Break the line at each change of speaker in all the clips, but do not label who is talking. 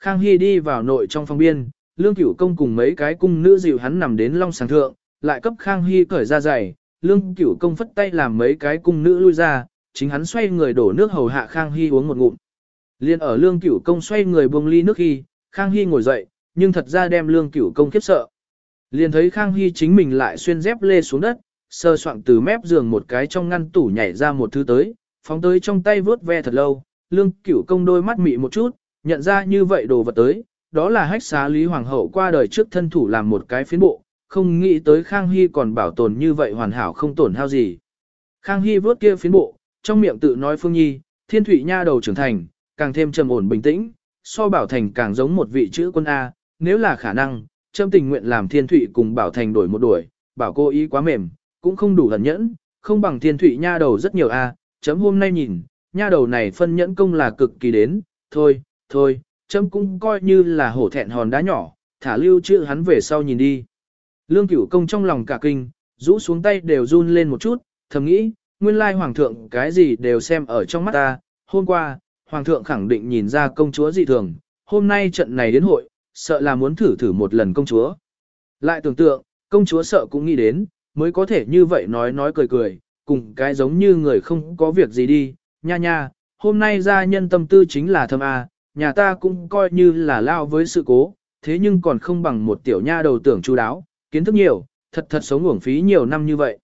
Khang Hy đi vào nội trong phòng biên, Lương Cửu Công cùng mấy cái cung nữ dịu hắn nằm đến long sàng thượng, lại cấp Khang Hy cởi ra giày, Lương Cửu Công phất tay làm mấy cái cung nữ lui ra, chính hắn xoay người đổ nước hầu hạ Khang Hy uống một ngụm. Liên ở Lương Cửu Công xoay người buông ly nước khi, Khang Hy ngồi dậy, nhưng thật ra đem Lương Cửu Công khiếp sợ. Liền thấy Khang Hy chính mình lại xuyên dép lê xuống đất, sơ soạn từ mép giường một cái trong ngăn tủ nhảy ra một thứ tới, phóng tới trong tay vớt ve thật lâu, Lương Cửu Công đôi mắt mị một chút, nhận ra như vậy đồ vật tới, đó là hách xá Lý Hoàng hậu qua đời trước thân thủ làm một cái phiến bộ, không nghĩ tới Khang Hy còn bảo tồn như vậy hoàn hảo không tổn hao gì. Khang Hy vớt kia phiến bộ, trong miệng tự nói Phương Nhi, thiên thủy nha đầu trưởng thành, càng thêm trầm ổn bình tĩnh, so bảo thành càng giống một vị chữ quân A, nếu là khả năng, trâm tình nguyện làm thiên thủy cùng bảo thành đổi một đuổi, bảo cô ý quá mềm, cũng không đủ hận nhẫn, không bằng thiên thủy nha đầu rất nhiều A, chấm hôm nay nhìn, nha đầu này phân nhẫn công là cực kỳ đến, thôi, thôi, chấm cũng coi như là hổ thẹn hòn đá nhỏ, thả lưu chữ hắn về sau nhìn đi. Lương cửu công trong lòng cả kinh, rũ xuống tay đều run lên một chút, thầm nghĩ, nguyên lai hoàng thượng cái gì đều xem ở trong mắt ta, hôm qua, hoàng thượng khẳng định nhìn ra công chúa dị thường, hôm nay trận này đến hội, sợ là muốn thử thử một lần công chúa. Lại tưởng tượng, công chúa sợ cũng nghĩ đến, mới có thể như vậy nói nói cười cười, cùng cái giống như người không có việc gì đi, nha nha, hôm nay gia nhân tâm tư chính là thâm A, nhà ta cũng coi như là lao với sự cố, thế nhưng còn không bằng một tiểu nha đầu tưởng chu đáo, kiến thức nhiều, thật thật sống uổng phí nhiều năm như vậy.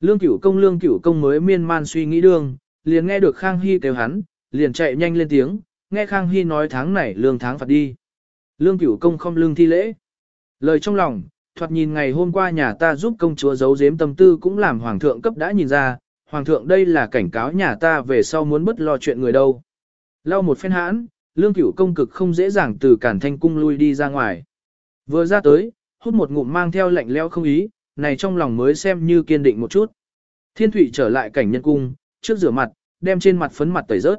Lương cửu công lương cửu công mới miên man suy nghĩ đương, liền nghe được Khang Hy kêu hắn, liền chạy nhanh lên tiếng, nghe Khang Hy nói tháng này lương tháng phạt đi. Lương cửu công không lương thi lễ. Lời trong lòng, thoạt nhìn ngày hôm qua nhà ta giúp công chúa giấu giếm tâm tư cũng làm hoàng thượng cấp đã nhìn ra, hoàng thượng đây là cảnh cáo nhà ta về sau muốn bất lo chuyện người đâu. Lau một phen hãn, lương cửu công cực không dễ dàng từ cản thanh cung lui đi ra ngoài. Vừa ra tới, hút một ngụm mang theo lạnh leo không ý, này trong lòng mới xem như kiên định một chút. Thiên thủy trở lại cảnh nhân cung, trước rửa mặt, đem trên mặt phấn mặt tẩy rớt.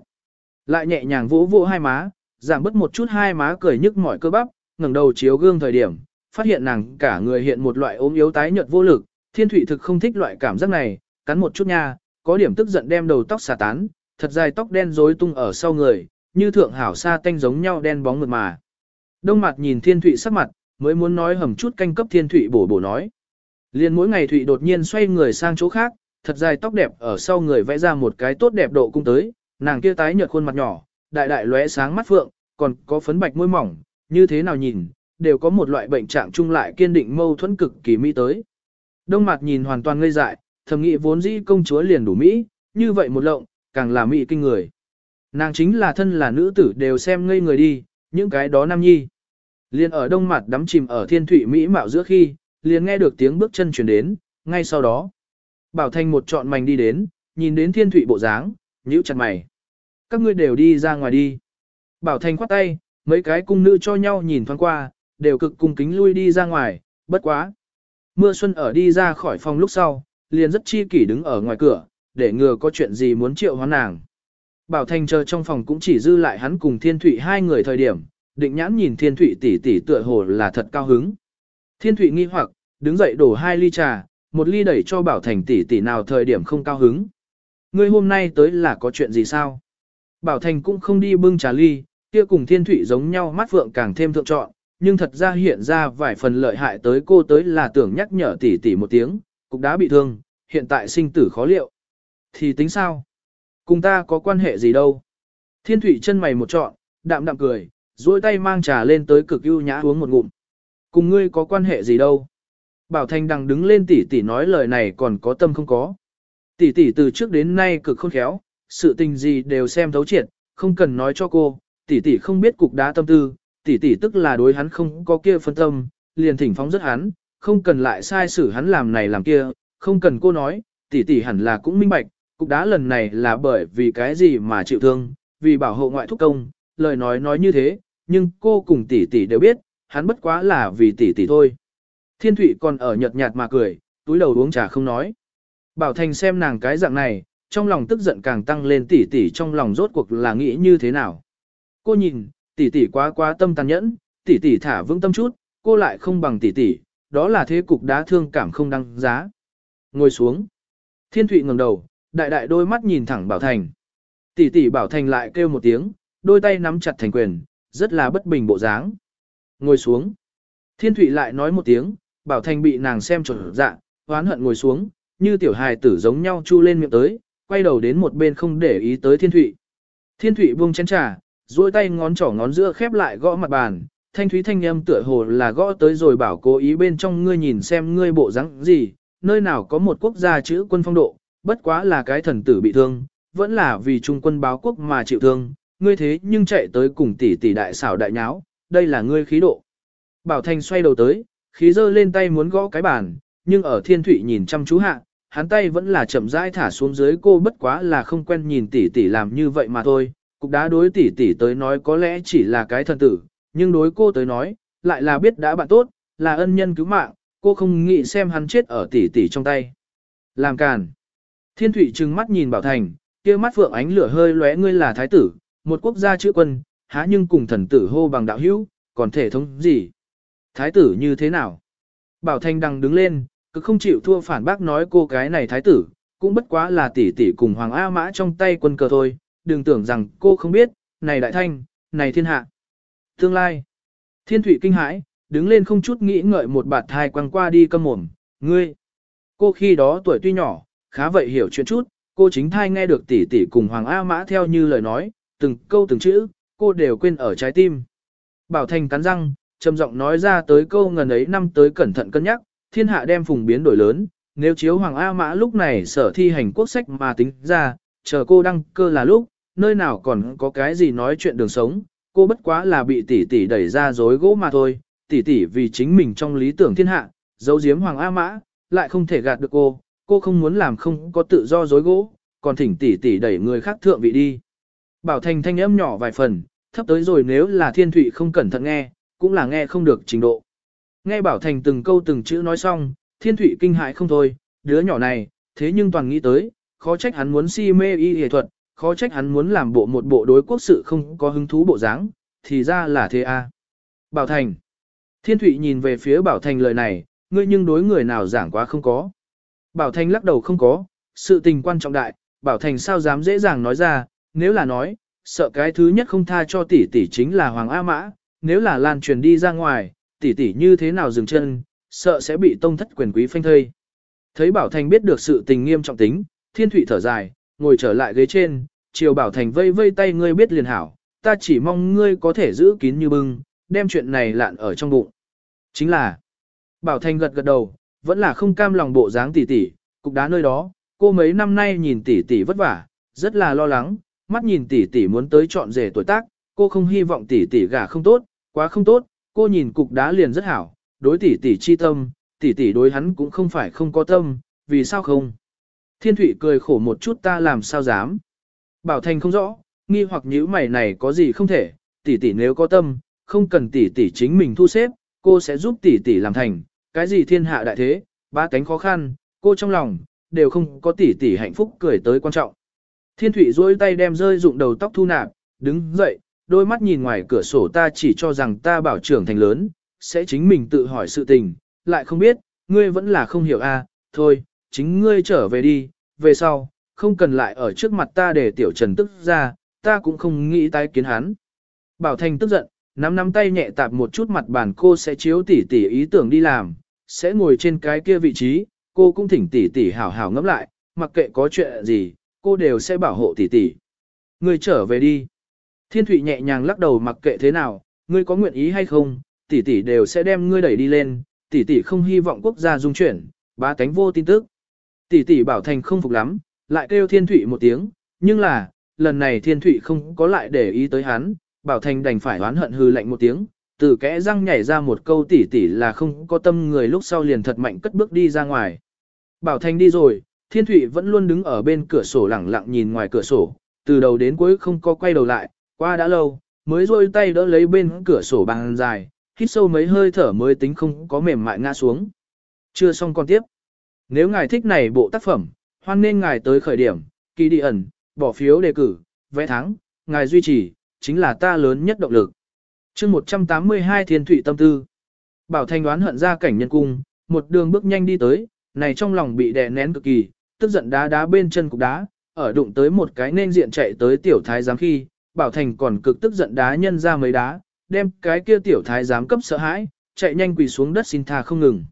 Lại nhẹ nhàng vỗ vỗ hai má, giảm bớt một chút hai má cười nhức mỏi cơ bắp, ngẩng đầu chiếu gương thời điểm, phát hiện nàng cả người hiện một loại ốm yếu tái nhợt vô lực, thiên thủy thực không thích loại cảm giác này, cắn một chút nha, có điểm tức giận đem đầu tóc xả tán, thật dài tóc đen rối tung ở sau người, như thượng hảo sa tanh giống nhau đen bóng mượt mà. Đông mặt nhìn thiên Thụy sắc mặt, mới muốn nói hầm chút canh cấp thiên Thụy bổ bổ nói. Liên mỗi ngày Thụy đột nhiên xoay người sang chỗ khác, thật dài tóc đẹp ở sau người vẽ ra một cái tốt đẹp độ cung tới, nàng kia tái nhợt khuôn mặt nhỏ, đại đại lóe sáng mắt phượng, còn có phấn bạch môi mỏng, như thế nào nhìn, đều có một loại bệnh trạng chung lại kiên định mâu thuẫn cực kỳ mỹ tới. Đông mặt nhìn hoàn toàn ngây dại, thầm nghĩ vốn dĩ công chúa liền đủ mỹ, như vậy một lộng, càng là mỹ kinh người. Nàng chính là thân là nữ tử đều xem ngây người đi, những cái đó nam nhi. Liên ở đông mặt đắm chìm ở thiên thủy mỹ mạo giữa khi, liền nghe được tiếng bước chân chuyển đến, ngay sau đó. Bảo Thanh một trọn mảnh đi đến, nhìn đến thiên thủy bộ dáng, nhíu chặt mày. Các ngươi đều đi ra ngoài đi. Bảo Thanh khoát tay, mấy cái cung nữ cho nhau nhìn thoáng qua, đều cực cung kính lui đi ra ngoài, bất quá. Mưa xuân ở đi ra khỏi phòng lúc sau, liền rất chi kỷ đứng ở ngoài cửa, để ngừa có chuyện gì muốn triệu hoán nàng. Bảo Thanh chờ trong phòng cũng chỉ dư lại hắn cùng Thiên Thụy hai người thời điểm, định nhãn nhìn Thiên Thụy tỷ tỷ tựa hồ là thật cao hứng. Thiên Thụy nghi hoặc, đứng dậy đổ hai ly trà, một ly đẩy cho Bảo Thành tỷ tỷ nào thời điểm không cao hứng. Ngươi hôm nay tới là có chuyện gì sao? Bảo Thành cũng không đi bưng trà ly, kia cùng Thiên Thụy giống nhau mắt vượng càng thêm thượng trọn, nhưng thật ra hiện ra vài phần lợi hại tới cô tới là tưởng nhắc nhở tỷ tỷ một tiếng, cục đá bị thương, hiện tại sinh tử khó liệu. Thì tính sao? Cùng ta có quan hệ gì đâu? Thiên thủy chân mày một trọn, đạm đạm cười, duỗi tay mang trà lên tới cực ưu nhã uống một ngụm. Cùng ngươi có quan hệ gì đâu? Bảo Thanh đằng đứng lên tỷ tỷ nói lời này còn có tâm không có. Tỷ tỷ từ trước đến nay cực khôn khéo, sự tình gì đều xem thấu triệt, không cần nói cho cô, tỷ tỷ không biết cục đá tâm tư, tỷ tỷ tức là đối hắn không có kia phân tâm, liền thỉnh phóng rất hắn, không cần lại sai xử hắn làm này làm kia, không cần cô nói, tỷ tỷ hẳn là cũng minh bạch, cục đá lần này là bởi vì cái gì mà chịu thương, vì bảo hộ ngoại thúc công, lời nói nói như thế, nhưng cô cùng tỷ tỷ đều biết, hắn bất quá là vì tỷ tỷ thôi. Thiên Thụy còn ở nhợt nhạt mà cười, túi đầu uống trà không nói. Bảo Thành xem nàng cái dạng này, trong lòng tức giận càng tăng lên tỷ tỷ trong lòng rốt cuộc là nghĩ như thế nào. Cô nhìn, tỷ tỷ quá quá tâm tàn nhẫn, tỷ tỷ thả vững tâm chút, cô lại không bằng tỷ tỷ, đó là thế cục đá thương cảm không đăng giá. Ngồi xuống. Thiên Thụy ngẩng đầu, đại đại đôi mắt nhìn thẳng Bảo Thành. Tỷ tỷ Bảo Thành lại kêu một tiếng, đôi tay nắm chặt thành quyền, rất là bất bình bộ dáng. Ngồi xuống. Thiên Thụy lại nói một tiếng, Bảo Thành bị nàng xem trộn dạ, oán hận ngồi xuống, như tiểu hài tử giống nhau chu lên miệng tới, quay đầu đến một bên không để ý tới Thiên Thụy. Thiên Thụy buông chén trà, duỗi tay ngón trỏ ngón giữa khép lại gõ mặt bàn, thanh thúy thanh âm tựa hồ là gõ tới rồi bảo cố ý bên trong ngươi nhìn xem ngươi bộ dáng gì, nơi nào có một quốc gia chữ quân phong độ, bất quá là cái thần tử bị thương, vẫn là vì trung quân báo quốc mà chịu thương, ngươi thế nhưng chạy tới cùng tỷ tỷ đại xảo đại nháo, đây là ngươi khí độ. Bảo Thanh xoay đầu tới, khí dơ lên tay muốn gõ cái bàn, nhưng ở thiên thủy nhìn chăm chú hạ, hắn tay vẫn là chậm rãi thả xuống dưới cô bất quá là không quen nhìn tỷ tỷ làm như vậy mà thôi. Cục đá đối tỷ tỷ tới nói có lẽ chỉ là cái thần tử, nhưng đối cô tới nói, lại là biết đã bạn tốt, là ân nhân cứu mạng, cô không nghĩ xem hắn chết ở tỷ tỷ trong tay. Làm càn. Thiên Thụy trừng mắt nhìn Bảo Thành, kia mắt phượng ánh lửa hơi lóe ngươi là thái tử, một quốc gia chữ quân, há nhưng cùng thần tử hô bằng đạo hữu, còn thể thống gì? Thái tử như thế nào? Bảo Thanh đằng đứng lên, cứ không chịu thua phản bác nói cô cái này thái tử, cũng bất quá là tỷ tỷ cùng Hoàng A Mã trong tay quân cờ thôi, đừng tưởng rằng cô không biết, này đại thanh, này thiên hạ. Tương lai, thiên Thụy kinh hãi, đứng lên không chút nghĩ ngợi một bạt thai quăng qua đi câm mồm, ngươi. Cô khi đó tuổi tuy nhỏ, khá vậy hiểu chuyện chút, cô chính thai nghe được tỷ tỷ cùng Hoàng A Mã theo như lời nói, từng câu từng chữ, cô đều quên ở trái tim. Bảo Thành cắn răng, trầm giọng nói ra tới câu ngần ấy năm tới cẩn thận cân nhắc, thiên hạ đem phùng biến đổi lớn, nếu chiếu Hoàng A Mã lúc này sở thi hành quốc sách mà tính ra, chờ cô đăng cơ là lúc, nơi nào còn có cái gì nói chuyện đường sống, cô bất quá là bị tỷ tỷ đẩy ra dối gỗ mà thôi, tỷ tỷ vì chính mình trong lý tưởng thiên hạ, giấu giếm Hoàng A Mã, lại không thể gạt được cô, cô không muốn làm không có tự do dối gỗ, còn thỉnh tỷ tỷ đẩy người khác thượng vị đi. Bảo Thành thanh âm nhỏ vài phần, thấp tới rồi nếu là thiên thụy không cẩn thận nghe, cũng là nghe không được trình độ. Nghe Bảo Thành từng câu từng chữ nói xong, thiên thụy kinh hãi không thôi, đứa nhỏ này, thế nhưng toàn nghĩ tới, khó trách hắn muốn si mê y y thuật, khó trách hắn muốn làm bộ một bộ đối quốc sự không có hứng thú bộ dáng, thì ra là thế a. À. Bảo Thành. Thiên Thụy nhìn về phía Bảo Thành lời này, ngươi nhưng đối người nào giảng quá không có. Bảo Thành lắc đầu không có, sự tình quan trọng đại, Bảo Thành sao dám dễ dàng nói ra, nếu là nói, sợ cái thứ nhất không tha cho tỷ tỷ chính là Hoàng A Mã, nếu là lan truyền đi ra ngoài, tỷ tỷ như thế nào dừng chân, sợ sẽ bị tông thất quyền quý phanh thây. Thấy Bảo Thành biết được sự tình nghiêm trọng tính, thiên thủy thở dài, ngồi trở lại ghế trên, chiều Bảo Thành vây vây tay ngươi biết liền hảo, ta chỉ mong ngươi có thể giữ kín như bưng, đem chuyện này lạn ở trong bụng. Chính là, Bảo Thành gật gật đầu, vẫn là không cam lòng bộ dáng tỷ tỷ, cục đá nơi đó, cô mấy năm nay nhìn tỷ tỷ vất vả, rất là lo lắng, mắt nhìn tỷ tỷ muốn tới chọn rể tuổi tác, cô không hy vọng tỷ tỷ gả không tốt, quá không tốt, cô nhìn cục đá liền rất hảo, đối tỷ tỷ chi tâm, tỷ tỷ đối hắn cũng không phải không có tâm, vì sao không? Thiên Thụy cười khổ một chút ta làm sao dám? Bảo Thành không rõ, nghi hoặc nhíu mày này có gì không thể, tỷ tỷ nếu có tâm, không cần tỷ tỷ chính mình thu xếp, cô sẽ giúp tỷ tỷ làm thành, cái gì thiên hạ đại thế, ba cánh khó khăn, cô trong lòng, đều không có tỷ tỷ hạnh phúc cười tới quan trọng. Thiên Thụy duỗi tay đem rơi dụng đầu tóc thu nạp, đứng dậy, đôi mắt nhìn ngoài cửa sổ ta chỉ cho rằng ta bảo trưởng thành lớn, sẽ chính mình tự hỏi sự tình, lại không biết, ngươi vẫn là không hiểu a. À, thôi, chính ngươi trở về đi, về sau, không cần lại ở trước mặt ta để tiểu trần tức ra, ta cũng không nghĩ tái kiến hắn. Bảo Thành tức giận, nắm nắm tay nhẹ tạp một chút mặt bàn cô sẽ chiếu tỉ tỉ ý tưởng đi làm, sẽ ngồi trên cái kia vị trí, cô cũng thỉnh tỷ tỷ hảo hảo ngẫm lại, mặc kệ có chuyện gì, cô đều sẽ bảo hộ tỷ tỷ. Ngươi trở về đi. Thiên Thụy nhẹ nhàng lắc đầu mặc kệ thế nào, ngươi có nguyện ý hay không, tỷ tỷ đều sẽ đem ngươi đẩy đi lên, tỷ tỷ không hy vọng quốc gia dung chuyển, ba cánh vô tin tức. Tỷ tỷ bảo thành không phục lắm, lại kêu Thiên Thụy một tiếng, nhưng là, lần này Thiên Thụy không có lại để ý tới hắn, bảo thành đành phải oán hận hư lạnh một tiếng, từ kẽ răng nhảy ra một câu tỷ tỷ là không có tâm người lúc sau liền thật mạnh cất bước đi ra ngoài. Bảo thành đi rồi, Thiên Thụy vẫn luôn đứng ở bên cửa sổ lẳng lặng nhìn ngoài cửa sổ, từ đầu đến cuối không có quay đầu lại, qua đã lâu, mới rôi tay đỡ lấy bên cửa sổ bằng dài, hít sâu mấy hơi thở mới tính không có mềm mại ngã xuống. Chưa xong con tiếp. Nếu ngài thích này bộ tác phẩm, hoan nên ngài tới khởi điểm, kỳ đi ẩn, bỏ phiếu đề cử, vẽ thắng, ngài duy trì, chính là ta lớn nhất động lực chương 182 Thiên Thụy Tâm Tư Bảo thành đoán hận ra cảnh nhân cung, một đường bước nhanh đi tới, này trong lòng bị đè nén cực kỳ, tức giận đá đá bên chân cục đá, ở đụng tới một cái nên diện chạy tới tiểu thái giám khi, Bảo Thành còn cực tức giận đá nhân ra mấy đá, đem cái kia tiểu thái giám cấp sợ hãi, chạy nhanh quỳ xuống đất xin tha không ngừng.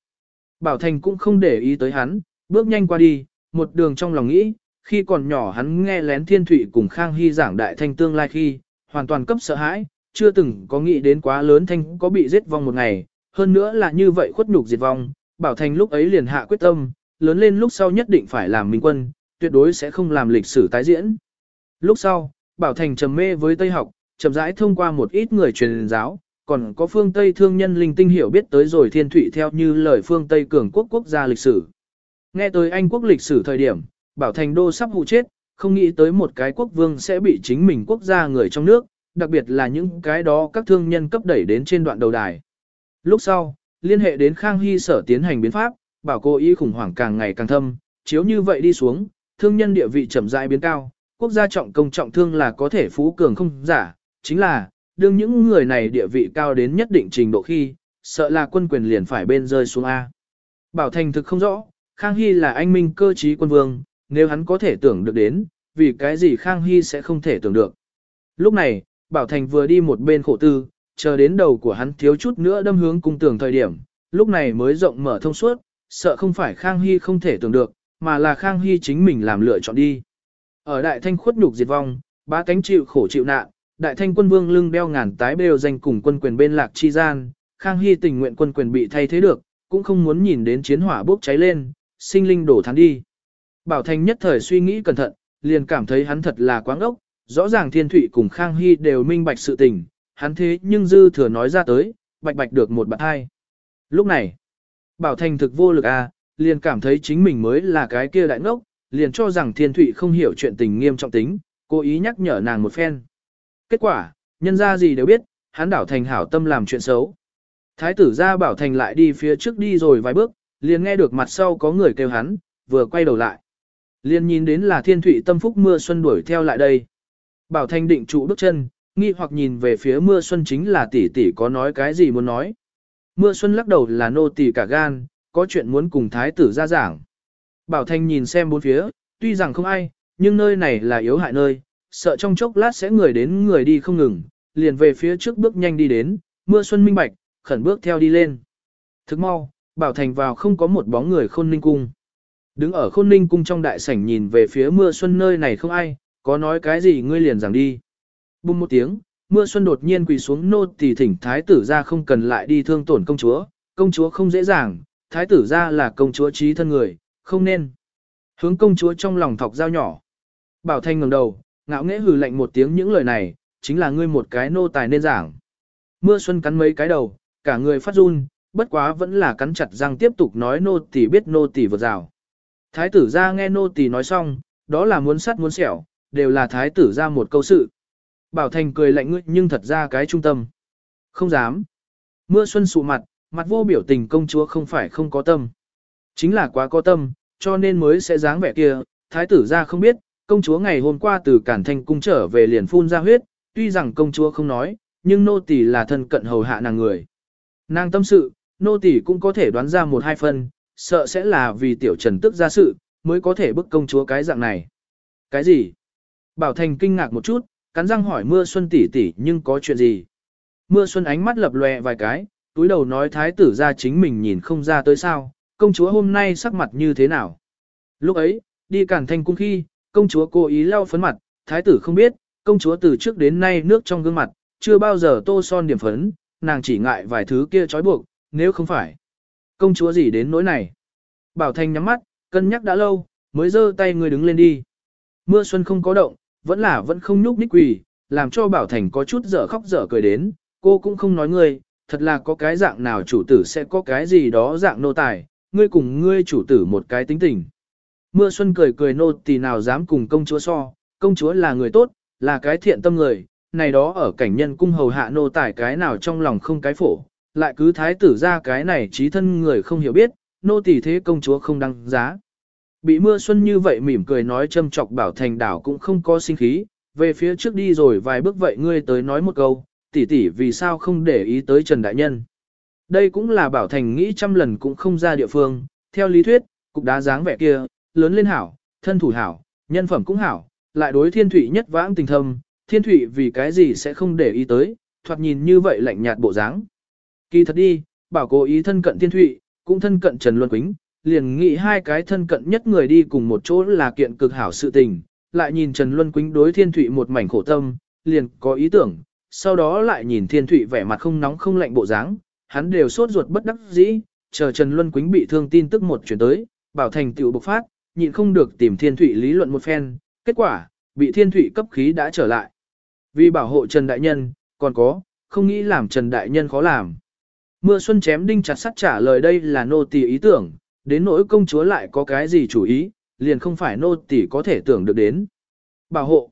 Bảo Thành cũng không để ý tới hắn, bước nhanh qua đi, một đường trong lòng nghĩ, khi còn nhỏ hắn nghe lén Thiên Thụy cùng Khang Hy giảng đại thanh tương lai khi, hoàn toàn cấp sợ hãi, chưa từng có nghĩ đến quá lớn thanh có bị giết vong một ngày, hơn nữa là như vậy khuất nhục diệt vong, Bảo Thành lúc ấy liền hạ quyết tâm, lớn lên lúc sau nhất định phải làm minh quân, tuyệt đối sẽ không làm lịch sử tái diễn. Lúc sau, Bảo Thành trầm mê với Tây học, chậm rãi thông qua một ít người truyền giáo, còn có phương Tây thương nhân linh tinh hiểu biết tới rồi thiên thủy theo như lời phương Tây cường quốc quốc gia lịch sử. Nghe tới Anh quốc lịch sử thời điểm, Bảo Thành Đô sắp hụ chết, không nghĩ tới một cái quốc vương sẽ bị chính mình quốc gia người trong nước, đặc biệt là những cái đó các thương nhân cấp đẩy đến trên đoạn đầu đài. Lúc sau, liên hệ đến Khang Hy sở tiến hành biến pháp, bảo cô ý khủng hoảng càng ngày càng thâm, chiếu như vậy đi xuống, thương nhân địa vị chậm rãi biến cao, quốc gia trọng công trọng thương là có thể phú cường không giả, chính là, đương những người này địa vị cao đến nhất định trình độ khi, sợ là quân quyền liền phải bên rơi xuống A. Bảo thành thực không rõ, Khang Hy là anh minh cơ trí quân vương, nếu hắn có thể tưởng được đến, vì cái gì Khang Hy sẽ không thể tưởng được. Lúc này, Bảo Thành vừa đi một bên khổ tư, chờ đến đầu của hắn thiếu chút nữa đâm hướng cung tường thời điểm, lúc này mới rộng mở thông suốt, sợ không phải Khang Hy không thể tưởng được, mà là Khang Hy chính mình làm lựa chọn đi. Ở đại thanh khuất nhục diệt vong, ba cánh chịu khổ chịu nạn, đại thanh quân vương lưng đeo ngàn tái bêu danh cùng quân quyền bên lạc chi gian, Khang Hy tình nguyện quân quyền bị thay thế được, cũng không muốn nhìn đến chiến hỏa bốc cháy lên, sinh linh đổ thán đi. Bảo Thành nhất thời suy nghĩ cẩn thận, liền cảm thấy hắn thật là quáng ốc, rõ ràng Thiên Thụy cùng Khang Hy đều minh bạch sự tình, hắn thế nhưng dư thừa nói ra tới, bạch bạch được một bạn hai. Lúc này, Bảo Thành thực vô lực à, liền cảm thấy chính mình mới là cái kia đại ngốc, liền cho rằng Thiên Thụy không hiểu chuyện tình nghiêm trọng tính, cố ý nhắc nhở nàng một phen. Kết quả, nhân ra gì đều biết, hắn đảo thành hảo tâm làm chuyện xấu. Thái tử ra Bảo Thành lại đi phía trước đi rồi vài bước, liền nghe được mặt sau có người kêu hắn, vừa quay đầu lại. Liền nhìn đến là Thiên Thụy tâm phúc mưa xuân đuổi theo lại đây. Bảo Thanh định trụ bước chân, nghi hoặc nhìn về phía mưa xuân chính là tỷ tỷ có nói cái gì muốn nói. Mưa xuân lắc đầu là nô tỳ cả gan, có chuyện muốn cùng thái tử ra giảng. Bảo Thanh nhìn xem bốn phía, tuy rằng không ai, nhưng nơi này là yếu hại nơi, sợ trong chốc lát sẽ người đến người đi không ngừng, liền về phía trước bước nhanh đi đến, mưa xuân minh bạch, khẩn bước theo đi lên. Thức mau, Bảo Thành vào không có một bóng người khôn ninh cung. Đứng ở khôn ninh cung trong đại sảnh nhìn về phía mưa xuân nơi này không ai, có nói cái gì ngươi liền giảng đi. Bùng một tiếng, mưa xuân đột nhiên quỳ xuống nô tỳ thỉnh thái tử ra không cần lại đi thương tổn công chúa, công chúa không dễ dàng, thái tử ra là công chúa trí thân người, không nên. Hướng công chúa trong lòng thọc dao nhỏ. Bảo Thanh ngẩng đầu, ngạo nghễ hừ lạnh một tiếng những lời này, chính là ngươi một cái nô tài nên giảng. Mưa xuân cắn mấy cái đầu, cả người phát run, bất quá vẫn là cắn chặt răng tiếp tục nói nô tỳ biết nô tỳ vượt rào. Thái tử ra nghe nô tỳ nói xong, đó là muốn sắt muốn sẹo, đều là thái tử ra một câu sự. Bảo Thành cười lạnh ngươi nhưng thật ra cái trung tâm. Không dám. Mưa xuân sụ mặt, mặt vô biểu tình công chúa không phải không có tâm. Chính là quá có tâm, cho nên mới sẽ dáng vẻ kia, thái tử ra không biết, công chúa ngày hôm qua từ Cản thành cung trở về liền phun ra huyết, tuy rằng công chúa không nói, nhưng nô tỳ là thân cận hầu hạ nàng người. Nàng tâm sự, nô tỳ cũng có thể đoán ra một hai phần, sợ sẽ là vì tiểu trần tức ra sự, mới có thể bức công chúa cái dạng này. Cái gì? Bảo Thành kinh ngạc một chút, cắn răng hỏi Mưa Xuân tỷ tỷ nhưng có chuyện gì? Mưa Xuân ánh mắt lập lòe vài cái, túi đầu nói thái tử ra chính mình nhìn không ra tới sao, công chúa hôm nay sắc mặt như thế nào. Lúc ấy, đi cản thanh cung khi, công chúa cố ý lau phấn mặt, thái tử không biết, công chúa từ trước đến nay nước trong gương mặt, chưa bao giờ tô son điểm phấn, nàng chỉ ngại vài thứ kia trói buộc, nếu không phải. Công chúa gì đến nỗi này? Bảo Thanh nhắm mắt, cân nhắc đã lâu, mới giơ tay người đứng lên đi. Mưa xuân không có động, vẫn là vẫn không nhúc nhích quỳ, làm cho Bảo Thành có chút dở khóc dở cười đến, cô cũng không nói ngươi, thật là có cái dạng nào chủ tử sẽ có cái gì đó dạng nô tài, ngươi cùng ngươi chủ tử một cái tính tình. Mưa xuân cười cười nô tỳ nào dám cùng công chúa so, công chúa là người tốt, là cái thiện tâm người, này đó ở cảnh nhân cung hầu hạ nô tài cái nào trong lòng không cái phổ, lại cứ thái tử ra cái này trí thân người không hiểu biết, nô tỳ thế công chúa không đăng giá. Bị mưa xuân như vậy mỉm cười nói châm chọc bảo thành đảo cũng không có sinh khí, về phía trước đi rồi vài bước vậy ngươi tới nói một câu, tỷ tỷ vì sao không để ý tới Trần Đại Nhân. Đây cũng là bảo thành nghĩ trăm lần cũng không ra địa phương, theo lý thuyết, cục đá dáng vẻ kia, lớn lên hảo, thân thủ hảo, nhân phẩm cũng hảo, lại đối thiên thủy nhất vãng tình thâm, thiên thủy vì cái gì sẽ không để ý tới, thoạt nhìn như vậy lạnh nhạt bộ dáng. Kỳ thật đi, bảo cố ý thân cận thiên thủy, cũng thân cận Trần Luân Quýnh, liền nghĩ hai cái thân cận nhất người đi cùng một chỗ là kiện cực hảo sự tình, lại nhìn Trần Luân Quýnh đối thiên thụy một mảnh khổ tâm, liền có ý tưởng, sau đó lại nhìn thiên thụy vẻ mặt không nóng không lạnh bộ dáng, hắn đều sốt ruột bất đắc dĩ, chờ Trần Luân Quýnh bị thương tin tức một chuyển tới, bảo thành tựu bộc phát, nhịn không được tìm thiên thụy lý luận một phen, kết quả, bị thiên thụy cấp khí đã trở lại. Vì bảo hộ Trần Đại Nhân, còn có, không nghĩ làm Trần Đại Nhân khó làm. Mưa xuân chém đinh chặt sắt trả lời đây là nô tỳ ý tưởng, đến nỗi công chúa lại có cái gì chủ ý, liền không phải nô tỳ có thể tưởng được đến. Bảo hộ.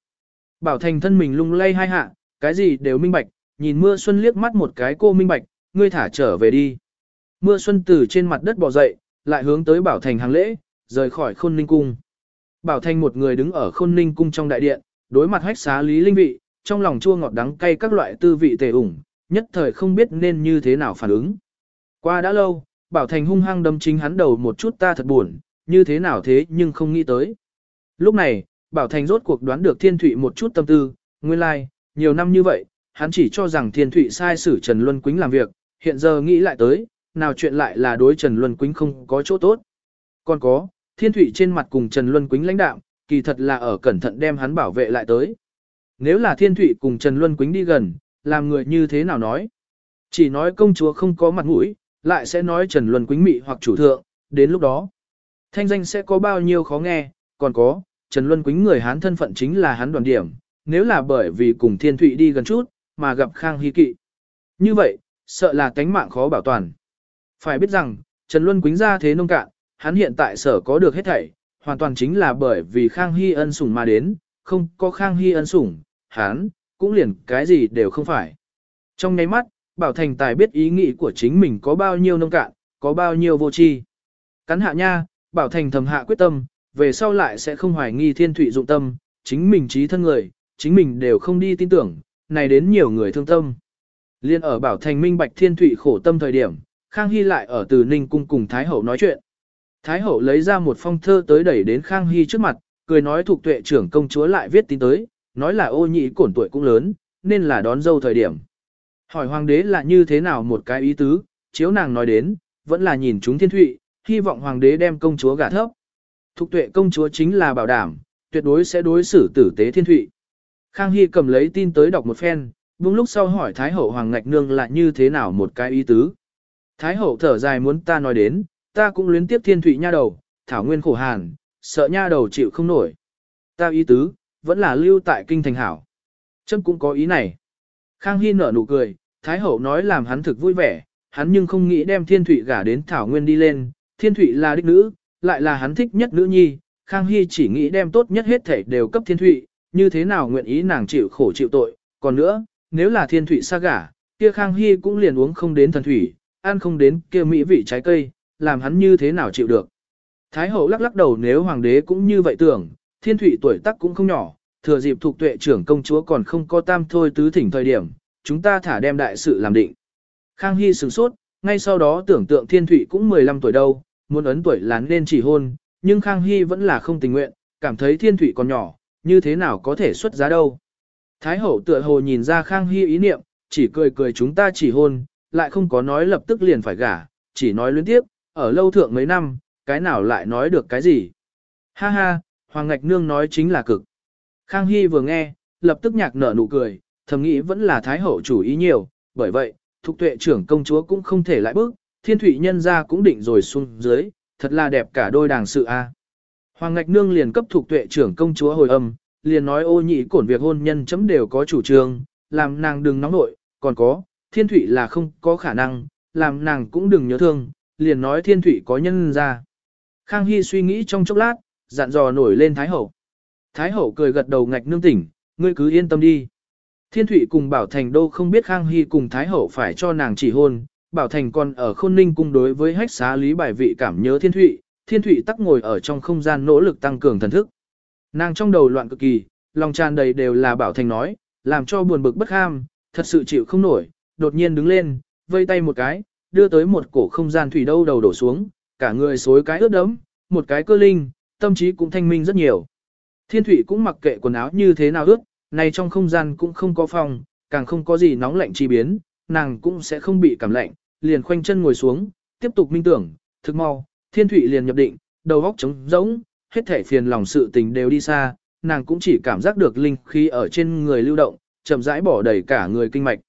Bảo thành thân mình lung lay hai hạ, cái gì đều minh bạch, nhìn mưa xuân liếc mắt một cái cô minh bạch, ngươi thả trở về đi. Mưa xuân từ trên mặt đất bò dậy, lại hướng tới bảo thành hàng lễ, rời khỏi khôn ninh cung. Bảo thành một người đứng ở khôn ninh cung trong đại điện, đối mặt hách xá lý linh vị, trong lòng chua ngọt đắng cay các loại tư vị tề ủng, nhất thời không biết nên như thế nào phản ứng. Qua đã lâu, Bảo Thành hung hăng đâm chính hắn đầu một chút ta thật buồn, như thế nào thế nhưng không nghĩ tới. Lúc này, Bảo Thành rốt cuộc đoán được Thiên Thụy một chút tâm tư, nguyên lai, like, nhiều năm như vậy, hắn chỉ cho rằng Thiên Thụy sai xử Trần Luân Quýnh làm việc, hiện giờ nghĩ lại tới, nào chuyện lại là đối Trần Luân Quýnh không có chỗ tốt. Còn có, Thiên Thụy trên mặt cùng Trần Luân Quýnh lãnh đạm, kỳ thật là ở cẩn thận đem hắn bảo vệ lại tới. Nếu là Thiên Thụy cùng Trần Luân Quýnh đi gần, làm người như thế nào nói? Chỉ nói công chúa không có mặt mũi, lại sẽ nói Trần Luân Quýnh Mị hoặc chủ thượng, đến lúc đó. Thanh danh sẽ có bao nhiêu khó nghe, còn có, Trần Luân Quýnh người Hán thân phận chính là hán đoàn điểm, nếu là bởi vì cùng Thiên Thụy đi gần chút, mà gặp Khang Hy Kỵ. Như vậy, sợ là tánh mạng khó bảo toàn. Phải biết rằng, Trần Luân Quýnh ra thế nông cạn, hắn hiện tại sở có được hết thảy, hoàn toàn chính là bởi vì Khang Hy ân sủng mà đến, không có Khang Hy ân sủng, hắn, cũng liền cái gì đều không phải. Trong nháy mắt, Bảo Thành Tài biết ý nghĩ của chính mình có bao nhiêu nông cạn, có bao nhiêu vô tri. Cắn hạ nha, Bảo Thành thầm hạ quyết tâm, về sau lại sẽ không hoài nghi thiên thủy dụng tâm, chính mình trí thân người, chính mình đều không đi tin tưởng, này đến nhiều người thương tâm. Liên ở Bảo Thành minh bạch thiên thủy khổ tâm thời điểm, Khang Hy lại ở từ Ninh Cung cùng Thái Hậu nói chuyện. Thái Hậu lấy ra một phong thơ tới đẩy đến Khang Hy trước mặt, cười nói thuộc tuệ trưởng công chúa lại viết tin tới, nói là ô nhị cổn tuổi cũng lớn, nên là đón dâu thời điểm. Hỏi hoàng đế là như thế nào một cái ý tứ, chiếu nàng nói đến, vẫn là nhìn chúng thiên thụy, hy vọng hoàng đế đem công chúa gả thấp. Thục tuệ công chúa chính là bảo đảm, tuyệt đối sẽ đối xử tử tế thiên thụy. Khang Hy cầm lấy tin tới đọc một phen, buông lúc sau hỏi Thái hậu Hoàng Ngạch Nương là như thế nào một cái ý tứ. Thái hậu thở dài muốn ta nói đến, ta cũng luyến tiếp thiên thụy nha đầu, thảo nguyên khổ hàn, sợ nha đầu chịu không nổi. Ta ý tứ, vẫn là lưu tại kinh thành hảo. Trâm cũng có ý này. Khang Hy nở nụ cười, Thái Hậu nói làm hắn thực vui vẻ, hắn nhưng không nghĩ đem Thiên Thụy gả đến Thảo Nguyên đi lên, Thiên Thụy là đích nữ, lại là hắn thích nhất nữ nhi, Khang Hy chỉ nghĩ đem tốt nhất hết thể đều cấp Thiên Thụy, như thế nào nguyện ý nàng chịu khổ chịu tội, còn nữa, nếu là Thiên Thụy xa gả, kia Khang Hy cũng liền uống không đến thần thủy, ăn không đến kia mỹ vị trái cây, làm hắn như thế nào chịu được. Thái Hậu lắc lắc đầu nếu Hoàng đế cũng như vậy tưởng, Thiên Thụy tuổi tác cũng không nhỏ, thừa dịp thuộc tuệ trưởng công chúa còn không có tam thôi tứ thỉnh thời điểm, chúng ta thả đem đại sự làm định. Khang Hy sửng sốt, ngay sau đó tưởng tượng Thiên Thụy cũng 15 tuổi đâu, muốn ấn tuổi là nên chỉ hôn, nhưng Khang Hy vẫn là không tình nguyện, cảm thấy Thiên Thụy còn nhỏ, như thế nào có thể xuất giá đâu. Thái hậu tựa hồ nhìn ra Khang Hy ý niệm, chỉ cười cười chúng ta chỉ hôn, lại không có nói lập tức liền phải gả, chỉ nói luyến tiếp, ở lâu thượng mấy năm, cái nào lại nói được cái gì. Ha ha, Hoàng Ngạch Nương nói chính là cực. Khang Hy vừa nghe, lập tức nhạc nở nụ cười, thầm nghĩ vẫn là Thái Hậu chủ ý nhiều, bởi vậy, thục tuệ trưởng công chúa cũng không thể lại bước, thiên thủy nhân ra cũng định rồi xuống dưới, thật là đẹp cả đôi đàng sự a. Hoàng Ngạch Nương liền cấp thục tuệ trưởng công chúa hồi âm, liền nói ô nhị cổn việc hôn nhân chấm đều có chủ trương, làm nàng đừng nóng nội, còn có, thiên thủy là không có khả năng, làm nàng cũng đừng nhớ thương, liền nói thiên thủy có nhân ra. Khang Hy suy nghĩ trong chốc lát, dặn dò nổi lên Thái Hậu. Thái hậu cười gật đầu ngạch nương tỉnh, ngươi cứ yên tâm đi. Thiên Thụy cùng Bảo Thành đô không biết Khang Hy cùng Thái hậu phải cho nàng chỉ hôn, Bảo Thành còn ở khôn ninh cung đối với hách xá lý bài vị cảm nhớ Thiên Thụy, Thiên Thụy tắc ngồi ở trong không gian nỗ lực tăng cường thần thức. Nàng trong đầu loạn cực kỳ, lòng tràn đầy đều là Bảo Thành nói, làm cho buồn bực bất ham, thật sự chịu không nổi, đột nhiên đứng lên, vây tay một cái, đưa tới một cổ không gian thủy đâu đầu đổ xuống, cả người xối cái ướt đẫm, một cái cơ linh, tâm trí cũng thanh minh rất nhiều. Thiên Thụy cũng mặc kệ quần áo như thế nào ướt, này trong không gian cũng không có phòng, càng không có gì nóng lạnh chi biến, nàng cũng sẽ không bị cảm lạnh, liền khoanh chân ngồi xuống, tiếp tục minh tưởng, thực mau, thiên thủy liền nhập định, đầu óc trống rỗng, hết thể phiền lòng sự tình đều đi xa, nàng cũng chỉ cảm giác được linh khí ở trên người lưu động, chậm rãi bỏ đầy cả người kinh mạch.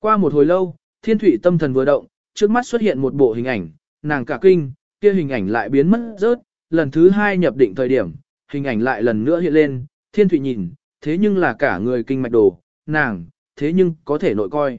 Qua một hồi lâu, thiên thủy tâm thần vừa động, trước mắt xuất hiện một bộ hình ảnh, nàng cả kinh, kia hình ảnh lại biến mất rớt, lần thứ hai nhập định thời điểm, hình ảnh lại lần nữa hiện lên, thiên thủy nhìn, thế nhưng là cả người kinh mạch đồ, nàng, thế nhưng có thể nội coi.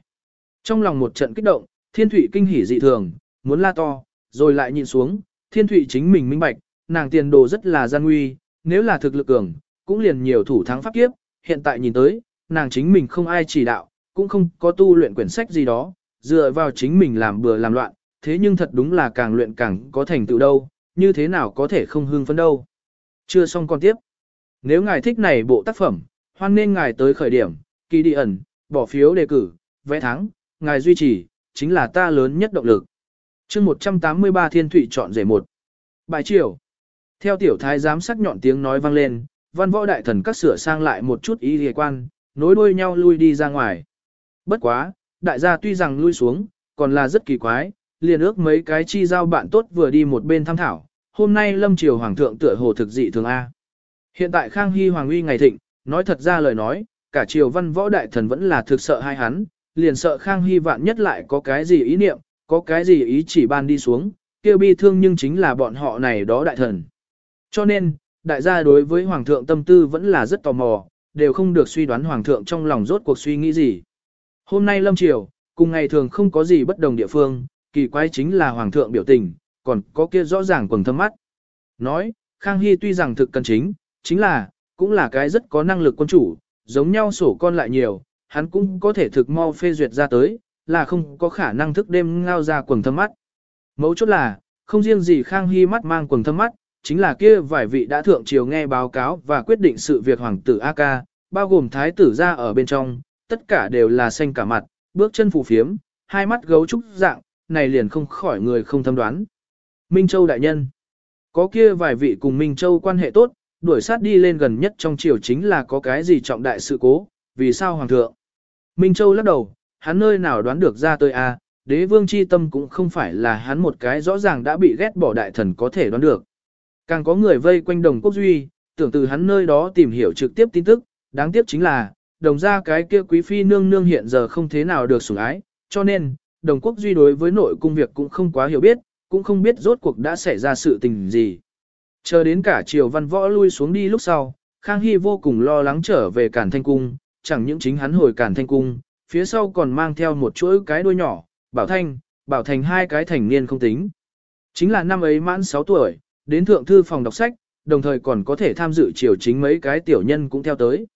Trong lòng một trận kích động, thiên thủy kinh hỉ dị thường, muốn la to, rồi lại nhìn xuống, thiên thủy chính mình minh bạch, nàng tiền đồ rất là gian nguy, nếu là thực lực cường, cũng liền nhiều thủ thắng pháp kiếp, hiện tại nhìn tới, nàng chính mình không ai chỉ đạo, cũng không có tu luyện quyển sách gì đó, dựa vào chính mình làm bừa làm loạn, thế nhưng thật đúng là càng luyện càng có thành tựu đâu, như thế nào có thể không hương phấn đâu. Chưa xong con tiếp. Nếu ngài thích này bộ tác phẩm, hoan nên ngài tới khởi điểm, kỳ đi ẩn, bỏ phiếu đề cử, vẽ thắng, ngài duy trì, chính là ta lớn nhất động lực. chương 183 Thiên Thụy chọn rể một. Bài chiều. Theo tiểu thái giám sắc nhọn tiếng nói vang lên, văn võ đại thần các sửa sang lại một chút ý hề quan, nối đuôi nhau lui đi ra ngoài. Bất quá, đại gia tuy rằng lui xuống, còn là rất kỳ quái, liền ước mấy cái chi giao bạn tốt vừa đi một bên tham thảo, hôm nay lâm triều hoàng thượng tựa hồ thực dị thường A. Hiện tại Khang Hy Hoàng uy ngày thịnh, nói thật ra lời nói, cả triều văn võ đại thần vẫn là thực sợ hai hắn, liền sợ Khang Hy vạn nhất lại có cái gì ý niệm, có cái gì ý chỉ ban đi xuống, kêu bi thương nhưng chính là bọn họ này đó đại thần. Cho nên, đại gia đối với Hoàng thượng tâm tư vẫn là rất tò mò, đều không được suy đoán Hoàng thượng trong lòng rốt cuộc suy nghĩ gì. Hôm nay lâm triều, cùng ngày thường không có gì bất đồng địa phương, kỳ quái chính là Hoàng thượng biểu tình, còn có kia rõ ràng quần thâm mắt. Nói, Khang Hy tuy rằng thực cần chính, chính là, cũng là cái rất có năng lực quân chủ, giống nhau sổ con lại nhiều, hắn cũng có thể thực mau phê duyệt ra tới, là không có khả năng thức đêm ngao ra quần thâm mắt. Mấu chốt là, không riêng gì Khang Hy mắt mang quần thâm mắt, chính là kia vài vị đã thượng triều nghe báo cáo và quyết định sự việc hoàng tử A Ca, bao gồm thái tử ra ở bên trong, tất cả đều là xanh cả mặt, bước chân phù phiếm, hai mắt gấu trúc dạng, này liền không khỏi người không thâm đoán. Minh Châu đại nhân, có kia vài vị cùng Minh Châu quan hệ tốt, đuổi sát đi lên gần nhất trong triều chính là có cái gì trọng đại sự cố, vì sao hoàng thượng? Minh Châu lắc đầu, hắn nơi nào đoán được ra tôi a, à, đế vương chi tâm cũng không phải là hắn một cái rõ ràng đã bị ghét bỏ đại thần có thể đoán được. Càng có người vây quanh đồng quốc duy, tưởng từ hắn nơi đó tìm hiểu trực tiếp tin tức, đáng tiếc chính là, đồng ra cái kia quý phi nương nương hiện giờ không thế nào được sủng ái, cho nên, đồng quốc duy đối với nội cung việc cũng không quá hiểu biết, cũng không biết rốt cuộc đã xảy ra sự tình gì. Chờ đến cả triều văn võ lui xuống đi lúc sau, Khang Hy vô cùng lo lắng trở về Cản Thanh Cung, chẳng những chính hắn hồi Cản Thanh Cung, phía sau còn mang theo một chuỗi cái đuôi nhỏ, Bảo Thanh, Bảo Thành hai cái thành niên không tính. Chính là năm ấy mãn 6 tuổi, đến thượng thư phòng đọc sách, đồng thời còn có thể tham dự triều chính mấy cái tiểu nhân cũng theo tới.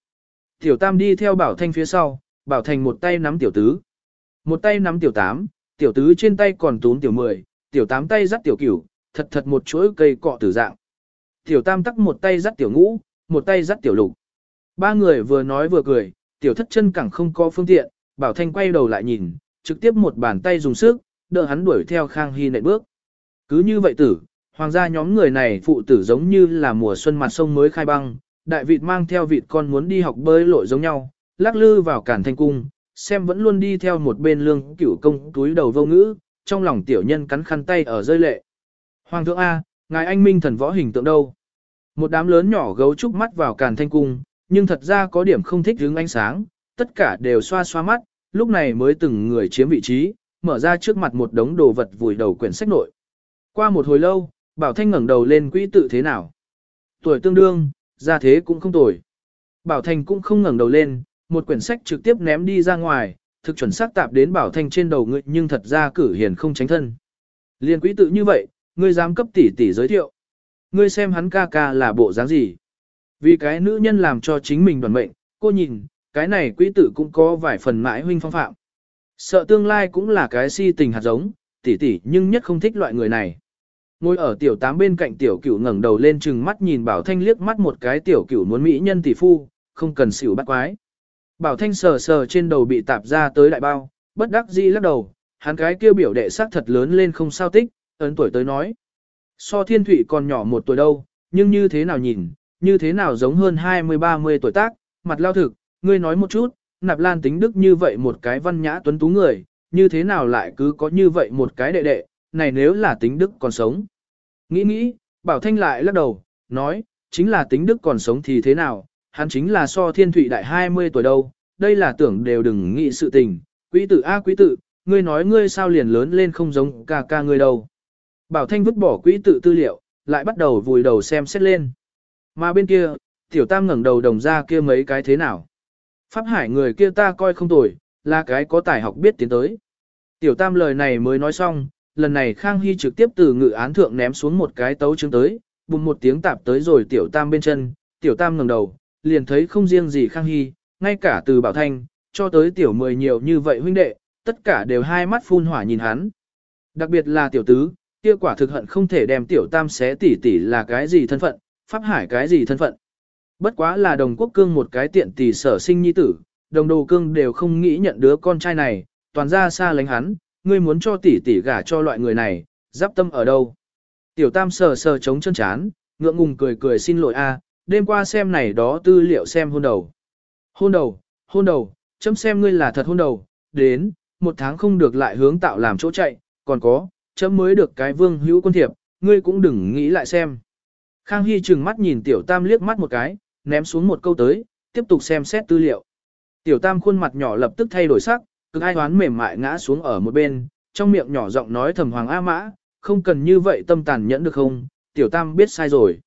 Tiểu Tam đi theo Bảo Thanh phía sau, Bảo Thành một tay nắm tiểu tứ, một tay nắm tiểu tám, tiểu tứ trên tay còn tún tiểu mười, tiểu tám tay dắt tiểu cửu, thật thật một chuỗi cây cọ tử dạng. Tiểu tam tắc một tay dắt tiểu ngũ, một tay dắt tiểu lục. Ba người vừa nói vừa cười, tiểu thất chân cẳng không có phương tiện, bảo thanh quay đầu lại nhìn, trực tiếp một bàn tay dùng sức, đỡ hắn đuổi theo Khang Hy nện bước. Cứ như vậy tử, hoàng gia nhóm người này phụ tử giống như là mùa xuân mặt sông mới khai băng, đại vịt mang theo vịt con muốn đi học bơi lội giống nhau, lắc lư vào cản thanh cung, xem vẫn luôn đi theo một bên lương cửu công túi đầu vô ngữ, trong lòng tiểu nhân cắn khăn tay ở rơi lệ. Hoàng thượng A, ngài anh minh thần võ hình tượng đâu? Một đám lớn nhỏ gấu trúc mắt vào càn thanh cung, nhưng thật ra có điểm không thích hướng ánh sáng, tất cả đều xoa xoa mắt, lúc này mới từng người chiếm vị trí, mở ra trước mặt một đống đồ vật vùi đầu quyển sách nội. Qua một hồi lâu, Bảo Thanh ngẩng đầu lên quỹ tự thế nào? Tuổi tương đương, ra thế cũng không tuổi. Bảo Thanh cũng không ngẩng đầu lên, một quyển sách trực tiếp ném đi ra ngoài, thực chuẩn xác tạp đến Bảo Thanh trên đầu ngươi nhưng thật ra cử hiền không tránh thân. Liên quỹ tự như vậy, ngươi dám cấp tỷ tỷ giới thiệu. Ngươi xem hắn ca ca là bộ dáng gì. Vì cái nữ nhân làm cho chính mình đoàn mệnh, cô nhìn, cái này quý tử cũng có vài phần mãi huynh phong phạm. Sợ tương lai cũng là cái si tình hạt giống, tỷ tỷ nhưng nhất không thích loại người này. Ngồi ở tiểu tám bên cạnh tiểu cửu ngẩng đầu lên chừng mắt nhìn Bảo Thanh liếc mắt một cái tiểu cửu muốn mỹ nhân tỷ phu, không cần xỉu bắt quái. Bảo Thanh sờ sờ trên đầu bị tạp ra tới đại bao, bất đắc dĩ lắc đầu, hắn cái kêu biểu đệ sắc thật lớn lên không sao tích, ấn tuổi tới nói. So thiên thụy còn nhỏ một tuổi đâu, nhưng như thế nào nhìn, như thế nào giống hơn 20-30 tuổi tác, mặt lao thực, ngươi nói một chút, nạp lan tính đức như vậy một cái văn nhã tuấn tú người, như thế nào lại cứ có như vậy một cái đệ đệ, này nếu là tính đức còn sống. Nghĩ nghĩ, Bảo Thanh lại lắc đầu, nói, chính là tính đức còn sống thì thế nào, hắn chính là so thiên thụy đại 20 tuổi đâu, đây là tưởng đều đừng nghĩ sự tình, quý tử a quý tử, ngươi nói ngươi sao liền lớn lên không giống ca ca ngươi đâu. Bảo Thanh vứt bỏ quỹ tự tư liệu, lại bắt đầu vùi đầu xem xét lên. Mà bên kia, tiểu tam ngẩng đầu đồng ra kia mấy cái thế nào. Pháp hải người kia ta coi không tồi, là cái có tài học biết tiến tới. Tiểu tam lời này mới nói xong, lần này Khang Hy trực tiếp từ ngự án thượng ném xuống một cái tấu chứng tới, bùng một tiếng tạp tới rồi tiểu tam bên chân, tiểu tam ngẩng đầu, liền thấy không riêng gì Khang Hy, ngay cả từ Bảo Thanh, cho tới tiểu mười nhiều như vậy huynh đệ, tất cả đều hai mắt phun hỏa nhìn hắn. Đặc biệt là tiểu tứ, kia quả thực hận không thể đem tiểu tam xé tỉ tỉ là cái gì thân phận, pháp hải cái gì thân phận. Bất quá là đồng quốc cương một cái tiện tỷ sở sinh nhi tử, đồng đồ cương đều không nghĩ nhận đứa con trai này, toàn ra xa lánh hắn, ngươi muốn cho tỷ tỷ gả cho loại người này, giáp tâm ở đâu. Tiểu tam sờ sờ chống chân chán, ngượng ngùng cười cười xin lỗi a, đêm qua xem này đó tư liệu xem hôn đầu. Hôn đầu, hôn đầu, chấm xem ngươi là thật hôn đầu, đến, một tháng không được lại hướng tạo làm chỗ chạy, còn có, chấm mới được cái vương hữu quân thiệp, ngươi cũng đừng nghĩ lại xem. Khang Hy trừng mắt nhìn tiểu tam liếc mắt một cái, ném xuống một câu tới, tiếp tục xem xét tư liệu. Tiểu tam khuôn mặt nhỏ lập tức thay đổi sắc, cực ai hoán mềm mại ngã xuống ở một bên, trong miệng nhỏ giọng nói thầm hoàng A mã, không cần như vậy tâm tàn nhẫn được không, tiểu tam biết sai rồi.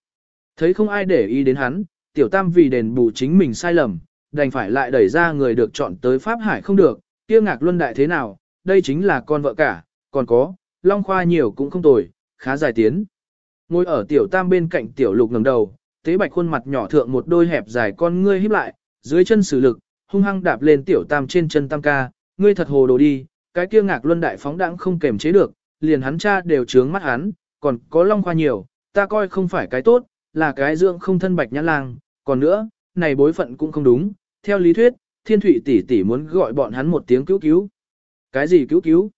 Thấy không ai để ý đến hắn, tiểu tam vì đền bù chính mình sai lầm, đành phải lại đẩy ra người được chọn tới Pháp Hải không được, kia ngạc luân đại thế nào, đây chính là con vợ cả, còn có, long khoa nhiều cũng không tồi, khá dài tiến. Ngồi ở tiểu tam bên cạnh tiểu lục ngẩng đầu, tế bạch khuôn mặt nhỏ thượng một đôi hẹp dài con ngươi híp lại, dưới chân sử lực, hung hăng đạp lên tiểu tam trên chân tam ca, ngươi thật hồ đồ đi, cái kia ngạc luân đại phóng đãng không kềm chế được, liền hắn cha đều trướng mắt hắn, còn có long khoa nhiều, ta coi không phải cái tốt, là cái dưỡng không thân bạch nhã lang, còn nữa, này bối phận cũng không đúng, theo lý thuyết, thiên thủy tỷ tỷ muốn gọi bọn hắn một tiếng cứu cứu. Cái gì cứu cứu?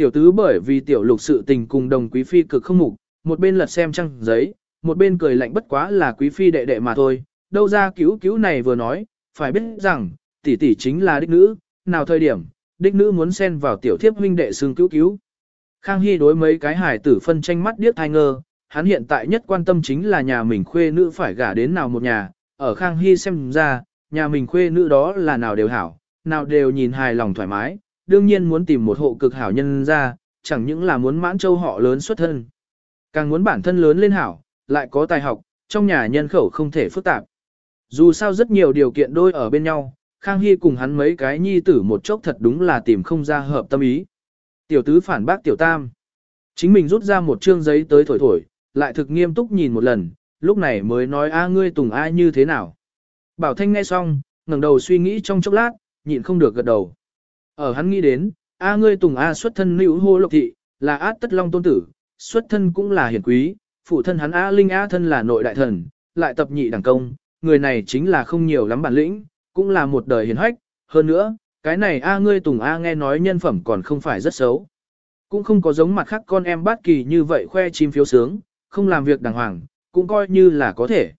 Tiểu tứ bởi vì tiểu lục sự tình cùng đồng quý phi cực không mục, một bên lật xem trăng giấy, một bên cười lạnh bất quá là quý phi đệ đệ mà thôi, đâu ra cứu cứu này vừa nói, phải biết rằng, tỷ tỷ chính là đích nữ, nào thời điểm, đích nữ muốn xen vào tiểu thiếp huynh đệ xương cứu cứu. Khang Hy đối mấy cái hải tử phân tranh mắt điếc thai ngơ, hắn hiện tại nhất quan tâm chính là nhà mình khuê nữ phải gả đến nào một nhà, ở Khang Hy xem ra, nhà mình khuê nữ đó là nào đều hảo, nào đều nhìn hài lòng thoải mái, đương nhiên muốn tìm một hộ cực hảo nhân ra, chẳng những là muốn mãn châu họ lớn xuất thân. Càng muốn bản thân lớn lên hảo, lại có tài học, trong nhà nhân khẩu không thể phức tạp. Dù sao rất nhiều điều kiện đôi ở bên nhau, Khang Hy cùng hắn mấy cái nhi tử một chốc thật đúng là tìm không ra hợp tâm ý. Tiểu tứ phản bác tiểu tam. Chính mình rút ra một chương giấy tới thổi thổi, lại thực nghiêm túc nhìn một lần, lúc này mới nói a ngươi tùng ai như thế nào. Bảo Thanh nghe xong, ngẩng đầu suy nghĩ trong chốc lát, nhịn không được gật đầu. Ở hắn nghĩ đến, a ngươi tùng a xuất thân nữ hô lộc thị, là át tất long tôn tử, xuất thân cũng là hiển quý, phụ thân hắn a linh a thân là nội đại thần, lại tập nhị đẳng công, người này chính là không nhiều lắm bản lĩnh, cũng là một đời hiền hách, hơn nữa, cái này a ngươi tùng a nghe nói nhân phẩm còn không phải rất xấu. Cũng không có giống mặt khác con em bát kỳ như vậy khoe chim phiếu sướng, không làm việc đàng hoàng, cũng coi như là có thể.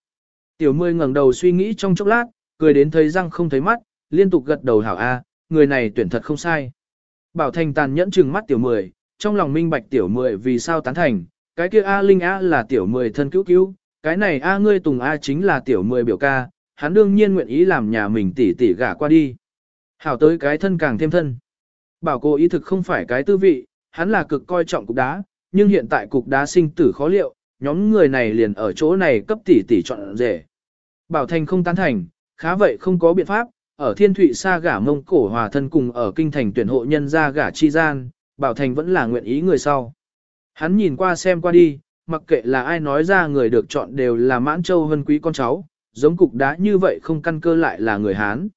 Tiểu mươi ngẩng đầu suy nghĩ trong chốc lát, cười đến thấy răng không thấy mắt, liên tục gật đầu hảo A, người này tuyển thật không sai. Bảo Thành tàn nhẫn trừng mắt tiểu mười, trong lòng minh bạch tiểu mười vì sao tán thành, cái kia A Linh A là tiểu mười thân cứu cứu, cái này A ngươi Tùng A chính là tiểu mười biểu ca, hắn đương nhiên nguyện ý làm nhà mình tỷ tỷ gả qua đi. Hảo tới cái thân càng thêm thân. Bảo cô ý thực không phải cái tư vị, hắn là cực coi trọng cục đá, nhưng hiện tại cục đá sinh tử khó liệu, nhóm người này liền ở chỗ này cấp tỷ tỷ chọn rể. Bảo Thành không tán thành, khá vậy không có biện pháp, ở Thiên Thụy xa gả mông cổ hòa thân cùng ở kinh thành tuyển hộ nhân ra gả chi gian, Bảo Thành vẫn là nguyện ý người sau. Hắn nhìn qua xem qua đi, mặc kệ là ai nói ra người được chọn đều là mãn châu hân quý con cháu, giống cục đá như vậy không căn cơ lại là người Hán.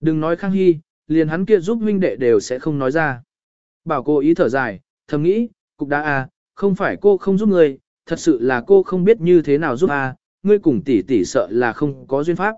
Đừng nói Khang Hy, liền hắn kia giúp huynh đệ đều sẽ không nói ra. Bảo cô ý thở dài, thầm nghĩ, cục đá à, không phải cô không giúp người, thật sự là cô không biết như thế nào giúp à, ngươi cùng tỷ tỷ sợ là không có duyên pháp.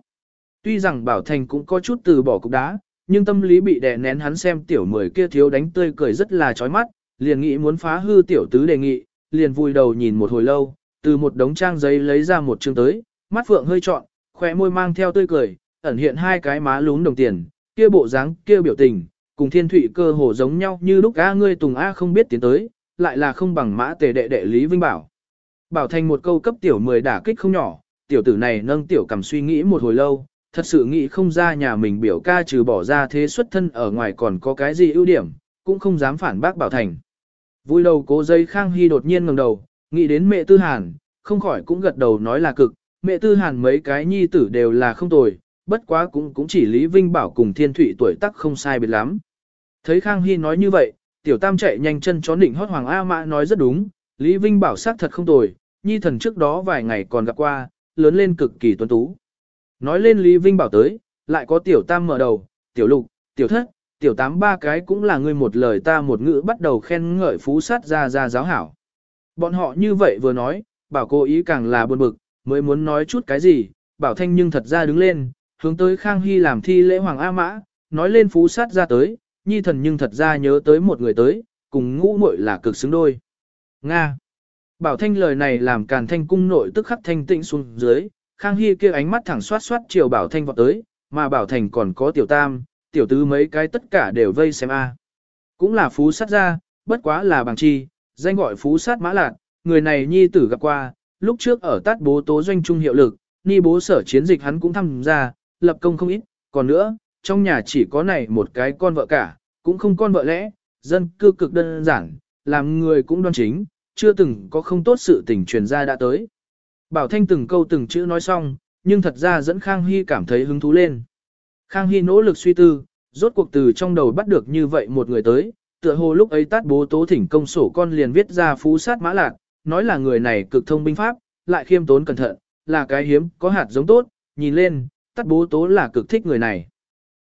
Tuy rằng Bảo Thành cũng có chút từ bỏ cục đá, nhưng tâm lý bị đè nén hắn xem tiểu mười kia thiếu đánh tươi cười rất là chói mắt, liền nghĩ muốn phá hư tiểu tứ đề nghị, liền vùi đầu nhìn một hồi lâu, từ một đống trang giấy lấy ra một chương tới, mắt phượng hơi trọn, khoe môi mang theo tươi cười, ẩn hiện hai cái má lún đồng tiền, kia bộ dáng, kia biểu tình, cùng thiên thụy cơ hồ giống nhau như lúc A ngươi Tùng A không biết tiến tới, lại là không bằng mã tề đệ đệ Lý Vinh Bảo. Bảo thành một câu cấp tiểu 10 đả kích không nhỏ, tiểu tử này nâng tiểu cầm suy nghĩ một hồi lâu, thật sự nghĩ không ra nhà mình biểu ca trừ bỏ ra thế xuất thân ở ngoài còn có cái gì ưu điểm, cũng không dám phản bác Bảo Thành. Vui đầu cố dây Khang Hy đột nhiên ngẩng đầu, nghĩ đến mẹ Tư Hàn, không khỏi cũng gật đầu nói là cực, mẹ Tư Hàn mấy cái nhi tử đều là không tồi, bất quá cũng cũng chỉ Lý Vinh Bảo cùng Thiên Thụy tuổi tác không sai biệt lắm. Thấy Khang Hy nói như vậy, tiểu tam chạy nhanh chân chó định hót Hoàng A Mã nói rất đúng, Lý Vinh Bảo xác thật không tồi, nhi thần trước đó vài ngày còn gặp qua, lớn lên cực kỳ tuấn tú. Nói lên Lý Vinh Bảo tới, lại có tiểu tam mở đầu, tiểu lục, tiểu thất, tiểu tám ba cái cũng là người một lời ta một ngữ bắt đầu khen ngợi phú sát ra ra giáo hảo. Bọn họ như vậy vừa nói, bảo cô ý càng là buồn bực, mới muốn nói chút cái gì, bảo thanh nhưng thật ra đứng lên, hướng tới Khang Hy làm thi lễ Hoàng A Mã, nói lên phú sát ra tới, nhi thần nhưng thật ra nhớ tới một người tới, cùng ngũ muội là cực xứng đôi. Nga. Bảo thanh lời này làm càn thanh cung nội tức khắc thanh tịnh xuống dưới, Khang Hy kia ánh mắt thẳng xoát xoát chiều Bảo thanh vọt tới, mà Bảo thành còn có tiểu tam, tiểu tứ mấy cái tất cả đều vây xem a. Cũng là phú sát ra, bất quá là bằng chi, danh gọi phú sát mã lạc, người này nhi tử gặp qua, lúc trước ở tát bố tố doanh trung hiệu lực, ni bố sở chiến dịch hắn cũng tham gia, lập công không ít, còn nữa, trong nhà chỉ có này một cái con vợ cả, cũng không con vợ lẽ, dân cư cực đơn giản, làm người cũng đoan chính, chưa từng có không tốt sự tình truyền ra đã tới. Bảo Thanh từng câu từng chữ nói xong, nhưng thật ra dẫn Khang Hy cảm thấy hứng thú lên. Khang Hy nỗ lực suy tư, rốt cuộc từ trong đầu bắt được như vậy một người tới, tựa hồ lúc ấy tát bố tố thỉnh công sổ con liền viết ra phú sát mã lạc, nói là người này cực thông binh pháp, lại khiêm tốn cẩn thận, là cái hiếm, có hạt giống tốt, nhìn lên, tát bố tố là cực thích người này.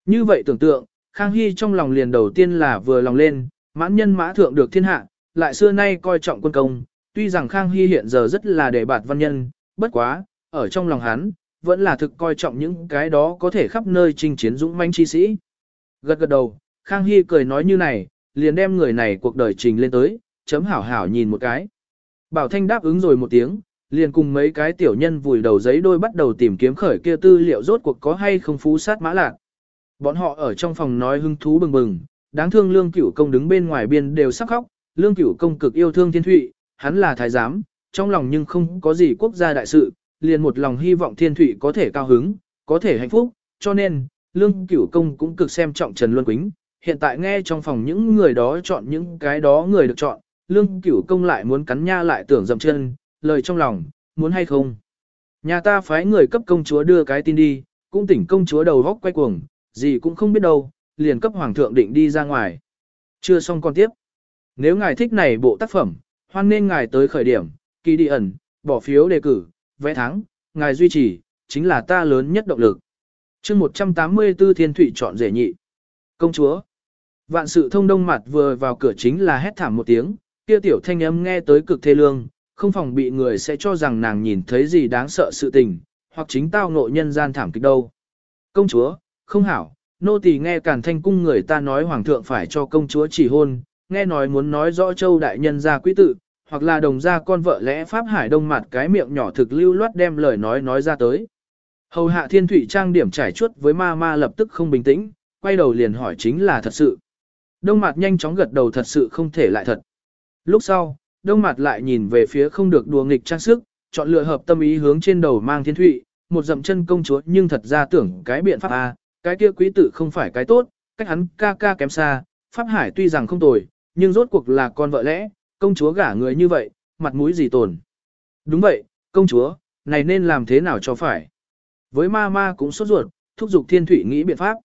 Như vậy tưởng tượng, Khang Hy trong lòng liền đầu tiên là vừa lòng lên, mãn nhân mã thượng được thiên hạ, lại xưa nay coi trọng quân công, tuy rằng Khang Hy hiện giờ rất là đề bạt văn nhân, bất quá, ở trong lòng hắn, vẫn là thực coi trọng những cái đó có thể khắp nơi chinh chiến dũng manh chi sĩ. Gật gật đầu, Khang Hy cười nói như này, liền đem người này cuộc đời trình lên tới, chấm hảo hảo nhìn một cái. Bảo Thanh đáp ứng rồi một tiếng, liền cùng mấy cái tiểu nhân vùi đầu giấy đôi bắt đầu tìm kiếm khởi kia tư liệu rốt cuộc có hay không phú sát mã lạc. Bọn họ ở trong phòng nói hưng thú bừng bừng, đáng thương lương cửu công đứng bên ngoài biên đều sắc khóc, lương cửu công cực yêu thương thiên thụy, hắn là thái giám, trong lòng nhưng không có gì quốc gia đại sự, liền một lòng hy vọng thiên thủy có thể cao hứng, có thể hạnh phúc, cho nên, lương cửu công cũng cực xem trọng Trần Luân Quýnh. Hiện tại nghe trong phòng những người đó chọn những cái đó người được chọn, lương cửu công lại muốn cắn nha lại tưởng dầm chân, lời trong lòng, muốn hay không. Nhà ta phái người cấp công chúa đưa cái tin đi, cũng tỉnh công chúa đầu góc quay cuồng, gì cũng không biết đâu, liền cấp hoàng thượng định đi ra ngoài. Chưa xong con tiếp. Nếu ngài thích này bộ tác phẩm, hoan nên ngài tới khởi điểm, kỳ đi ẩn, bỏ phiếu đề cử, vẽ thắng, ngài duy trì, chính là ta lớn nhất động lực. chương 184 thiên thủy chọn rể nhị. Công chúa. Vạn sự thông đông mặt vừa vào cửa chính là hét thảm một tiếng, kia tiểu thanh âm nghe tới cực thê lương, không phòng bị người sẽ cho rằng nàng nhìn thấy gì đáng sợ sự tình, hoặc chính tao ngộ nhân gian thảm kịch đâu. Công chúa, không hảo, nô tỳ nghe cản thanh cung người ta nói hoàng thượng phải cho công chúa chỉ hôn, nghe nói muốn nói rõ châu đại nhân ra quý tự, hoặc là đồng gia con vợ lẽ Pháp Hải Đông mặt cái miệng nhỏ thực lưu loát đem lời nói nói ra tới. Hầu hạ thiên thủy trang điểm trải chuốt với ma ma lập tức không bình tĩnh, quay đầu liền hỏi chính là thật sự. Đông mặt nhanh chóng gật đầu thật sự không thể lại thật. Lúc sau, đông mặt lại nhìn về phía không được đùa nghịch trang sức, chọn lựa hợp tâm ý hướng trên đầu mang thiên thủy, một dậm chân công chúa nhưng thật ra tưởng cái biện pháp A, cái kia quý tử không phải cái tốt, cách hắn ca ca kém xa, Pháp Hải tuy rằng không tồi, nhưng rốt cuộc là con vợ lẽ, công chúa gả người như vậy, mặt mũi gì tồn. Đúng vậy, công chúa, này nên làm thế nào cho phải. Với ma ma cũng sốt ruột, thúc giục thiên thủy nghĩ biện pháp.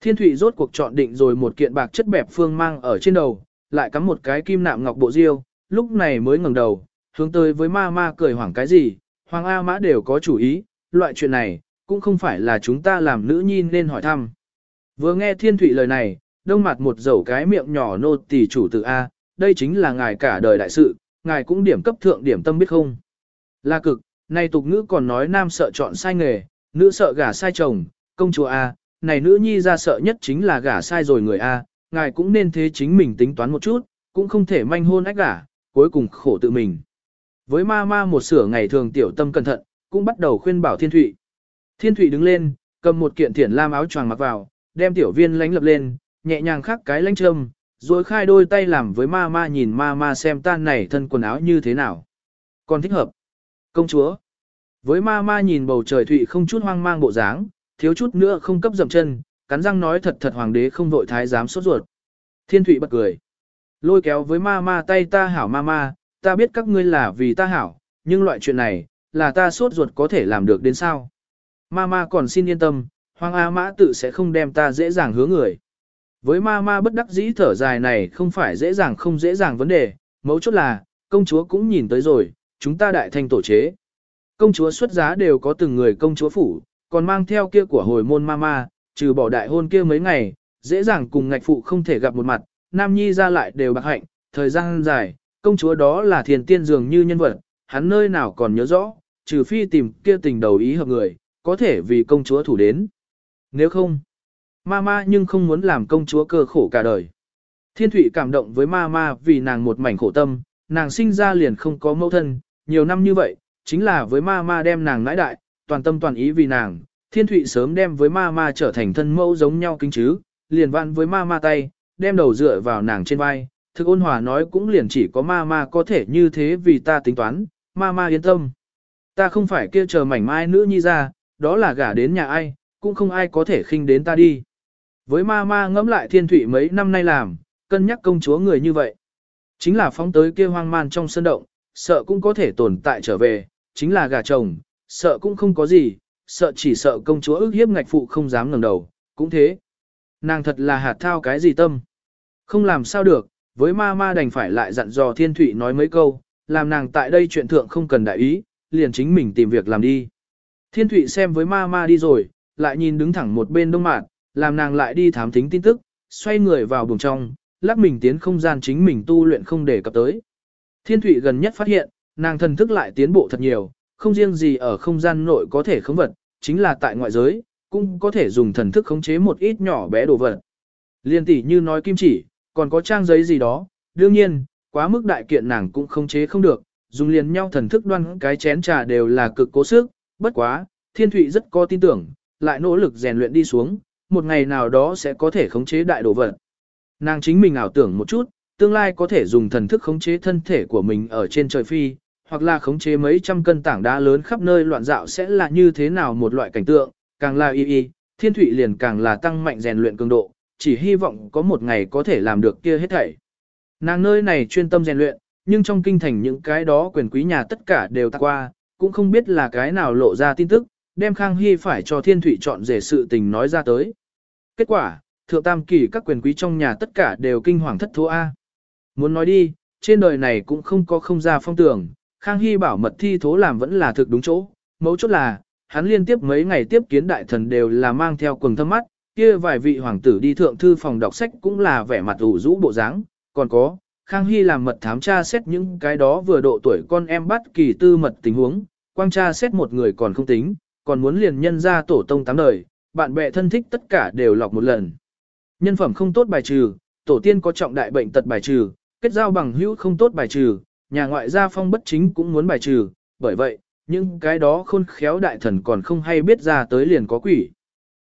Thiên thủy rốt cuộc chọn định rồi một kiện bạc chất bẹp phương mang ở trên đầu, lại cắm một cái kim nạm ngọc bộ diêu, lúc này mới ngẩng đầu, hướng tới với ma ma cười hoảng cái gì, hoàng A mã đều có chủ ý, loại chuyện này, cũng không phải là chúng ta làm nữ nhi nên hỏi thăm. Vừa nghe thiên thủy lời này, đông mặt một dầu cái miệng nhỏ nô tỳ chủ tử A, đây chính là ngài cả đời đại sự, ngài cũng điểm cấp thượng điểm tâm biết không. Là cực, này tục ngữ còn nói nam sợ chọn sai nghề, nữ sợ gả sai chồng, công chúa A, này nữ nhi ra sợ nhất chính là gả sai rồi người A, ngài cũng nên thế chính mình tính toán một chút, cũng không thể manh hôn ách gả, cuối cùng khổ tự mình. Với ma ma một sửa ngày thường tiểu tâm cẩn thận, cũng bắt đầu khuyên bảo thiên thụy. Thiên thụy đứng lên, Cầm một kiện thiển lam áo choàng mặc vào, đem tiểu viên lánh lập lên, nhẹ nhàng khắc cái lánh châm, rồi khai đôi tay làm với ma ma nhìn ma ma xem tan này thân quần áo như thế nào. Còn thích hợp. Công chúa. Với ma ma nhìn bầu trời thụy không chút hoang mang bộ dáng, thiếu chút nữa không cấp dậm chân, cắn răng nói thật thật hoàng đế không vội thái dám sốt ruột. Thiên thụy bật cười. Lôi kéo với ma ma tay ta hảo ma ma, ta biết các ngươi là vì ta hảo, nhưng loại chuyện này, là ta sốt ruột có thể làm được đến sao. Ma ma còn xin yên tâm, hoàng A mã tự sẽ không đem ta dễ dàng hứa người. Với ma ma bất đắc dĩ thở dài này không phải dễ dàng không dễ dàng vấn đề, mấu chốt là, công chúa cũng nhìn tới rồi, chúng ta đại thanh tổ chế. Công chúa xuất giá đều có từng người công chúa phủ, còn mang theo kia của hồi môn ma ma, trừ bỏ đại hôn kia mấy ngày, dễ dàng cùng ngạch phụ không thể gặp một mặt, nam nhi ra lại đều bạc hạnh, thời gian dài, công chúa đó là thiền tiên dường như nhân vật, hắn nơi nào còn nhớ rõ, trừ phi tìm kia tình đầu ý hợp người, có thể vì công chúa thủ đến. Nếu không, Mama nhưng không muốn làm công chúa cơ khổ cả đời. Thiên Thụy cảm động với Mama vì nàng một mảnh khổ tâm, nàng sinh ra liền không có mẫu thân, nhiều năm như vậy, chính là với Mama đem nàng nãi đại, toàn tâm toàn ý vì nàng. Thiên Thụy sớm đem với Mama trở thành thân mẫu giống nhau kính chứ, liền vặn với Mama tay, đem đầu dựa vào nàng trên vai. Thực ôn hòa nói cũng liền chỉ có Mama có thể như thế vì ta tính toán, Mama yên tâm. Ta không phải kia chờ mảnh mai nữ nhi ra, đó là gả đến nhà ai, cũng không ai có thể khinh đến ta đi. Với ma ma ngẫm lại thiên thủy mấy năm nay làm, cân nhắc công chúa người như vậy. Chính là phóng tới kia hoang man trong sân động, sợ cũng có thể tồn tại trở về, chính là gà chồng, sợ cũng không có gì, sợ chỉ sợ công chúa ức hiếp ngạch phụ không dám ngẩng đầu, cũng thế. Nàng thật là hạt thao cái gì tâm. Không làm sao được, với ma ma đành phải lại dặn dò thiên thủy nói mấy câu, làm nàng tại đây chuyện thượng không cần đại ý, liền chính mình tìm việc làm đi. Thiên thủy xem với ma ma đi rồi, lại nhìn đứng thẳng một bên đông mạn, làm nàng lại đi thám thính tin tức, xoay người vào buồng trong, lắc mình tiến không gian chính mình tu luyện không để cập tới. Thiên Thụy gần nhất phát hiện, nàng thần thức lại tiến bộ thật nhiều, không riêng gì ở không gian nội có thể khống vật, chính là tại ngoại giới, cũng có thể dùng thần thức khống chế một ít nhỏ bé đồ vật. Liên tỷ như nói kim chỉ, còn có trang giấy gì đó, đương nhiên, quá mức đại kiện nàng cũng khống chế không được, dùng liền nhau thần thức đoan cái chén trà đều là cực cố sức, bất quá, Thiên Thụy rất có tin tưởng, lại nỗ lực rèn luyện đi xuống, một ngày nào đó sẽ có thể khống chế đại đồ vật. Nàng chính mình ảo tưởng một chút, tương lai có thể dùng thần thức khống chế thân thể của mình ở trên trời phi, hoặc là khống chế mấy trăm cân tảng đá lớn khắp nơi loạn dạo sẽ là như thế nào một loại cảnh tượng, càng là y y, thiên thủy liền càng là tăng mạnh rèn luyện cường độ, chỉ hy vọng có một ngày có thể làm được kia hết thảy. Nàng nơi này chuyên tâm rèn luyện, nhưng trong kinh thành những cái đó quyền quý nhà tất cả đều tạc qua, cũng không biết là cái nào lộ ra tin tức, đem Khang Hy phải cho thiên thủy chọn rể sự tình nói ra tới. Kết quả, thượng tam kỳ các quyền quý trong nhà tất cả đều kinh hoàng thất thố A. Muốn nói đi, trên đời này cũng không có không ra phong tưởng, Khang Hy bảo mật thi thố làm vẫn là thực đúng chỗ, mấu chốt là, hắn liên tiếp mấy ngày tiếp kiến đại thần đều là mang theo quần thâm mắt, kia vài vị hoàng tử đi thượng thư phòng đọc sách cũng là vẻ mặt ủ rũ bộ dáng, còn có, Khang Hy làm mật thám tra xét những cái đó vừa độ tuổi con em bắt kỳ tư mật tình huống, quang tra xét một người còn không tính, còn muốn liền nhân ra tổ tông tám đời, bạn bè thân thích tất cả đều lọc một lần. Nhân phẩm không tốt bài trừ, tổ tiên có trọng đại bệnh tật bài trừ, kết giao bằng hữu không tốt bài trừ, nhà ngoại gia phong bất chính cũng muốn bài trừ, bởi vậy, những cái đó khôn khéo đại thần còn không hay biết ra tới liền có quỷ.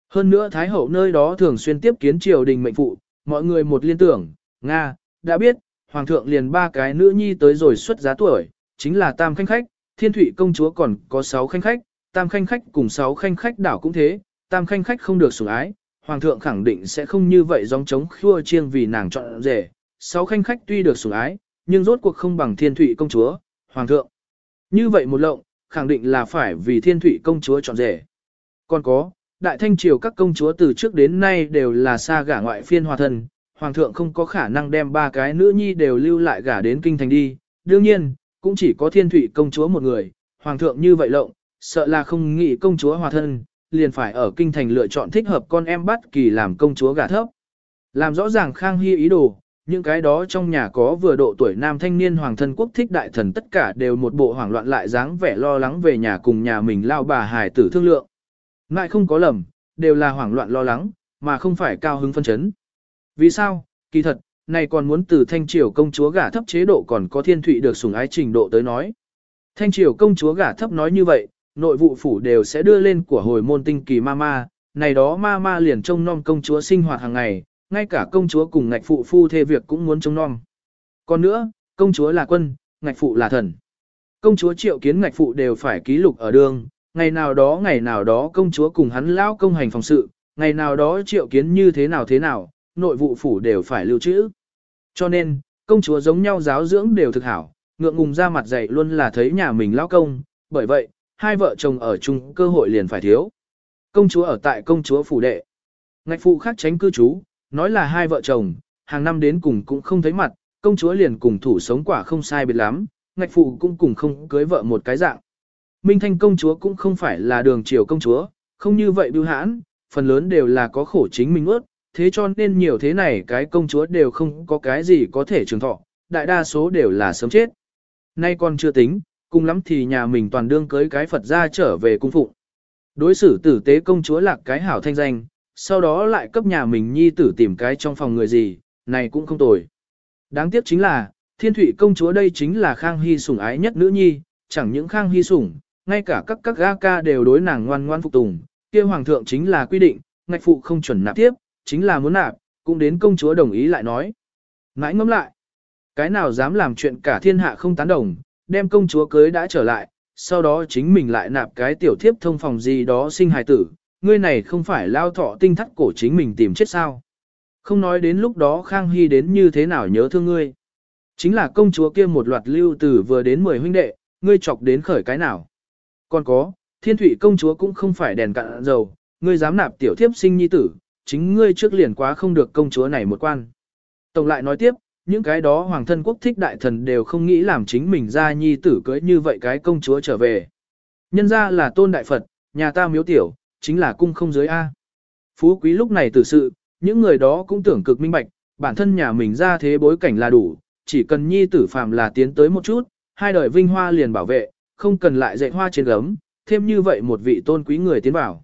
Hơn nữa Thái Hậu nơi đó thường xuyên tiếp kiến triều đình mệnh phụ, mọi người một liên tưởng, Nga, đã biết, Hoàng thượng liền ba cái nữ nhi tới rồi xuất giá tuổi, chính là Tam Khanh Khách, Thiên Thụy Công Chúa còn có sáu Khanh Khách, Tam Khanh Khách cùng sáu Khanh Khách đảo cũng thế, tam khanh khách không được sủng ái, hoàng thượng khẳng định sẽ không như vậy giống chống khua chiêng vì nàng chọn rể. Sáu khanh khách tuy được sủng ái, nhưng rốt cuộc không bằng thiên thủy công chúa, hoàng thượng. Như vậy một lộng, khẳng định là phải vì thiên thủy công chúa chọn rể. Còn có, đại thanh triều các công chúa từ trước đến nay đều là xa gả ngoại phiên hòa thân, hoàng thượng không có khả năng đem ba cái nữ nhi đều lưu lại gả đến kinh thành đi. Đương nhiên, cũng chỉ có thiên thủy công chúa một người, hoàng thượng như vậy lộng, sợ là không nghĩ công chúa hòa thân, liền phải ở kinh thành lựa chọn thích hợp con em bắt kỳ làm công chúa gả thấp. Làm rõ ràng Khang Hy ý đồ, những cái đó trong nhà có vừa độ tuổi nam thanh niên hoàng thân quốc thích đại thần tất cả đều một bộ hoảng loạn lại dáng vẻ lo lắng về nhà cùng nhà mình lao bà hài tử thương lượng. Ngại không có lầm, đều là hoảng loạn lo lắng, mà không phải cao hứng phân chấn. Vì sao? Kỳ thật, này còn muốn từ thanh triều công chúa gả thấp chế độ còn có thiên thụy được sủng ái trình độ tới nói. Thanh triều công chúa gả thấp nói như vậy, nội vụ phủ đều sẽ đưa lên của hồi môn tinh kỳ ma ma, này đó ma ma liền trông nom công chúa sinh hoạt hàng ngày, ngay cả công chúa cùng ngạch phụ phu thê việc cũng muốn trông nom. Còn nữa, công chúa là quân, ngạch phụ là thần. Công chúa triệu kiến ngạch phụ đều phải ký lục ở đường, ngày nào đó ngày nào đó công chúa cùng hắn lão công hành phòng sự, ngày nào đó triệu kiến như thế nào thế nào, nội vụ phủ đều phải lưu trữ. Cho nên, công chúa giống nhau giáo dưỡng đều thực hảo, ngượng ngùng ra mặt dạy luôn là thấy nhà mình lão công, bởi vậy, hai vợ chồng ở chung cơ hội liền phải thiếu. Công chúa ở tại công chúa phủ đệ. Ngạch phụ khác tránh cư trú, nói là hai vợ chồng, hàng năm đến cùng cũng không thấy mặt, công chúa liền cùng thủ sống quả không sai biệt lắm, ngạch phụ cũng cùng không cưới vợ một cái dạng. Minh Thanh công chúa cũng không phải là đường triều công chúa, không như vậy bưu hãn, phần lớn đều là có khổ chính mình ướt, thế cho nên nhiều thế này cái công chúa đều không có cái gì có thể trường thọ, đại đa số đều là sớm chết. Nay còn chưa tính, cùng lắm thì nhà mình toàn đương cưới cái Phật ra trở về cung phụng. Đối xử tử tế công chúa lạc cái hảo thanh danh, sau đó lại cấp nhà mình nhi tử tìm cái trong phòng người gì, này cũng không tồi. Đáng tiếc chính là, thiên thủy công chúa đây chính là Khang Hy sủng ái nhất nữ nhi, chẳng những Khang Hy sủng, ngay cả các các ga ca đều đối nàng ngoan ngoan phục tùng, kia hoàng thượng chính là quy định, ngạch phụ không chuẩn nạp tiếp, chính là muốn nạp, cũng đến công chúa đồng ý lại nói. Mãi ngẫm lại, cái nào dám làm chuyện cả thiên hạ không tán đồng, đem công chúa cưới đã trở lại, sau đó chính mình lại nạp cái tiểu thiếp thông phòng gì đó sinh hài tử, ngươi này không phải lao thọ tinh thắt cổ chính mình tìm chết sao. Không nói đến lúc đó Khang Hy đến như thế nào nhớ thương ngươi. Chính là công chúa kia một loạt lưu tử vừa đến 10 huynh đệ, ngươi chọc đến khởi cái nào. Còn có, thiên thủy công chúa cũng không phải đèn cạn dầu, ngươi dám nạp tiểu thiếp sinh nhi tử, chính ngươi trước liền quá không được công chúa này một quan. Tổng lại nói tiếp, những cái đó hoàng thân quốc thích đại thần đều không nghĩ làm chính mình ra nhi tử cưới như vậy cái công chúa trở về. Nhân ra là tôn đại Phật, nhà ta miếu tiểu, chính là cung không giới A. Phú quý lúc này tử sự, những người đó cũng tưởng cực minh bạch, bản thân nhà mình ra thế bối cảnh là đủ, chỉ cần nhi tử phàm là tiến tới một chút, hai đời vinh hoa liền bảo vệ, không cần lại dạy hoa trên gấm, thêm như vậy một vị tôn quý người tiến bảo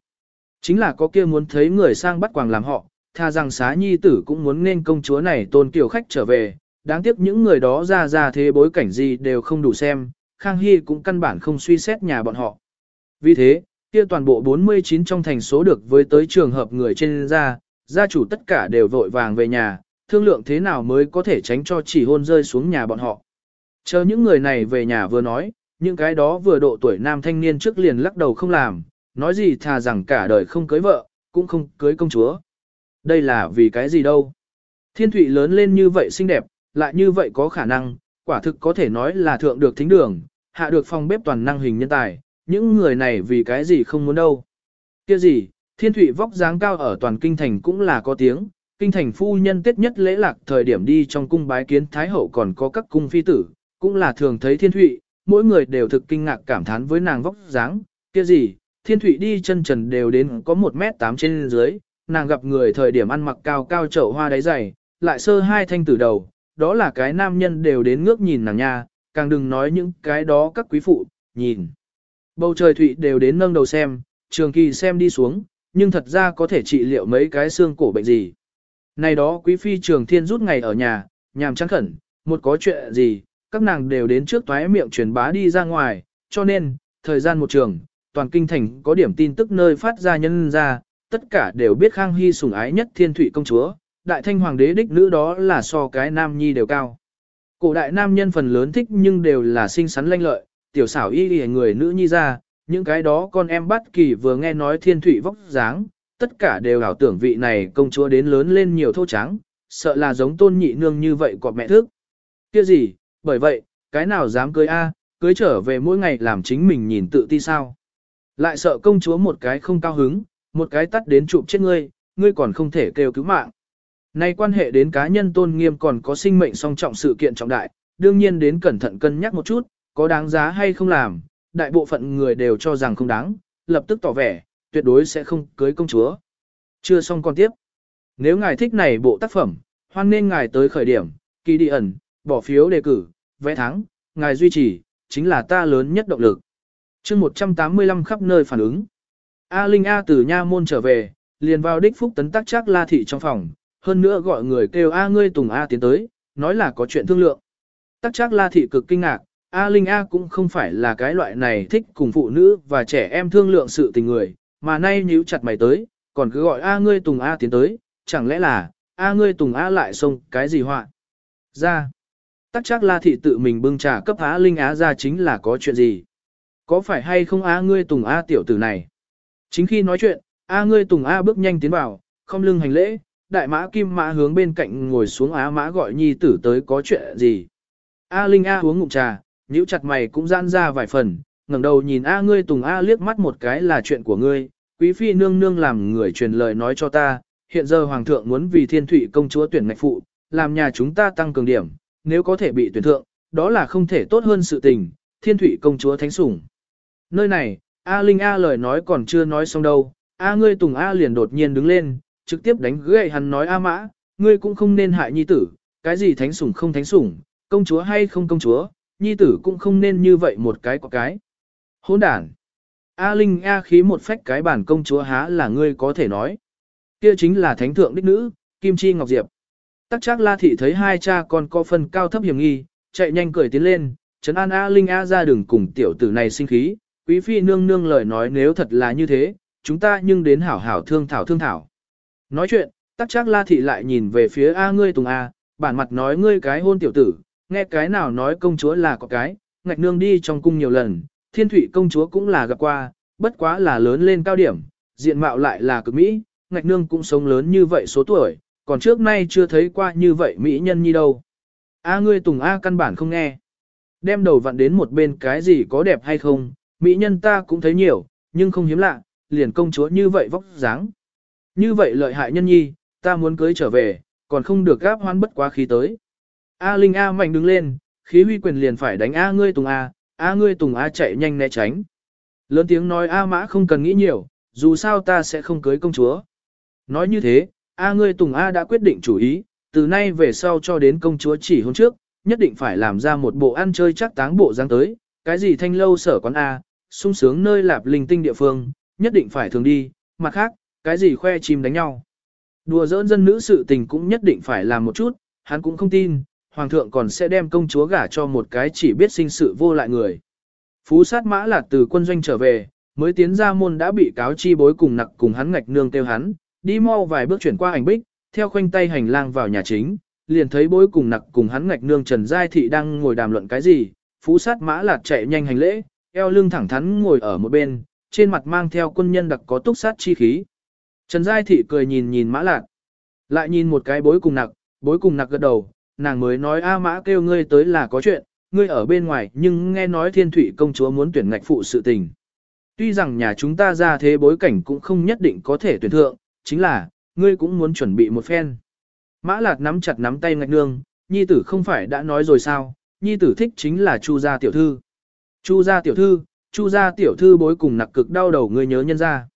Chính là có kia muốn thấy người sang bắt quàng làm họ, tha rằng xá nhi tử cũng muốn nên công chúa này tôn kiểu khách trở về, đáng tiếc những người đó ra ra thế bối cảnh gì đều không đủ xem, Khang Hy cũng căn bản không suy xét nhà bọn họ. Vì thế, kia toàn bộ 49 trong thành số được với tới trường hợp người trên ra, gia chủ tất cả đều vội vàng về nhà, thương lượng thế nào mới có thể tránh cho chỉ hôn rơi xuống nhà bọn họ. Chờ những người này về nhà vừa nói, những cái đó vừa độ tuổi nam thanh niên trước liền lắc đầu không làm, nói gì thà rằng cả đời không cưới vợ, cũng không cưới công chúa. Đây là vì cái gì đâu. Thiên thụy lớn lên như vậy xinh đẹp, lại như vậy có khả năng, quả thực có thể nói là thượng được thính đường, hạ được phòng bếp toàn năng hình nhân tài, những người này vì cái gì không muốn đâu. Kia gì, thiên thụy vóc dáng cao ở toàn kinh thành cũng là có tiếng, kinh thành phu nhân tết nhất lễ lạc thời điểm đi trong cung bái kiến thái hậu còn có các cung phi tử, cũng là thường thấy thiên thụy, mỗi người đều thực kinh ngạc cảm thán với nàng vóc dáng, kia gì, thiên thụy đi chân trần đều đến có 1 mét 8 trên dưới, nàng gặp người thời điểm ăn mặc cao cao chậu hoa đáy dày, lại sơ hai thanh tử đầu, đó là cái nam nhân đều đến ngước nhìn nàng nha, càng đừng nói những cái đó các quý phụ, nhìn. Bầu trời thụy đều đến nâng đầu xem, trường kỳ xem đi xuống, nhưng thật ra có thể trị liệu mấy cái xương cổ bệnh gì. Này đó quý phi trường thiên rút ngày ở nhà, nhàm chán khẩn, một có chuyện gì, các nàng đều đến trước toái miệng truyền bá đi ra ngoài, cho nên, thời gian một trường, toàn kinh thành có điểm tin tức nơi phát ra nhân ra, tất cả đều biết Khang Hy sủng ái nhất thiên thủy công chúa, đại thanh hoàng đế đích nữ đó là so cái nam nhi đều cao. Cổ đại nam nhân phần lớn thích nhưng đều là xinh xắn lanh lợi, tiểu xảo y y người nữ nhi ra, những cái đó con em bắt kỳ vừa nghe nói thiên thủy vóc dáng, tất cả đều ảo tưởng vị này công chúa đến lớn lên nhiều thô trắng, sợ là giống tôn nhị nương như vậy của mẹ thức. Kia gì, bởi vậy, cái nào dám cưới A, cưới trở về mỗi ngày làm chính mình nhìn tự ti sao. Lại sợ công chúa một cái không cao hứng, một cái tắt đến chụp chết ngươi, ngươi còn không thể kêu cứu mạng. Nay quan hệ đến cá nhân tôn nghiêm còn có sinh mệnh song trọng sự kiện trọng đại, đương nhiên đến cẩn thận cân nhắc một chút, có đáng giá hay không làm, đại bộ phận người đều cho rằng không đáng, lập tức tỏ vẻ, tuyệt đối sẽ không cưới công chúa. Chưa xong còn tiếp. Nếu ngài thích này bộ tác phẩm, hoan nên ngài tới khởi điểm, kỳ đi ẩn, bỏ phiếu đề cử, vẽ thắng, ngài duy trì, chính là ta lớn nhất động lực. chương 185 khắp nơi phản ứng. A Linh A từ nha môn trở về, liền vào đích phúc tấn tắc chắc la thị trong phòng, hơn nữa gọi người kêu A ngươi Tùng A tiến tới, nói là có chuyện thương lượng. Tắc chắc la thị cực kinh ngạc, A Linh A cũng không phải là cái loại này thích cùng phụ nữ và trẻ em thương lượng sự tình người, mà nay nhíu chặt mày tới, còn cứ gọi A ngươi Tùng A tiến tới, chẳng lẽ là, A ngươi Tùng A lại xông cái gì họa ra. Tắc chắc La Thị tự mình bưng trà cấp Á Linh Á ra chính là có chuyện gì. Có phải hay không A ngươi Tùng A tiểu tử này? Chính khi nói chuyện, A ngươi Tùng A bước nhanh tiến vào, không lưng hành lễ, đại mã kim mã hướng bên cạnh ngồi xuống Á mã gọi nhi tử tới có chuyện gì. A Linh A uống ngụm trà, nhíu chặt mày cũng giãn ra vài phần, ngẩng đầu nhìn A ngươi Tùng A liếc mắt một cái là chuyện của ngươi, quý phi nương nương làm người truyền lời nói cho ta, hiện giờ hoàng thượng muốn vì thiên thủy công chúa tuyển ngạch phụ, làm nhà chúng ta tăng cường điểm, nếu có thể bị tuyển thượng, đó là không thể tốt hơn sự tình, thiên thủy công chúa thánh sủng. Nơi này, A Linh A lời nói còn chưa nói xong đâu, A ngươi Tùng A liền đột nhiên đứng lên, trực tiếp đánh gậy hắn nói A mã, ngươi cũng không nên hại nhi tử, cái gì thánh sủng không thánh sủng, công chúa hay không công chúa, nhi tử cũng không nên như vậy một cái có cái. Hỗn đản. A Linh A khí một phách cái bản công chúa há là ngươi có thể nói. Kia chính là thánh thượng đích nữ, Kim Chi Ngọc Diệp. Tắc chắc La Thị thấy hai cha con có phần cao thấp hiểm nghi, chạy nhanh cười tiến lên, trấn an A Linh A ra đường cùng tiểu tử này sinh khí, quý phi nương nương lời nói nếu thật là như thế, chúng ta nhưng đến hảo hảo thương thảo thương thảo. Nói chuyện, tắc chắc La Thị lại nhìn về phía A ngươi Tùng A, bản mặt nói ngươi cái hôn tiểu tử, nghe cái nào nói công chúa là có cái, ngạch nương đi trong cung nhiều lần, thiên thủy công chúa cũng là gặp qua, bất quá là lớn lên cao điểm, diện mạo lại là cực mỹ, ngạch nương cũng sống lớn như vậy số tuổi, còn trước nay chưa thấy qua như vậy mỹ nhân như đâu. A ngươi Tùng A căn bản không nghe. Đem đầu vặn đến một bên cái gì có đẹp hay không, mỹ nhân ta cũng thấy nhiều, nhưng không hiếm lạ, liền công chúa như vậy vóc dáng. Như vậy lợi hại nhân nhi, ta muốn cưới trở về, còn không được gáp hoan bất quá khí tới. A Linh A mạnh đứng lên, khí huy quyền liền phải đánh A ngươi Tùng A, A ngươi Tùng A chạy nhanh né tránh. Lớn tiếng nói A mã không cần nghĩ nhiều, dù sao ta sẽ không cưới công chúa. Nói như thế, A ngươi Tùng A đã quyết định chủ ý, từ nay về sau cho đến công chúa chỉ hôm trước, nhất định phải làm ra một bộ ăn chơi chắc táng bộ dáng tới, cái gì thanh lâu sở quán A, sung sướng nơi lạp linh tinh địa phương, nhất định phải thường đi, mặt khác, cái gì khoe chim đánh nhau. Đùa giỡn dân nữ sự tình cũng nhất định phải làm một chút, hắn cũng không tin, hoàng thượng còn sẽ đem công chúa gả cho một cái chỉ biết sinh sự vô lại người. Phú sát mã lạt từ quân doanh trở về, mới tiến ra môn đã bị cáo chi bối cùng nặc cùng hắn ngạch nương tiêu hắn, đi mau vài bước chuyển qua ảnh bích, theo khoanh tay hành lang vào nhà chính, liền thấy bối cùng nặc cùng hắn ngạch nương Trần Giai Thị đang ngồi đàm luận cái gì, phú sát mã lạt chạy nhanh hành lễ, eo lưng thẳng thắn ngồi ở một bên, trên mặt mang theo quân nhân đặc có túc sát chi khí. Trần Giai Thị cười nhìn nhìn mã lạc, lại nhìn một cái bối cùng nặc, bối cùng nặc gật đầu, nàng mới nói A mã kêu ngươi tới là có chuyện, ngươi ở bên ngoài nhưng nghe nói thiên thủy công chúa muốn tuyển ngạch phụ sự tình. Tuy rằng nhà chúng ta ra thế bối cảnh cũng không nhất định có thể tuyển thượng, chính là, ngươi cũng muốn chuẩn bị một phen. Mã Lạt nắm chặt nắm tay ngạch nương, nhi tử không phải đã nói rồi sao, nhi tử thích chính là Chu gia tiểu thư. Chu gia tiểu thư, Chu gia tiểu thư bối cùng nặc cực đau đầu ngươi nhớ nhân gia.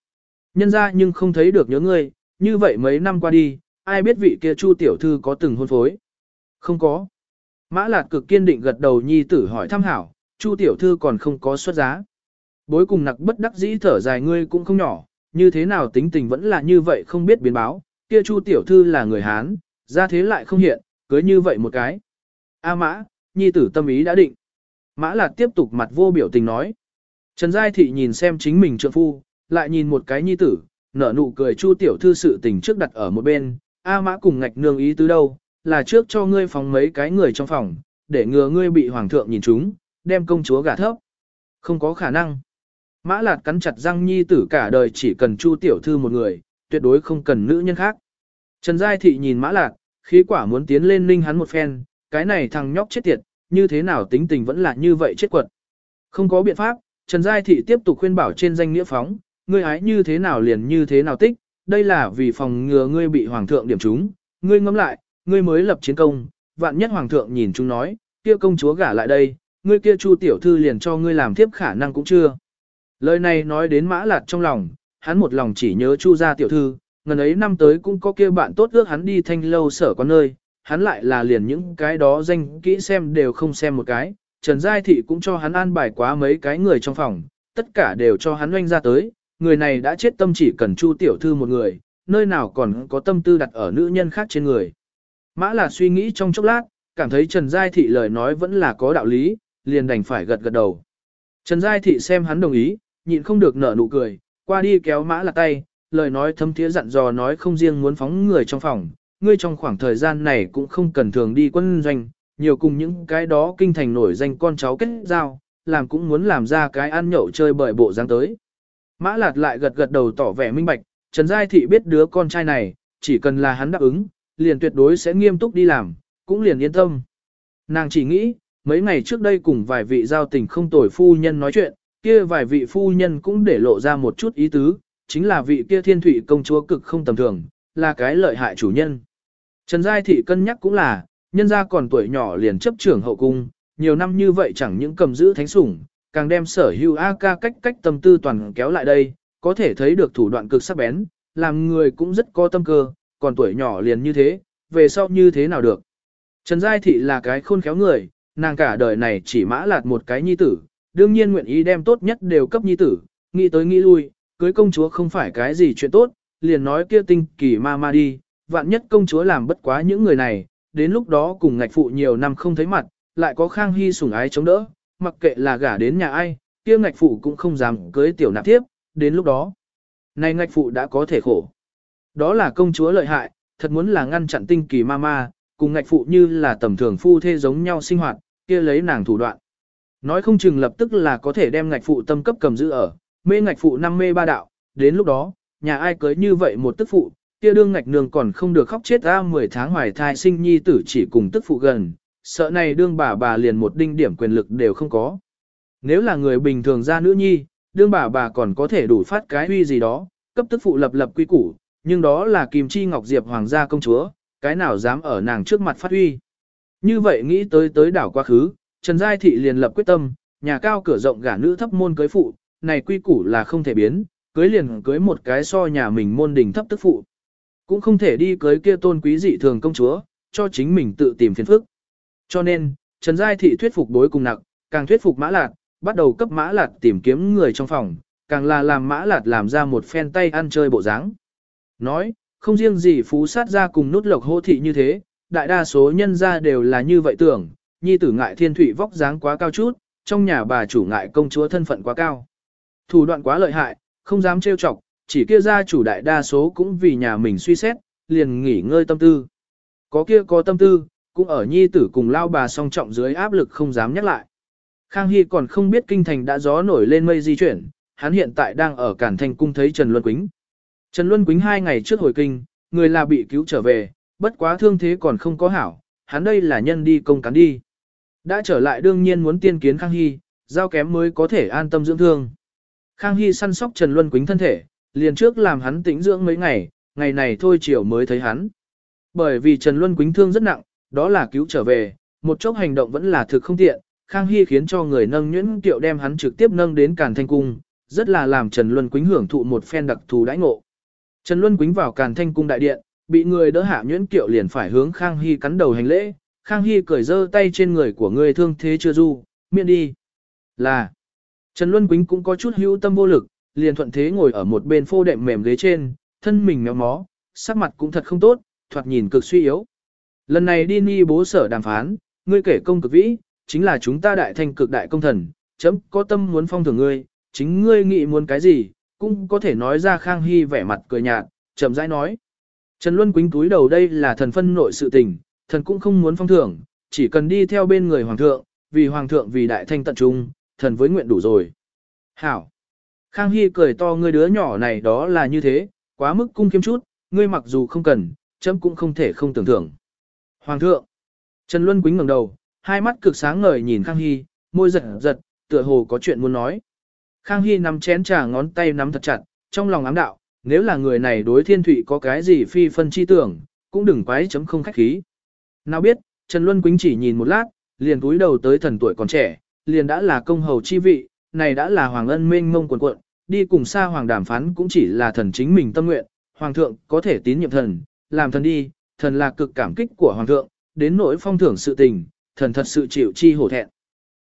Nhân gia nhưng không thấy được nhớ ngươi, như vậy mấy năm qua đi, ai biết vị kia Chu tiểu thư có từng hôn phối. Không có. Mã Lạt cực kiên định gật đầu nhi tử hỏi thăm hảo, Chu tiểu thư còn không có xuất giá. Bối cùng nặc bất đắc dĩ thở dài ngươi cũng không nhỏ, như thế nào tính tình vẫn là như vậy không biết biến báo, kia Chu tiểu thư là người Hán, ra thế lại không hiện, cưới như vậy một cái. A mã, nhi tử tâm ý đã định. Mã Lạt tiếp tục mặt vô biểu tình nói. Trần Giai Thị nhìn xem chính mình trượng phu, lại nhìn một cái nhi tử, nở nụ cười Chu tiểu thư sự tình trước đặt ở một bên, A mã cùng ngạch nương ý tứ đâu, là trước cho ngươi phòng mấy cái người trong phòng, để ngừa ngươi bị hoàng thượng nhìn chúng, đem công chúa gả thấp. Không có khả năng. Mã lạt cắn chặt răng nhi tử cả đời chỉ cần chu tiểu thư một người, tuyệt đối không cần nữ nhân khác. Trần Giai Thị nhìn mã lạt, khí quả muốn tiến lên ninh hắn một phen, cái này thằng nhóc chết tiệt, như thế nào tính tình vẫn là như vậy chết quật. Không có biện pháp, Trần Giai Thị tiếp tục khuyên bảo trên danh nghĩa phóng, ngươi ái như thế nào liền như thế nào tích, đây là vì phòng ngừa ngươi bị hoàng thượng điểm trúng, ngươi ngẫm lại, ngươi mới lập chiến công, vạn nhất hoàng thượng nhìn chúng nói, kia công chúa gả lại đây, ngươi kia chu tiểu thư liền cho ngươi làm tiếp khả năng cũng chưa. Lời này nói đến mã lạt trong lòng, hắn một lòng chỉ nhớ chu gia tiểu thư, ngần ấy năm tới cũng có kia bạn tốt ước hắn đi thanh lâu sở có nơi, hắn lại là liền những cái đó danh kỹ xem đều không xem một cái, Trần Giai Thị cũng cho hắn an bài quá mấy cái người trong phòng, tất cả đều cho hắn oanh ra tới, người này đã chết tâm chỉ cần chu tiểu thư một người, nơi nào còn có tâm tư đặt ở nữ nhân khác trên người. Mã là suy nghĩ trong chốc lát, cảm thấy Trần Giai Thị lời nói vẫn là có đạo lý, liền đành phải gật gật đầu. Trần Giai Thị xem hắn đồng ý, nhịn không được nở nụ cười, qua đi kéo mã là tay, lời nói thâm thiế dặn dò nói không riêng muốn phóng người trong phòng, ngươi trong khoảng thời gian này cũng không cần thường đi quân doanh, nhiều cùng những cái đó kinh thành nổi danh con cháu kết giao, làm cũng muốn làm ra cái ăn nhậu chơi bời bộ dáng tới. Mã Lạt lại gật gật đầu tỏ vẻ minh bạch, Trần Giai Thị biết đứa con trai này, chỉ cần là hắn đáp ứng, liền tuyệt đối sẽ nghiêm túc đi làm, cũng liền yên tâm. Nàng chỉ nghĩ, mấy ngày trước đây cùng vài vị giao tình không tồi phu nhân nói chuyện, kia vài vị phu nhân cũng để lộ ra một chút ý tứ, chính là vị kia thiên thủy công chúa cực không tầm thường, là cái lợi hại chủ nhân. Trần Giai Thị cân nhắc cũng là, nhân gia còn tuổi nhỏ liền chấp trưởng hậu cung, nhiều năm như vậy chẳng những cầm giữ thánh sủng, càng đem sở hữu A ca cách cách tâm tư toàn kéo lại đây, có thể thấy được thủ đoạn cực sắc bén, làm người cũng rất có tâm cơ, còn tuổi nhỏ liền như thế, về sau như thế nào được. Trần Giai Thị là cái khôn khéo người, nàng cả đời này chỉ mã lạt một cái nhi tử, đương nhiên nguyện ý đem tốt nhất đều cấp nhi tử, nghĩ tới nghĩ lui, cưới công chúa không phải cái gì chuyện tốt, liền nói kia tinh kỳ ma ma đi, vạn nhất công chúa làm bất quá những người này, đến lúc đó cùng ngạch phụ nhiều năm không thấy mặt, lại có khang hy sủng ái chống đỡ, mặc kệ là gả đến nhà ai, kia ngạch phụ cũng không dám cưới tiểu nạp tiếp, đến lúc đó. Này ngạch phụ đã có thể khổ. Đó là công chúa lợi hại, thật muốn là ngăn chặn tinh kỳ ma ma, cùng ngạch phụ như là tầm thường phu thê giống nhau sinh hoạt, kia lấy nàng thủ đoạn. Nói không chừng lập tức là có thể đem ngạch phụ tâm cấp cầm giữ ở, mê ngạch phụ năm mê ba đạo, đến lúc đó, nhà ai cưới như vậy một tức phụ, kia đương ngạch nương còn không được khóc chết ra 10 tháng hoài thai sinh nhi tử chỉ cùng tức phụ gần, sợ này đương bà bà liền một đinh điểm quyền lực đều không có. Nếu là người bình thường ra nữ nhi, đương bà bà còn có thể đủ phát cái uy gì đó, cấp tức phụ lập lập quy củ, nhưng đó là Kim Chi Ngọc Diệp hoàng gia công chúa, cái nào dám ở nàng trước mặt phát huy? Như vậy nghĩ tới tới đảo quá khứ, Trần Giai Thị liền lập quyết tâm, nhà cao cửa rộng gả nữ thấp môn cưới phụ, này quy củ là không thể biến, cưới liền cưới một cái so nhà mình môn đình thấp tức phụ. Cũng không thể đi cưới kia tôn quý dị thường công chúa, cho chính mình tự tìm phiền phức. Cho nên, Trần Giai Thị thuyết phục đối cùng nặng, càng thuyết phục Mã Lạt, bắt đầu cấp Mã Lạt tìm kiếm người trong phòng, càng là làm Mã Lạt làm ra một phen tay ăn chơi bộ dáng. Nói, không riêng gì phú sát ra cùng nút lộc hô thị như thế, đại đa số nhân gia đều là như vậy tưởng, nhi tử ngại thiên thủy vóc dáng quá cao chút, trong nhà bà chủ ngại công chúa thân phận quá cao. Thủ đoạn quá lợi hại, không dám trêu chọc, chỉ kia gia chủ đại đa số cũng vì nhà mình suy xét, liền nghỉ ngơi tâm tư. Có kia có tâm tư, cũng ở nhi tử cùng lao bà song trọng dưới áp lực không dám nhắc lại. Khang Hy còn không biết kinh thành đã gió nổi lên mây di chuyển, hắn hiện tại đang ở Cản thành Cung thấy Trần Luân Quýnh. Trần Luân Quýnh hai ngày trước hồi kinh, người là bị cứu trở về, bất quá thương thế còn không có hảo, hắn đây là nhân đi công cán đi. Đã trở lại đương nhiên muốn tiên kiến Khang Hy, giao kém mới có thể an tâm dưỡng thương. Khang Hy săn sóc Trần Luân Quýnh thân thể, liền trước làm hắn tĩnh dưỡng mấy ngày, ngày này thôi chiều mới thấy hắn. Bởi vì Trần Luân Quýnh thương rất nặng, đó là cứu trở về, một chốc hành động vẫn là thực không tiện, Khang Hy khiến cho người nâng nhuyễn tiệu đem hắn trực tiếp nâng đến Càn Thanh Cung, rất là làm Trần Luân Quýnh hưởng thụ một phen đặc thù đãi ngộ. Trần Luân Quýnh vào Càn Thanh Cung đại điện, bị người đỡ hạ nhuyễn tiệu liền phải hướng Khang Hy cắn đầu hành lễ, Khang Hy cởi giơ tay trên người của người thương thế chưa du, miệng đi. Là, Trần Luân Quýnh cũng có chút hữu tâm vô lực, liền thuận thế ngồi ở một bên phô đệm mềm ghế trên, thân mình méo mó, sắc mặt cũng thật không tốt, thoạt nhìn cực suy yếu. Lần này đi ni bố sở đàm phán, ngươi kể công cực vĩ, chính là chúng ta đại thành cực đại công thần, chấm có tâm muốn phong thưởng ngươi, chính ngươi nghĩ muốn cái gì, cũng có thể nói ra Khang Hy vẻ mặt cười nhạt, chậm rãi nói. Trần Luân quính túi đầu đây là thần phân nội sự tình, thần cũng không muốn phong thưởng, chỉ cần đi theo bên người hoàng thượng, vì hoàng thượng vì đại thanh tận trung, thần với nguyện đủ rồi. Hảo! Khang Hy cười to ngươi đứa nhỏ này đó là như thế, quá mức cung kiêm chút, ngươi mặc dù không cần, chấm cũng không thể không tưởng thưởng. Hoàng thượng! Trần Luân quính ngẩng đầu, hai mắt cực sáng ngời nhìn Khang Hy, môi giật giật, tựa hồ có chuyện muốn nói. Khang Hy nắm chén trà ngón tay nắm thật chặt, trong lòng ám đạo, nếu là người này đối thiên thụy có cái gì phi phân chi tưởng, cũng đừng quái chấm không khách khí. Nào biết, Trần Luân Quýnh chỉ nhìn một lát, liền túi đầu tới thần tuổi còn trẻ, liền đã là công hầu chi vị, này đã là hoàng ân mênh mông quần quận, đi cùng xa hoàng đàm phán cũng chỉ là thần chính mình tâm nguyện, hoàng thượng có thể tín nhiệm thần, làm thần đi, thần là cực cảm kích của hoàng thượng, đến nỗi phong thưởng sự tình, thần thật sự chịu chi hổ thẹn.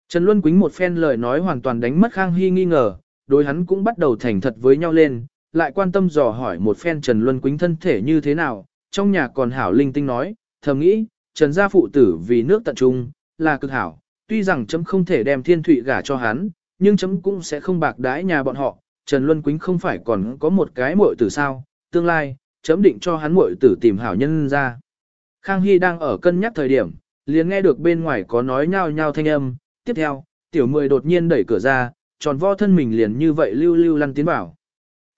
Trần Luân Quýnh một phen lời nói hoàn toàn đánh mất Khang Hy nghi ngờ, đối hắn cũng bắt đầu thành thật với nhau lên, lại quan tâm dò hỏi một phen Trần Luân Quýnh thân thể như thế nào, trong nhà còn hảo linh tinh nói, thầm nghĩ, Trần gia phụ tử vì nước tận trung, là cực hảo, tuy rằng chấm không thể đem thiên thụy gả cho hắn, nhưng chấm cũng sẽ không bạc đái nhà bọn họ, Trần Luân Quýnh không phải còn có một cái muội tử sao, tương lai, chấm định cho hắn muội tử tìm hảo nhân ra. Khang Hy đang ở cân nhắc thời điểm, liền nghe được bên ngoài có nói nhao nhao thanh âm, tiếp theo, tiểu mười đột nhiên đẩy cửa ra, tròn vo thân mình liền như vậy lưu lưu lăn tiến vào.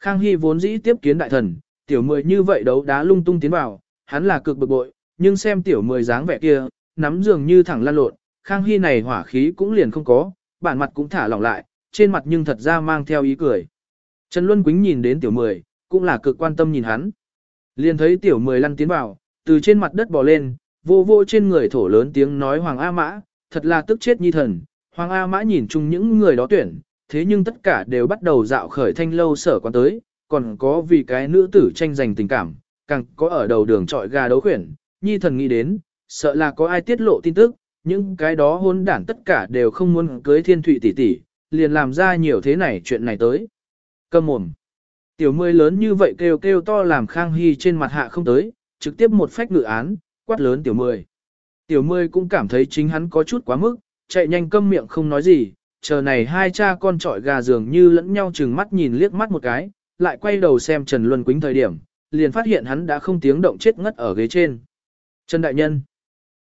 Khang Hy vốn dĩ tiếp kiến đại thần, tiểu mười như vậy đấu đá lung tung tiến vào, hắn là cực bực bội, nhưng xem tiểu mười dáng vẻ kia, nắm dường như thẳng lăn lộn, Khang Hy này hỏa khí cũng liền không có, bản mặt cũng thả lỏng lại, trên mặt nhưng thật ra mang theo ý cười. Trần Luân Quýnh nhìn đến tiểu mười, cũng là cực quan tâm nhìn hắn. Liền thấy tiểu mười lăn tiến vào, từ trên mặt đất bò lên, vô vô trên người thổ lớn tiếng nói Hoàng A Mã, thật là tức chết nhi thần. Hoàng A Mã nhìn chung những người đó tuyển, thế nhưng tất cả đều bắt đầu dạo khởi thanh lâu sở quan tới, còn có vì cái nữ tử tranh giành tình cảm, càng có ở đầu đường trọi gà đấu khuyển, nhi thần nghĩ đến, sợ là có ai tiết lộ tin tức, những cái đó hôn đản tất cả đều không muốn cưới thiên thụy tỷ tỷ, liền làm ra nhiều thế này chuyện này tới. Cầm mồm. Tiểu mươi lớn như vậy kêu kêu to làm Khang Hy trên mặt hạ không tới, trực tiếp một phách ngự án, quát lớn tiểu mươi. Tiểu mươi cũng cảm thấy chính hắn có chút quá mức, chạy nhanh câm miệng không nói gì, chờ này hai cha con trọi gà dường như lẫn nhau chừng mắt nhìn liếc mắt một cái, lại quay đầu xem Trần Luân Quýnh thời điểm, liền phát hiện hắn đã không tiếng động chết ngất ở ghế trên. Trần Đại Nhân.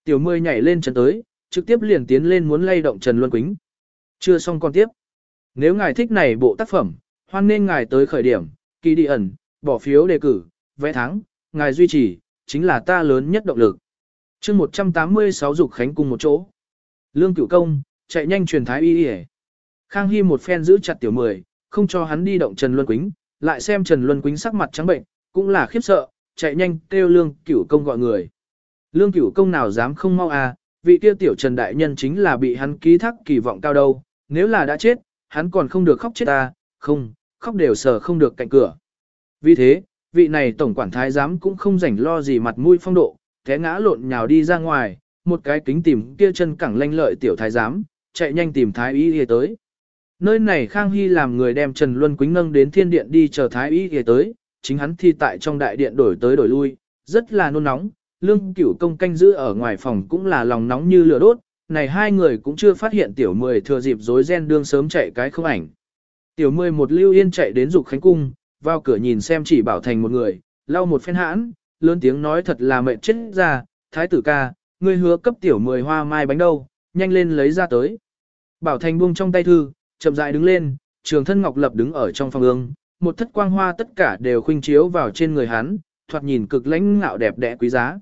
Tiểu mươi nhảy lên chân tới, trực tiếp liền tiến lên muốn lay động Trần Luân Quýnh. Chưa xong con tiếp. Nếu ngài thích này bộ tác phẩm, hoan nên ngài tới khởi điểm, kỳ đi ẩn, bỏ phiếu đề cử, vẽ thắng, ngài duy trì, chính là ta lớn nhất động lực. chương 186 dục khánh cùng một chỗ. Lương cửu công, chạy nhanh truyền thái y y Khang Hy một phen giữ chặt tiểu mười, không cho hắn đi động Trần Luân Quýnh, lại xem Trần Luân Quýnh sắc mặt trắng bệnh, cũng là khiếp sợ, chạy nhanh kêu lương cửu công gọi người. Lương cửu công nào dám không mau à, vị kia tiểu Trần Đại Nhân chính là bị hắn ký thác kỳ vọng cao đâu, nếu là đã chết, hắn còn không được khóc chết ta, không, khóc đều sờ không được cạnh cửa. Vì thế, vị này tổng quản thái giám cũng không rảnh lo gì mặt mũi phong độ, té ngã lộn nhào đi ra ngoài, một cái kính tìm kia chân cẳng lanh lợi tiểu thái giám, chạy nhanh tìm thái y y tới. Nơi này Khang Hy làm người đem Trần Luân Quýnh nâng đến thiên điện đi chờ thái y y tới, chính hắn thi tại trong đại điện đổi tới đổi lui, rất là nôn nóng, lương cửu công canh giữ ở ngoài phòng cũng là lòng nóng như lửa đốt, này hai người cũng chưa phát hiện tiểu mười thừa dịp rối ren đương sớm chạy cái không ảnh. Tiểu mười một lưu yên chạy đến dục khánh cung, vào cửa nhìn xem chỉ bảo thành một người, lau một phen hãn, lớn tiếng nói thật là mệt chết ra, thái tử ca, ngươi hứa cấp tiểu mười hoa mai bánh đâu, nhanh lên lấy ra tới. Bảo thành buông trong tay thư, chậm rãi đứng lên, trường thân ngọc lập đứng ở trong phòng ương, một thất quang hoa tất cả đều khuynh chiếu vào trên người hắn, thoạt nhìn cực lãnh ngạo đẹp đẽ quý giá.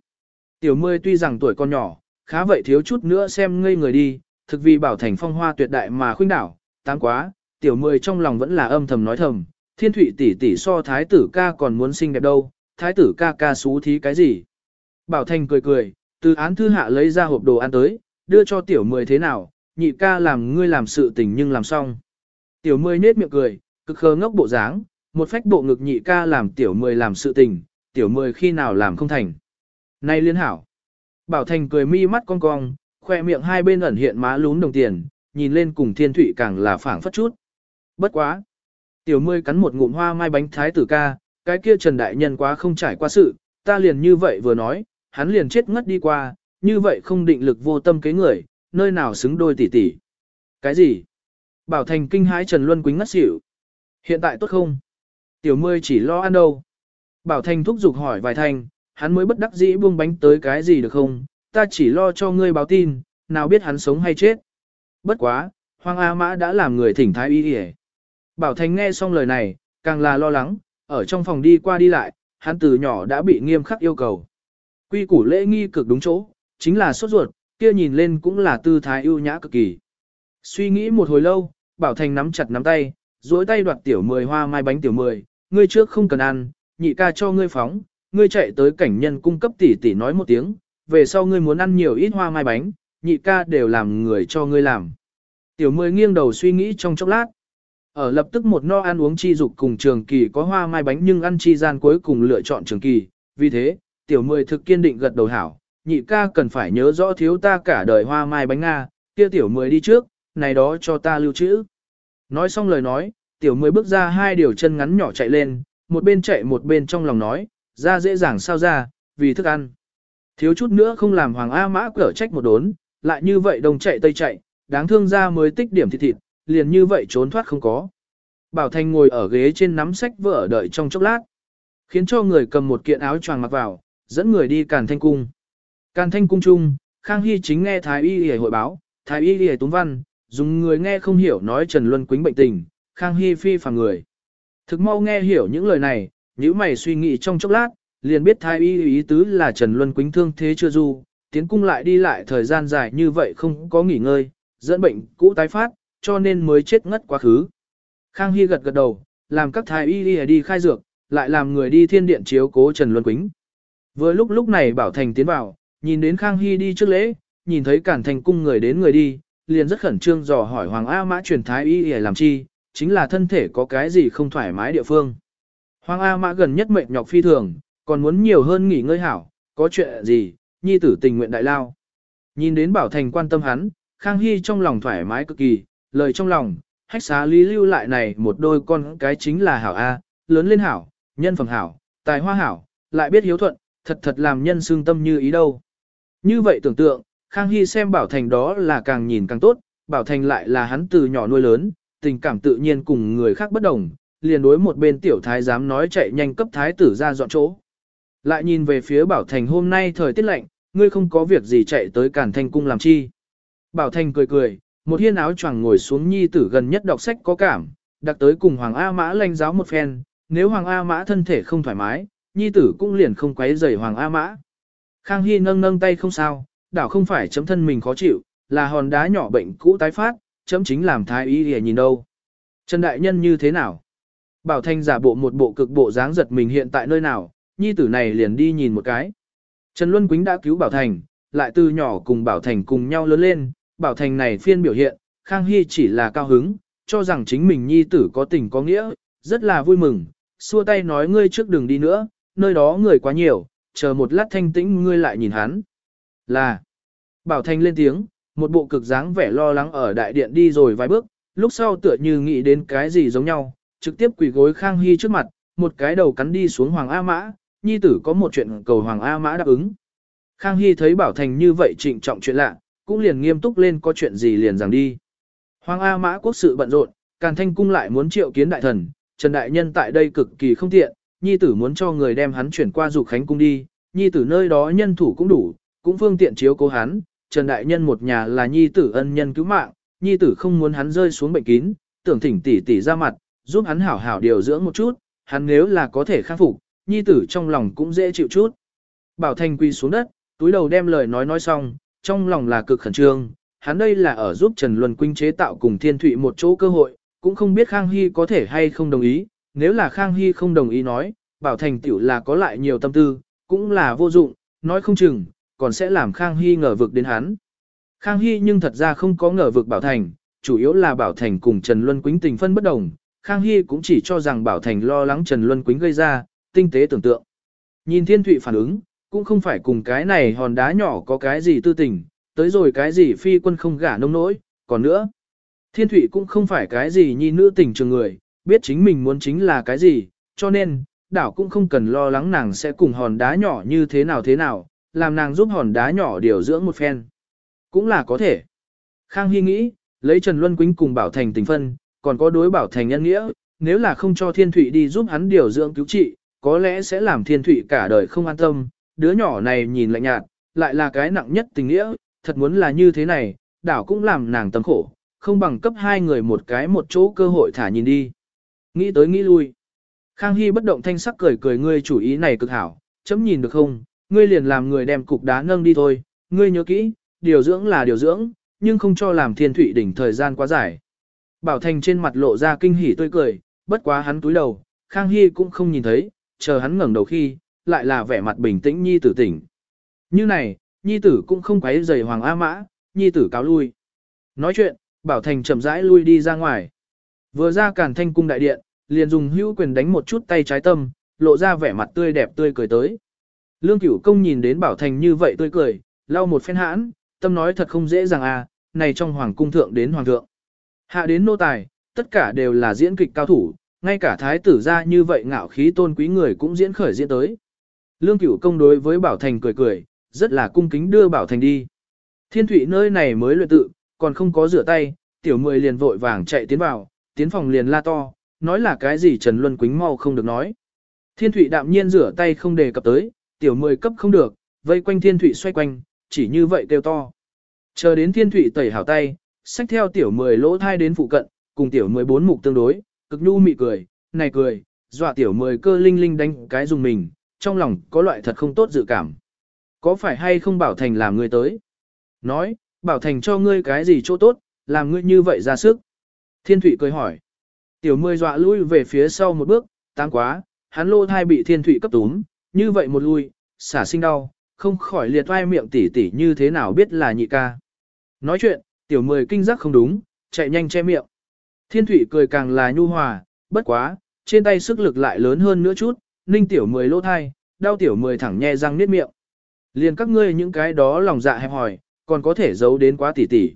Tiểu mươi tuy rằng tuổi còn nhỏ, khá vậy thiếu chút nữa xem ngây người đi, thực vì bảo thành phong hoa tuyệt đại mà khuynh đảo, tám quá, tiểu mười trong lòng vẫn là âm thầm nói thầm, thiên thụy tỷ tỷ so thái tử ca còn muốn xinh đẹp đâu, thái tử ca ca xú thí cái gì. Bảo thành cười cười, từ án thư hạ lấy ra hộp đồ ăn tới, đưa cho tiểu mười thế nào, nhị ca làm ngươi làm sự tình nhưng làm xong. Tiểu mười nết miệng cười, cực khờ ngốc bộ dáng, một phách bộ ngực nhị ca làm tiểu mười làm sự tình, tiểu mười khi nào làm không thành. Này liên hảo. Bảo Thành cười mi mắt cong cong, khoe miệng hai bên ẩn hiện má lún đồng tiền, nhìn lên cùng thiên thủy càng là phảng phất chút. Bất quá. Tiểu mươi cắn một ngụm hoa mai bánh thái tử ca, cái kia Trần Đại Nhân quá không trải qua sự, ta liền như vậy vừa nói, hắn liền chết ngất đi qua, như vậy không định lực vô tâm kế người, nơi nào xứng đôi tỷ tỷ. Cái gì? Bảo Thành kinh hãi Trần Luân Quýnh ngất xỉu. Hiện tại tốt không? Tiểu mươi chỉ lo ăn đâu. Bảo Thành thúc giục hỏi vài thành hắn mới bất đắc dĩ buông bánh tới cái gì được không, ta chỉ lo cho ngươi báo tin, nào biết hắn sống hay chết. Bất quá, Hoàng A Mã đã làm người thỉnh thái y hề. Bảo Thành nghe xong lời này, càng là lo lắng, ở trong phòng đi qua đi lại, hắn từ nhỏ đã bị nghiêm khắc yêu cầu. Quy củ lễ nghi cực đúng chỗ, chính là sốt ruột, kia nhìn lên cũng là tư thái ưu nhã cực kỳ. Suy nghĩ một hồi lâu, Bảo Thành nắm chặt nắm tay, duỗi tay đoạt tiểu mười hoa mai bánh tiểu mười, ngươi trước không cần ăn, nhị ca cho ngươi phóng, ngươi chạy tới cảnh nhân cung cấp tỷ tỷ nói một tiếng, về sau ngươi muốn ăn nhiều ít hoa mai bánh, nhị ca đều làm người cho ngươi làm. Tiểu mười nghiêng đầu suy nghĩ trong chốc lát. Ở lập tức một no ăn uống chi dục cùng trường kỳ có hoa mai bánh nhưng ăn chi gian cuối cùng lựa chọn trường kỳ, vì thế, tiểu mười thực kiên định gật đầu hảo, nhị ca cần phải nhớ rõ thiếu ta cả đời hoa mai bánh Nga, kia tiểu mười đi trước, này đó cho ta lưu trữ. Nói xong lời nói, tiểu mười bước ra hai điều chân ngắn nhỏ chạy lên, một bên chạy một bên trong lòng nói, ra dễ dàng sao ra, vì thức ăn. Thiếu chút nữa không làm Hoàng A Mã cở trách một đốn, lại như vậy đồng chạy tây chạy, đáng thương ra mới tích điểm thịt thịt, liền như vậy trốn thoát không có. Bảo Thành ngồi ở ghế trên nắm sách vở đợi trong chốc lát. Khiến cho người cầm một kiện áo choàng mặc vào, dẫn người đi Càn Thanh Cung. Càn Thanh Cung chung, Khang Hy chính nghe Thái Y Y hội báo, Thái Y Y túng văn, dùng người nghe không hiểu nói Trần Luân Quýnh bệnh tình, Khang Hy phi phàm người. Thực mau nghe hiểu những lời này, nếu mày suy nghĩ trong chốc lát, liền biết Thái Y ý tứ là Trần Luân Quýnh thương thế chưa du, tiến cung lại đi lại thời gian dài như vậy không có nghỉ ngơi, dẫn bệnh cũ tái phát, cho nên mới chết ngất quá khứ. Khang Hy gật gật đầu, làm các thái y đi, đi khai dược, lại làm người đi thiên điện chiếu cố Trần Luân Quýnh. Vừa lúc lúc này Bảo Thành tiến vào, nhìn đến Khang Hy đi trước lễ, nhìn thấy cản thành cung người đến người đi, liền rất khẩn trương dò hỏi Hoàng A Mã truyền thái y để làm chi, chính là thân thể có cái gì không thoải mái địa phương. Hoàng A Mã gần nhất mệt nhọc phi thường, còn muốn nhiều hơn nghỉ ngơi hảo, có chuyện gì, nhi tử tình nguyện đại lao. Nhìn đến Bảo Thành quan tâm hắn, Khang Hy trong lòng thoải mái cực kỳ, lời trong lòng, hách xá lý lưu lại này một đôi con cái chính là hảo A, lớn lên hảo, nhân phẩm hảo, tài hoa hảo, lại biết hiếu thuận, thật thật làm nhân xương tâm như ý đâu. Như vậy tưởng tượng, Khang Hy xem Bảo Thành đó là càng nhìn càng tốt, Bảo Thành lại là hắn từ nhỏ nuôi lớn, tình cảm tự nhiên cùng người khác bất đồng, liền đối một bên tiểu thái dám nói chạy nhanh cấp thái tử ra dọn chỗ. Lại nhìn về phía Bảo Thành hôm nay thời tiết lạnh, ngươi không có việc gì chạy tới cản Thanh cung làm chi. Bảo Thành cười cười, một hiên áo choàng ngồi xuống nhi tử gần nhất đọc sách có cảm, đặc tới cùng Hoàng A Mã lanh giáo một phen, nếu Hoàng A Mã thân thể không thoải mái, nhi tử cũng liền không quấy rầy Hoàng A Mã. Khang Hy nâng nâng tay không sao, đảo không phải chấm thân mình khó chịu, là hòn đá nhỏ bệnh cũ tái phát, chấm chính làm thái y để nhìn đâu. Trần Đại Nhân như thế nào? Bảo Thanh giả bộ một bộ cực bộ dáng giật mình hiện tại nơi nào, nhi tử này liền đi nhìn một cái. Trần Luân Quýnh đã cứu Bảo Thành, lại từ nhỏ cùng Bảo Thành cùng nhau lớn lên, Bảo Thành này phiên biểu hiện, Khang Hy chỉ là cao hứng, cho rằng chính mình nhi tử có tình có nghĩa, rất là vui mừng, xua tay nói ngươi trước đừng đi nữa, nơi đó người quá nhiều, chờ một lát thanh tĩnh ngươi lại nhìn hắn. Là, Bảo Thành lên tiếng, một bộ cực dáng vẻ lo lắng ở đại điện đi rồi vài bước, lúc sau tựa như nghĩ đến cái gì giống nhau, trực tiếp quỳ gối Khang Hy trước mặt, một cái đầu cắn đi xuống Hoàng A Mã, nhi tử có một chuyện cầu Hoàng A Mã đáp ứng. Khang Hy thấy Bảo Thành như vậy trịnh trọng chuyện lạ, cũng liền nghiêm túc lên có chuyện gì liền rằng đi. Hoàng A Mã quốc sự bận rộn, Càn Thanh cung lại muốn triệu kiến đại thần, Trần Đại Nhân tại đây cực kỳ không tiện, nhi tử muốn cho người đem hắn chuyển qua dục khánh cung đi, nhi tử nơi đó nhân thủ cũng đủ, cũng phương tiện chiếu cố hắn, Trần Đại Nhân một nhà là nhi tử ân nhân cứu mạng, nhi tử không muốn hắn rơi xuống bệnh kín, tưởng thỉnh tỷ tỷ ra mặt, giúp hắn hảo hảo điều dưỡng một chút, hắn nếu là có thể khắc phục, nhi tử trong lòng cũng dễ chịu chút. Bảo Thanh quy xuống đất, túi đầu đem lời nói nói xong, trong lòng là cực khẩn trương, hắn đây là ở giúp Trần Luân Quynh chế tạo cùng Thiên Thụy một chỗ cơ hội, cũng không biết Khang Hy có thể hay không đồng ý, nếu là Khang Hy không đồng ý nói, Bảo Thành tiểu là có lại nhiều tâm tư, cũng là vô dụng, nói không chừng, còn sẽ làm Khang Hy ngờ vực đến hắn. Khang Hy nhưng thật ra không có ngờ vực Bảo Thành, chủ yếu là Bảo Thành cùng Trần Luân Quýnh tình phân bất đồng, Khang Hy cũng chỉ cho rằng Bảo Thành lo lắng Trần Luân Quýnh gây ra, tinh tế tưởng tượng. Nhìn Thiên Thụy phản ứng, cũng không phải cùng cái này hòn đá nhỏ có cái gì tư tình, tới rồi cái gì phi quân không gả nông nỗi, còn nữa. Thiên Thụy cũng không phải cái gì nhi nữ tình trường người, biết chính mình muốn chính là cái gì, cho nên, đảo cũng không cần lo lắng nàng sẽ cùng hòn đá nhỏ như thế nào thế nào, làm nàng giúp hòn đá nhỏ điều dưỡng một phen. Cũng là có thể. Khang Hy nghĩ, lấy Trần Luân Quýnh cùng Bảo Thành tình phân, còn có đối Bảo Thành nhân nghĩa, nếu là không cho Thiên Thụy đi giúp hắn điều dưỡng cứu trị, có lẽ sẽ làm Thiên Thụy cả đời không an tâm, đứa nhỏ này nhìn lạnh nhạt, lại là cái nặng nhất tình nghĩa, thật muốn là như thế này, đảo cũng làm nàng tâm khổ, không bằng cấp hai người một cái một chỗ cơ hội thả nhìn đi. Nghĩ tới nghĩ lui. Khang Hy bất động thanh sắc cười cười ngươi chủ ý này cực hảo, chấm nhìn được không, ngươi liền làm người đem cục đá nâng đi thôi, ngươi nhớ kỹ, điều dưỡng là điều dưỡng, nhưng không cho làm thiên thủy đỉnh thời gian quá dài. Bảo Thành trên mặt lộ ra kinh hỉ tươi cười, bất quá hắn túi đầu, Khang Hy cũng không nhìn thấy, chờ hắn ngẩng đầu khi, lại là vẻ mặt bình tĩnh nhi tử tỉnh. Như này, nhi tử cũng không quấy rầy Hoàng A Mã, nhi tử cáo lui. Nói chuyện, Bảo Thành chậm rãi lui đi ra ngoài. Vừa ra cản thanh cung đại điện, liền dùng hữu quyền đánh một chút tay trái tâm, lộ ra vẻ mặt tươi đẹp tươi cười tới. Lương Cửu Công nhìn đến Bảo Thành như vậy tươi cười, lau một phen hãn, tâm nói thật không dễ dàng à, này trong hoàng cung thượng đến hoàng thượng. Hạ đến nô tài, tất cả đều là diễn kịch cao thủ, ngay cả thái tử ra như vậy ngạo khí tôn quý người cũng diễn khởi diễn tới. Lương Cửu Công đối với Bảo Thành cười cười, rất là cung kính đưa Bảo Thành đi. Thiên thủy nơi này mới luyện tự, còn không có rửa tay, tiểu mười liền vội vàng chạy tiến vào, tiến phòng liền la to, nói là cái gì Trần Luân Quýnh mau không được nói. Thiên Thụy đạm nhiên rửa tay không đề cập tới, tiểu mười cấp không được, vây quanh Thiên Thụy xoay quanh, chỉ như vậy kêu to. Chờ đến Thiên Thụy tẩy hảo tay, xách theo tiểu mười lỗ thai đến phụ cận, cùng tiểu mười bốn mục tương đối, cực nhu mị cười, này cười, dọa tiểu mười cơ linh linh đánh cái dùng mình, trong lòng có loại thật không tốt dự cảm. Có phải hay không Bảo Thành làm ngươi tới? Nói, Bảo Thành cho ngươi cái gì chỗ tốt, làm ngươi như vậy ra sức. Thiên Thụy cười hỏi. Tiểu mười dọa lui về phía sau một bước, tăng quá, hắn lô thai bị Thiên Thụy cấp túm, như vậy một lui, xả sinh đau, không khỏi liệt oai miệng tỉ tỉ như thế nào biết là nhị ca. Nói chuyện, tiểu mười kinh giác không đúng, chạy nhanh che miệng. Thiên Thụy cười càng là nhu hòa, bất quá, trên tay sức lực lại lớn hơn nữa chút, ninh tiểu mười lỗ thai, đau tiểu mười thẳng nhe răng niết miệng. Liền các ngươi những cái đó lòng dạ hẹp hỏi, còn có thể giấu đến quá tỉ tỉ.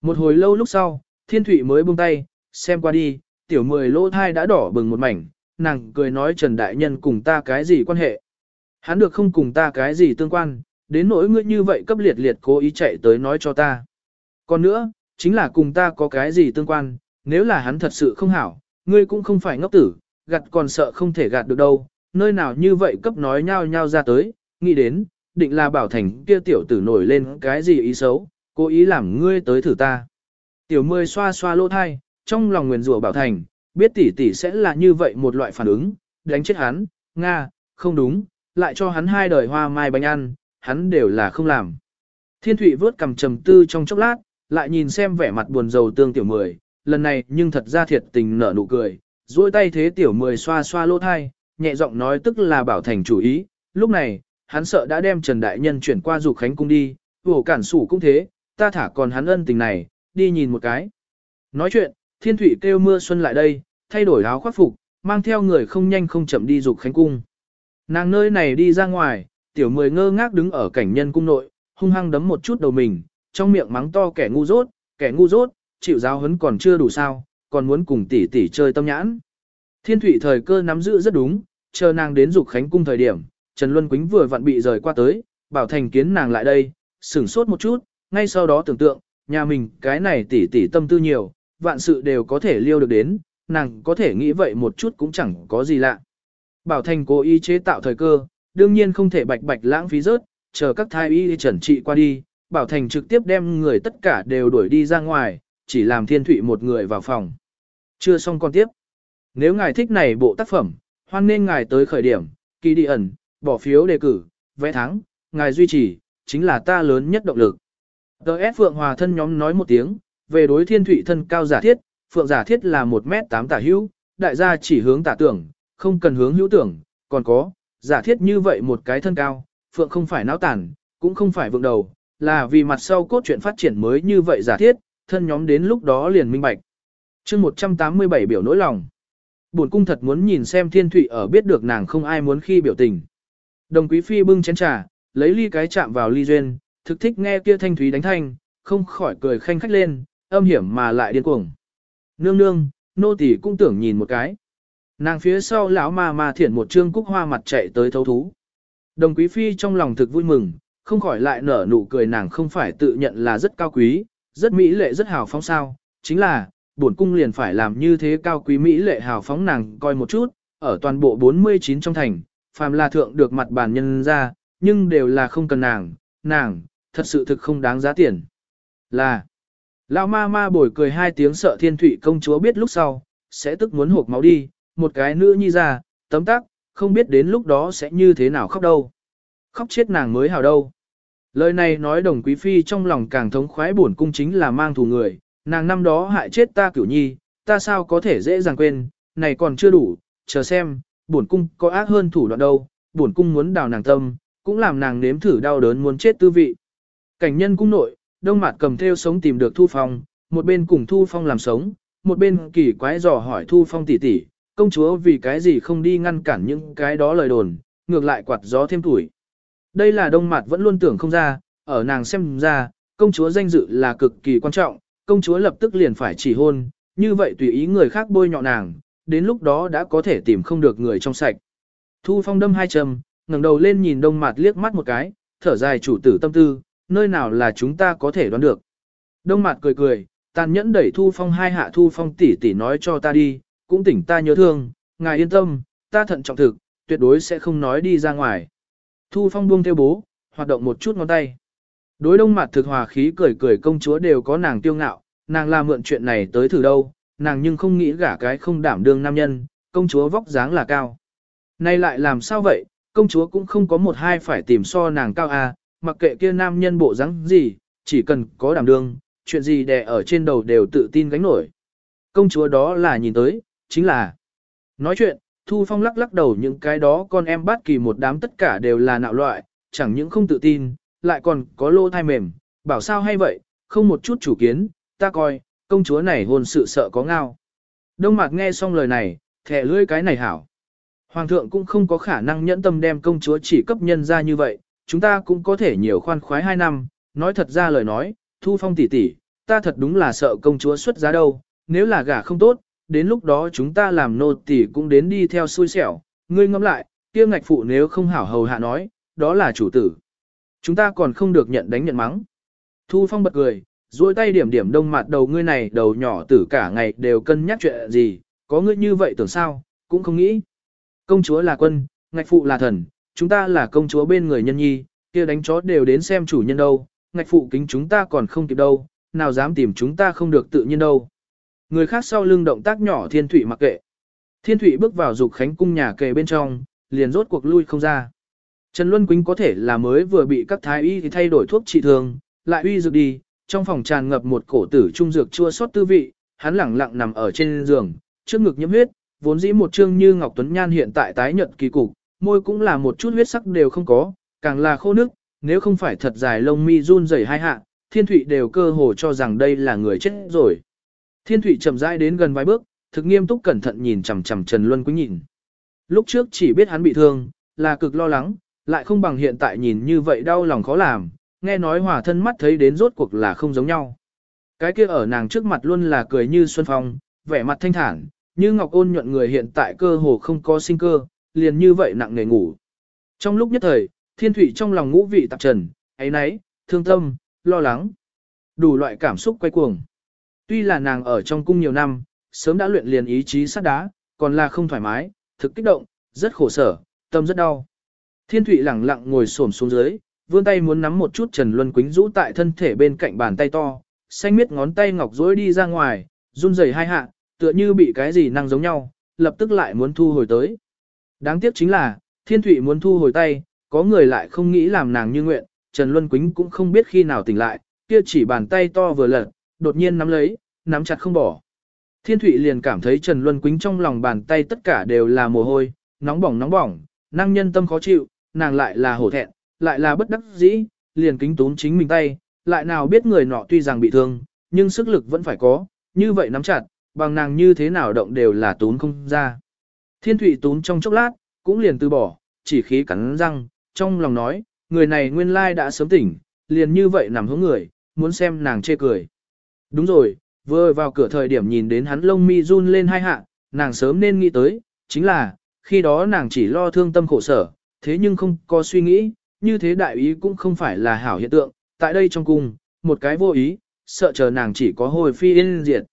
Một hồi lâu lúc sau, thiên thụy mới buông tay, xem qua đi, tiểu mười lỗ thai đã đỏ bừng một mảnh, nàng cười nói Trần Đại Nhân cùng ta cái gì quan hệ. Hắn được không cùng ta cái gì tương quan, đến nỗi ngươi như vậy cấp liệt liệt cố ý chạy tới nói cho ta. Còn nữa, chính là cùng ta có cái gì tương quan, nếu là hắn thật sự không hảo, ngươi cũng không phải ngốc tử, gạt còn sợ không thể gạt được đâu, nơi nào như vậy cấp nói nhau nhau ra tới, nghĩ đến, định là bảo thành kia tiểu tử nổi lên cái gì ý xấu, cố ý làm ngươi tới thử ta. Tiểu mươi xoa xoa lỗ thai, trong lòng nguyền rủa bảo thành, biết tỷ tỷ sẽ là như vậy một loại phản ứng, đánh chết hắn, Nga, không đúng, lại cho hắn hai đời hoa mai bánh ăn, hắn đều là không làm. Thiên thủy vớt cầm trầm tư trong chốc lát, lại nhìn xem vẻ mặt buồn rầu tương tiểu mười, lần này nhưng thật ra thiệt tình nở nụ cười, duỗi tay thế tiểu mười xoa xoa lỗ thai, nhẹ giọng nói tức là bảo thành chủ ý, lúc này, hắn sợ đã đem Trần Đại Nhân chuyển qua dục khánh cung đi, vổ cản sủ cũng thế, ta thả còn hắn ân tình này, đi nhìn một cái. Nói chuyện, thiên thủy kêu mưa xuân lại đây, thay đổi áo khoác phục, mang theo người không nhanh không chậm đi dục khánh cung. Nàng nơi này đi ra ngoài, tiểu mười ngơ ngác đứng ở cảnh nhân cung nội, hung hăng đấm một chút đầu mình, trong miệng mắng to kẻ ngu dốt, kẻ ngu dốt, chịu giáo hấn còn chưa đủ sao, còn muốn cùng tỷ tỷ chơi tâm nhãn. Thiên thủy thời cơ nắm giữ rất đúng, chờ nàng đến dục khánh cung thời điểm, Trần Luân Quýnh vừa vặn bị rời qua tới, bảo thành kiến nàng lại đây, sửng sốt một chút, ngay sau đó tưởng tượng, nhà mình cái này tỉ tỉ tâm tư nhiều, vạn sự đều có thể liêu được đến, nàng có thể nghĩ vậy một chút cũng chẳng có gì lạ. Bảo thành cố ý chế tạo thời cơ, đương nhiên không thể bạch bạch lãng phí rớt, chờ các thái y trần trị qua đi, Bảo Thành trực tiếp đem người tất cả đều đuổi đi ra ngoài, chỉ làm Thiên Thụy một người vào phòng. Chưa xong con tiếp. Nếu ngài thích này bộ tác phẩm, hoan nên ngài tới khởi điểm, kỳ đi ẩn, bỏ phiếu đề cử, vẽ thắng, ngài duy trì, chính là ta lớn nhất động lực. Đợt Phượng Hòa thân nhóm nói một tiếng, về đối thiên thủy thân cao giả thiết, Phượng giả thiết là 1m8 tả hữu, đại gia chỉ hướng tả tưởng, không cần hướng hữu tưởng, còn có, giả thiết như vậy một cái thân cao, Phượng không phải náo tản, cũng không phải vượng đầu, là vì mặt sau cốt truyện phát triển mới như vậy giả thiết, thân nhóm đến lúc đó liền minh bạch. chương 187 biểu nỗi lòng. Bổn cung thật muốn nhìn xem thiên thủy ở biết được nàng không ai muốn khi biểu tình. Đồng quý phi bưng chén trà, lấy ly cái chạm vào ly duyên, thực thích nghe kia thanh thúy đánh thanh, không khỏi cười khanh khách lên, âm hiểm mà lại điên cuồng. Nương nương, nô tỳ cũng tưởng nhìn một cái. Nàng phía sau lão ma ma thiển một trương cúc hoa mặt chạy tới thấu thú. Đồng quý phi trong lòng thực vui mừng, không khỏi lại nở nụ cười nàng không phải tự nhận là rất cao quý, rất mỹ lệ rất hào phóng sao, chính là, bổn cung liền phải làm như thế cao quý mỹ lệ hào phóng nàng coi một chút, ở toàn bộ 49 trong thành, phàm là thượng được mặt bản nhân ra, nhưng đều là không cần nàng, nàng, thật sự thực không đáng giá tiền. Là, lão ma ma bồi cười hai tiếng sợ thiên thủy công chúa biết lúc sau, sẽ tức muốn hộp máu đi, một cái nữ nhi ra, tấm tắc, không biết đến lúc đó sẽ như thế nào khóc đâu. Khóc chết nàng mới hào đâu. Lời này nói đồng quý phi trong lòng càng thống khoái buồn cung chính là mang thù người, nàng năm đó hại chết ta cửu nhi, ta sao có thể dễ dàng quên, này còn chưa đủ, chờ xem, bổn cung có ác hơn thủ đoạn đâu, bổn cung muốn đào nàng tâm, cũng làm nàng nếm thử đau đớn muốn chết tư vị. Cảnh nhân cung nội, đông mặt cầm theo sống tìm được Thu Phong, một bên cùng Thu Phong làm sống, một bên kỳ quái dò hỏi Thu Phong tỷ tỷ, công chúa vì cái gì không đi ngăn cản những cái đó lời đồn, ngược lại quạt gió thêm tuổi. Đây là đông mặt vẫn luôn tưởng không ra, ở nàng xem ra, công chúa danh dự là cực kỳ quan trọng, công chúa lập tức liền phải chỉ hôn, như vậy tùy ý người khác bôi nhọ nàng, đến lúc đó đã có thể tìm không được người trong sạch. Thu phong đâm hai châm, ngẩng đầu lên nhìn đông Mạt liếc mắt một cái, thở dài chủ tử tâm tư, nơi nào là chúng ta có thể đoán được. Đông Mạt cười cười, tàn nhẫn đẩy thu phong hai hạ thu phong tỷ tỷ nói cho ta đi, cũng tỉnh ta nhớ thương, ngài yên tâm, ta thận trọng thực, tuyệt đối sẽ không nói đi ra ngoài. Thu Phong buông theo bố, hoạt động một chút ngón tay. Đối đông mặt thực hòa khí cười cười công chúa đều có nàng tiêu ngạo, nàng làm mượn chuyện này tới thử đâu, nàng nhưng không nghĩ gả cái không đảm đương nam nhân, công chúa vóc dáng là cao. Nay lại làm sao vậy, công chúa cũng không có một hai phải tìm so nàng cao à, mặc kệ kia nam nhân bộ dáng gì, chỉ cần có đảm đương, chuyện gì đè ở trên đầu đều tự tin gánh nổi. Công chúa đó là nhìn tới, chính là nói chuyện, Thu Phong lắc lắc đầu những cái đó con em bắt kỳ một đám tất cả đều là nạo loại, chẳng những không tự tin, lại còn có lô thai mềm, bảo sao hay vậy, không một chút chủ kiến, ta coi, công chúa này hôn sự sợ có ngao. Đông Mạc nghe xong lời này, thẻ lưỡi cái này hảo. Hoàng thượng cũng không có khả năng nhẫn tâm đem công chúa chỉ cấp nhân ra như vậy, chúng ta cũng có thể nhiều khoan khoái hai năm, nói thật ra lời nói, thu phong tỷ tỷ, ta thật đúng là sợ công chúa xuất giá đâu, nếu là gả không tốt, đến lúc đó chúng ta làm nô tỷ cũng đến đi theo xui xẻo, ngươi ngẫm lại, kia ngạch phụ nếu không hảo hầu hạ nói, đó là chủ tử. Chúng ta còn không được nhận đánh nhận mắng. Thu phong bật cười, duỗi tay điểm điểm đông mặt đầu ngươi này đầu nhỏ tử cả ngày đều cân nhắc chuyện gì, có ngươi như vậy tưởng sao, cũng không nghĩ. Công chúa là quân, ngạch phụ là thần, chúng ta là công chúa bên người nhân nhi, kia đánh chó đều đến xem chủ nhân đâu, ngạch phụ kính chúng ta còn không kịp đâu, nào dám tìm chúng ta không được tự nhiên đâu. Người khác sau lưng động tác nhỏ thiên thủy mặc kệ. Thiên thủy bước vào dục khánh cung nhà kề bên trong, liền rốt cuộc lui không ra. Trần Luân Quýnh có thể là mới vừa bị các thái y thì thay đổi thuốc trị thương, lại uy dược đi, trong phòng tràn ngập một cổ tử trung dược chua xót tư vị, hắn lẳng lặng nằm ở trên giường, trước ngực nhiễm huyết, vốn dĩ một trương như ngọc tuấn nhan hiện tại tái nhợt kỳ cục, môi cũng là một chút huyết sắc đều không có, càng là khô nước, nếu không phải thật dài lông mi run rẩy hai hạ, Thiên Thụy đều cơ hồ cho rằng đây là người chết rồi. Thiên Thụy chậm rãi đến gần vài bước, thực nghiêm túc cẩn thận nhìn chằm chằm Trần Luân Quýnh nhìn. Lúc trước chỉ biết hắn bị thương, là cực lo lắng, lại không bằng hiện tại nhìn như vậy đau lòng khó làm, nghe nói hòa thân mắt thấy đến rốt cuộc là không giống nhau. Cái kia ở nàng trước mặt luôn là cười như xuân phong, vẻ mặt thanh thản, như ngọc ôn nhuận người hiện tại cơ hồ không có sinh cơ, liền như vậy nặng nề ngủ. Trong lúc nhất thời, thiên thủy trong lòng ngũ vị tạp trần, ấy nấy, thương tâm, lo lắng, đủ loại cảm xúc quay cuồng. Tuy là nàng ở trong cung nhiều năm, sớm đã luyện liền ý chí sắt đá, còn là không thoải mái, thực kích động, rất khổ sở, tâm rất đau. Thiên Thụy lẳng lặng ngồi xổm xuống dưới, vươn tay muốn nắm một chút Trần Luân Quýnh rũ tại thân thể bên cạnh bàn tay to, xanh miết ngón tay ngọc rối đi ra ngoài, run rẩy hai hạ, tựa như bị cái gì năng giống nhau, lập tức lại muốn thu hồi tới. Đáng tiếc chính là, Thiên Thụy muốn thu hồi tay, có người lại không nghĩ làm nàng như nguyện, Trần Luân Quýnh cũng không biết khi nào tỉnh lại, kia chỉ bàn tay to vừa lật, đột nhiên nắm lấy, nắm chặt không bỏ. Thiên Thụy liền cảm thấy Trần Luân Quýnh trong lòng bàn tay tất cả đều là mồ hôi, nóng bỏng nóng bỏng, năng nhân tâm khó chịu, nàng lại là hổ thẹn, lại là bất đắc dĩ, liền kính tún chính mình tay, lại nào biết người nọ tuy rằng bị thương, nhưng sức lực vẫn phải có, như vậy nắm chặt, bằng nàng như thế nào động đều là tún không ra. Thiên thủy tún trong chốc lát, cũng liền từ bỏ, chỉ khí cắn răng, trong lòng nói, người này nguyên lai đã sớm tỉnh, liền như vậy nằm hướng người, muốn xem nàng chê cười. Đúng rồi, vừa vào cửa thời điểm nhìn đến hắn lông mi run lên hai hạ, nàng sớm nên nghĩ tới, chính là, khi đó nàng chỉ lo thương tâm khổ sở, thế nhưng không có suy nghĩ, như thế đại ý cũng không phải là hảo hiện tượng, tại đây trong cung, một cái vô ý, sợ chờ nàng chỉ có hồi phi yên diệt.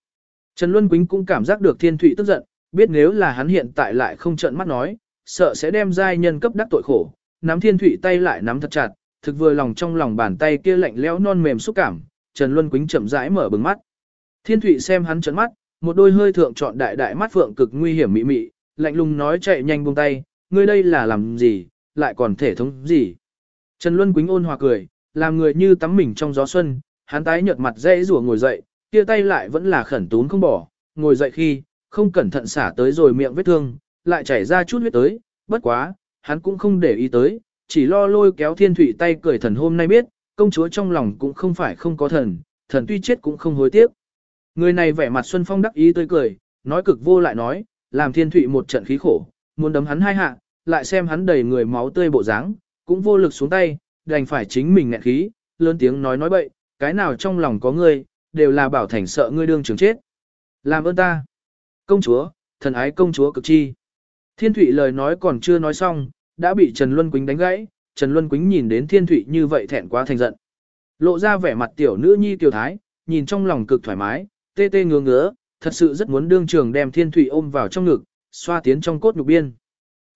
Trần Luân Quýnh cũng cảm giác được thiên thụy tức giận, biết nếu là hắn hiện tại lại không trợn mắt nói, sợ sẽ đem giai nhân cấp đắc tội khổ, nắm thiên thụy tay lại nắm thật chặt, thực vừa lòng trong lòng bàn tay kia lạnh lẽo non mềm xúc cảm, Trần Luân Quýnh chậm rãi mở bừng mắt. Thiên thụy xem hắn trợn mắt, một đôi hơi thượng trọn đại đại mắt phượng cực nguy hiểm mị mị, lạnh lùng nói chạy nhanh buông tay, ngươi đây là làm gì, lại còn thể thống gì. Trần Luân Quýnh ôn hòa cười, làm người như tắm mình trong gió xuân, hắn tái nhợt mặt dễ rủa ngồi dậy, kia tay lại vẫn là khẩn tún không bỏ, ngồi dậy khi, không cẩn thận xả tới rồi miệng vết thương, lại chảy ra chút huyết tới, bất quá, hắn cũng không để ý tới, chỉ lo lôi kéo thiên thủy tay cười thần hôm nay biết, công chúa trong lòng cũng không phải không có thần, thần tuy chết cũng không hối tiếc. Người này vẻ mặt Xuân Phong đắc ý tươi cười, nói cực vô lại nói, làm thiên thủy một trận khí khổ, muốn đấm hắn hai hạ, lại xem hắn đầy người máu tươi bộ dáng, cũng vô lực xuống tay, đành phải chính mình nghẹn khí, lớn tiếng nói nói bậy, cái nào trong lòng có ngươi, đều là bảo thành sợ ngươi đương trường chết. Làm ơn ta. Công chúa, thần ái công chúa cực chi. Thiên Thụy lời nói còn chưa nói xong, đã bị Trần Luân Quýnh đánh gãy, Trần Luân Quýnh nhìn đến Thiên Thụy như vậy thẹn quá thành giận. Lộ ra vẻ mặt tiểu nữ nhi tiểu thái, nhìn trong lòng cực thoải mái, tê tê ngứa ngứa, thật sự rất muốn đương trường đem thiên Thụy ôm vào trong ngực, xoa tiến trong cốt nhục biên.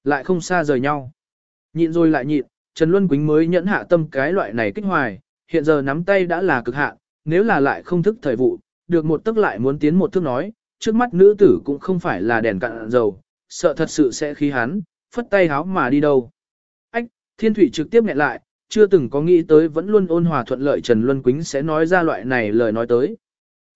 Lại không xa rời nhau. Nhịn rồi lại nhịn, Trần Luân Quýnh mới nhẫn hạ tâm cái loại này kích hoài, hiện giờ nắm tay đã là cực hạn, nếu là lại không thức thời vụ, được một tức lại muốn tiến một thước nói, trước mắt nữ tử cũng không phải là đèn cạn dầu, sợ thật sự sẽ khí hắn, phất tay háo mà đi đâu. Ách, thiên thủy trực tiếp nghẹn lại, chưa từng có nghĩ tới vẫn luôn ôn hòa thuận lợi Trần Luân Quýnh sẽ nói ra loại này lời nói tới.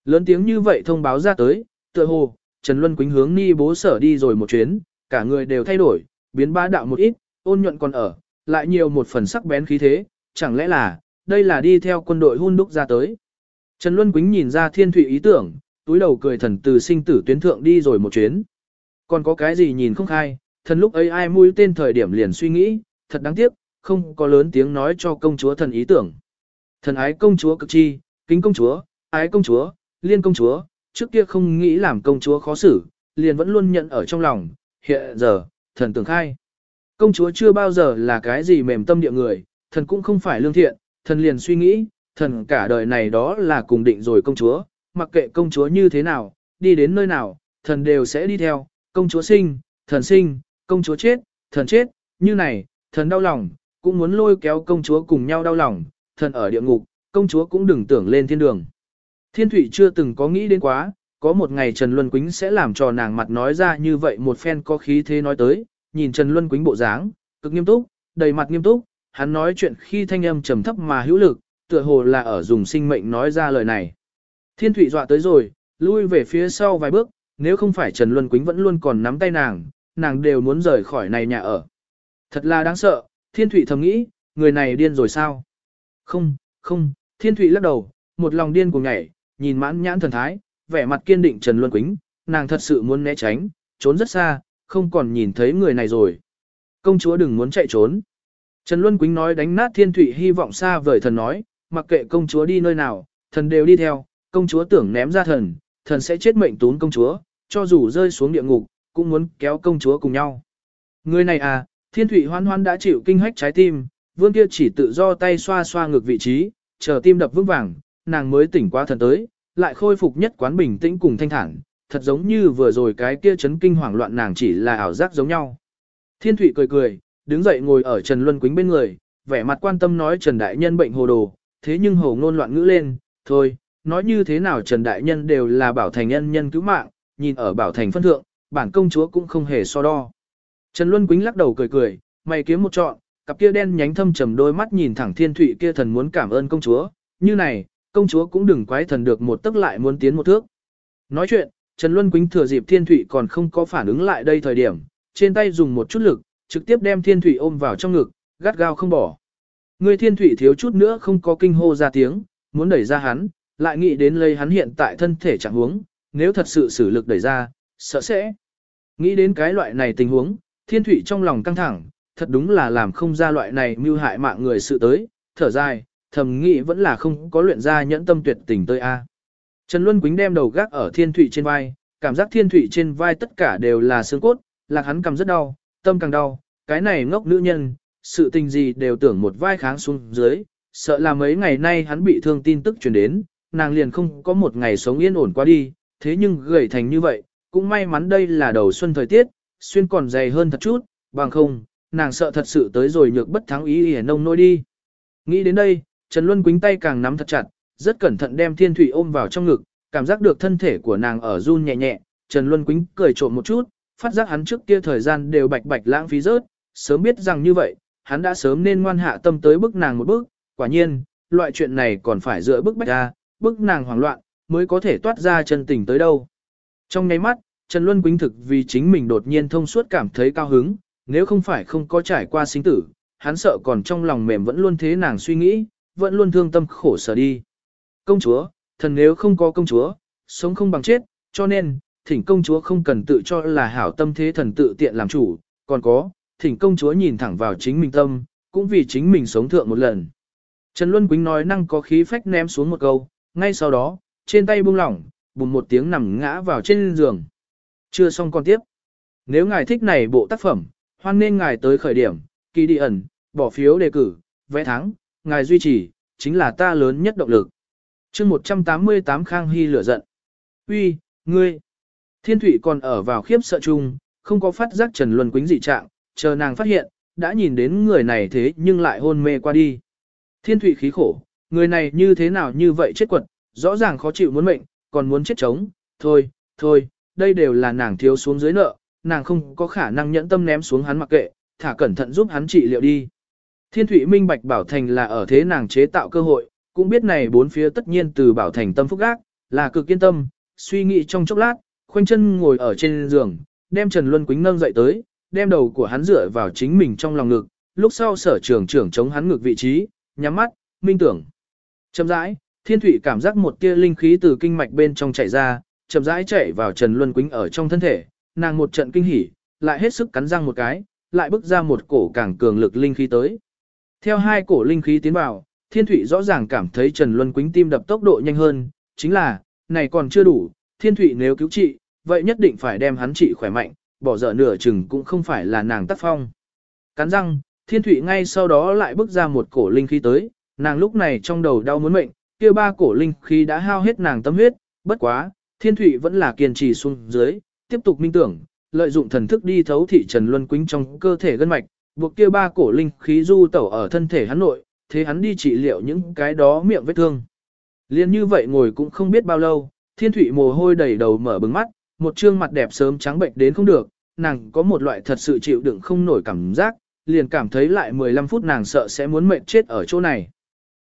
Lớn tiếng như vậy thông báo ra tới, tựa hồ, Trần Luân Quýnh hướng ni bố sở đi rồi một chuyến, cả người đều thay đổi, biến ba đạo một ít, ôn nhuận còn ở, lại nhiều một phần sắc bén khí thế, chẳng lẽ là, đây là đi theo quân đội hun đúc ra tới. Trần Luân Quýnh nhìn ra thiên thủy ý tưởng, túi đầu cười thần từ sinh tử tuyến thượng đi rồi một chuyến. Còn có cái gì nhìn không khai, thần lúc ấy ai mũi tên thời điểm liền suy nghĩ, thật đáng tiếc, không có lớn tiếng nói cho công chúa thần ý tưởng. Thần ái công chúa cực chi, kính công chúa, ái công chúa, liên công chúa, trước kia không nghĩ làm công chúa khó xử, liền vẫn luôn nhận ở trong lòng, hiện giờ, thần tưởng khai. Công chúa chưa bao giờ là cái gì mềm tâm địa người, thần cũng không phải lương thiện, thần liền suy nghĩ, thần cả đời này đó là cùng định rồi công chúa, mặc kệ công chúa như thế nào, đi đến nơi nào, thần đều sẽ đi theo, công chúa sinh, thần sinh, công chúa chết, thần chết, như này, thần đau lòng, cũng muốn lôi kéo công chúa cùng nhau đau lòng, thần ở địa ngục, công chúa cũng đừng tưởng lên thiên đường. Thiên thủy chưa từng có nghĩ đến quá, có một ngày Trần Luân Quýnh sẽ làm cho nàng mặt nói ra như vậy một phen có khí thế nói tới, nhìn Trần Luân Quýnh bộ dáng, cực nghiêm túc, đầy mặt nghiêm túc, hắn nói chuyện khi thanh âm trầm thấp mà hữu lực, tựa hồ là ở dùng sinh mệnh nói ra lời này. Thiên Thụy dọa tới rồi, lui về phía sau vài bước, nếu không phải Trần Luân Quýnh vẫn luôn còn nắm tay nàng, nàng đều muốn rời khỏi này nhà ở. Thật là đáng sợ, Thiên Thụy thầm nghĩ, người này điên rồi sao? Không, không, Thiên Thụy lắc đầu, một lòng điên cuồng nhảy, nhìn mãn nhãn thần thái, vẻ mặt kiên định Trần Luân Quýnh, nàng thật sự muốn né tránh, trốn rất xa, không còn nhìn thấy người này rồi. Công chúa đừng muốn chạy trốn. Trần Luân Quýnh nói đánh nát Thiên Thụy hy vọng xa vời thần nói, mặc kệ công chúa đi nơi nào, thần đều đi theo, công chúa tưởng ném ra thần, thần sẽ chết mệnh tún công chúa, cho dù rơi xuống địa ngục, cũng muốn kéo công chúa cùng nhau. Người này à, Thiên Thụy hoan hoan đã chịu kinh hách trái tim, vương kia chỉ tự do tay xoa xoa ngược vị trí, chờ tim đập vững vàng, nàng mới tỉnh qua thần tới, lại khôi phục nhất quán bình tĩnh cùng thanh thản, thật giống như vừa rồi cái kia chấn kinh hoảng loạn nàng chỉ là ảo giác giống nhau. Thiên Thụy cười cười, đứng dậy ngồi ở Trần Luân Quýnh bên người, vẻ mặt quan tâm nói Trần Đại Nhân bệnh hồ đồ, thế nhưng hồ ngôn loạn ngữ lên, thôi, nói như thế nào Trần Đại Nhân đều là bảo thành nhân nhân cứu mạng, nhìn ở bảo thành phân thượng, bản công chúa cũng không hề so đo. Trần Luân Quýnh lắc đầu cười cười, mày kiếm một trọn, cặp kia đen nhánh thâm trầm đôi mắt nhìn thẳng thiên thụy kia thần muốn cảm ơn công chúa, như này, công chúa cũng đừng quái thần được một tức lại muốn tiến một thước. Nói chuyện, Trần Luân Quýnh thừa dịp thiên thụy còn không có phản ứng lại đây thời điểm, trên tay dùng một chút lực, trực tiếp đem thiên thụy ôm vào trong ngực, gắt gao không bỏ. Người thiên thụy thiếu chút nữa không có kinh hô ra tiếng, muốn đẩy ra hắn, lại nghĩ đến lấy hắn hiện tại thân thể trạng huống, nếu thật sự sử lực đẩy ra, sợ sẽ. Nghĩ đến cái loại này tình huống, thiên thụy trong lòng căng thẳng, thật đúng là làm không ra loại này mưu hại mạng người sự tới, thở dài, thầm nghĩ vẫn là không có luyện ra nhẫn tâm tuyệt tình tới a. Trần Luân Quýnh đem đầu gác ở thiên thụy trên vai, cảm giác thiên thụy trên vai tất cả đều là xương cốt, lạc hắn cầm rất đau, tâm càng đau, cái này ngốc nữ nhân, sự tình gì đều tưởng một vai kháng xuống dưới, sợ là mấy ngày nay hắn bị thương tin tức truyền đến, nàng liền không có một ngày sống yên ổn qua đi, thế nhưng gầy thành như vậy, cũng may mắn đây là đầu xuân thời tiết, xuyên còn dày hơn thật chút, bằng không, nàng sợ thật sự tới rồi nhược bất thắng ý hề nông nôi đi. Nghĩ đến đây, Trần Luân quính tay càng nắm thật chặt, rất cẩn thận đem Thiên Thủy ôm vào trong ngực, cảm giác được thân thể của nàng ở run nhẹ nhẹ, Trần Luân quính cười trộm một chút, phát giác hắn trước kia thời gian đều bạch bạch lãng phí rớt, sớm biết rằng như vậy, hắn đã sớm nên ngoan hạ tâm tới bức nàng một bước, quả nhiên, loại chuyện này còn phải dựa bức bách ra, bức nàng hoảng loạn, mới có thể toát ra chân tình tới đâu. Trong nháy mắt, Trần Luân Quýnh thực vì chính mình đột nhiên thông suốt cảm thấy cao hứng, nếu không phải không có trải qua sinh tử, hắn sợ còn trong lòng mềm vẫn luôn thế nàng suy nghĩ, vẫn luôn thương tâm khổ sở đi. Công chúa, thần nếu không có công chúa, sống không bằng chết, cho nên, thỉnh công chúa không cần tự cho là hảo tâm thế thần tự tiện làm chủ, còn có, thỉnh công chúa nhìn thẳng vào chính mình tâm, cũng vì chính mình sống thượng một lần. Trần Luân Quýnh nói năng có khí phách ném xuống một câu, ngay sau đó, trên tay buông lỏng, bùm một tiếng nằm ngã vào trên giường. Chưa xong còn tiếp. Nếu ngài thích này bộ tác phẩm, hoan nên ngài tới khởi điểm, kỳ đi ẩn, bỏ phiếu đề cử, vẽ thắng, ngài duy trì, chính là ta lớn nhất động lực. chương 188 Khang Hy lửa giận. Uy, Ngươi, thiên Thụy còn ở vào khiếp sợ chung, không có phát giác Trần Luân Quýnh dị trạng, chờ nàng phát hiện, đã nhìn đến người này thế nhưng lại hôn mê qua đi. Thiên Thụy khí khổ, người này như thế nào như vậy chết quật, rõ ràng khó chịu muốn mệnh, còn muốn chết chống, thôi, thôi, đây đều là nàng thiếu xuống dưới nợ, nàng không có khả năng nhẫn tâm ném xuống hắn mặc kệ, thả cẩn thận giúp hắn trị liệu đi. Thiên Thụy minh bạch Bảo Thành là ở thế nàng chế tạo cơ hội, cũng biết này bốn phía tất nhiên từ Bảo Thành tâm phúc gác, là cực kiên tâm, suy nghĩ trong chốc lát, khoanh chân ngồi ở trên giường, đem Trần Luân Quýnh nâng dậy tới, đem đầu của hắn dựa vào chính mình trong lòng ngực, lúc sau sở trưởng trưởng chống hắn ngực vị trí, nhắm mắt, minh tưởng. Chậm rãi, Thiên Thụy cảm giác một tia linh khí từ kinh mạch bên trong chảy ra, chậm rãi chạy vào Trần Luân Quýnh ở trong thân thể, nàng một trận kinh hỉ, lại hết sức cắn răng một cái, lại bức ra một cổ càng cường lực linh khí tới. Theo hai cổ linh khí tiến vào, Thiên Thụy rõ ràng cảm thấy Trần Luân Quýnh tim đập tốc độ nhanh hơn, chính là, này còn chưa đủ, Thiên Thụy nếu cứu trị, vậy nhất định phải đem hắn trị khỏe mạnh, bỏ dở nửa chừng cũng không phải là nàng tác phong. Cắn răng, Thiên Thụy ngay sau đó lại bước ra một cổ linh khí tới, nàng lúc này trong đầu đau muốn mệnh, kia ba cổ linh khí đã hao hết nàng tâm huyết, bất quá, Thiên Thụy vẫn là kiên trì xuống dưới, tiếp tục minh tưởng, lợi dụng thần thức đi thấu thị Trần Luân Quýnh trong cơ thể gân mạch, buộc kia ba cổ linh khí du tẩu ở thân thể hắn nội, thế hắn đi trị liệu những cái đó miệng vết thương. Liên như vậy ngồi cũng không biết bao lâu, Thiên thủy mồ hôi đầy đầu mở bừng mắt, một trương mặt đẹp sớm trắng bệnh đến không được, nàng có một loại thật sự chịu đựng không nổi cảm giác, liền cảm thấy lại 15 phút nàng sợ sẽ muốn mệt chết ở chỗ này.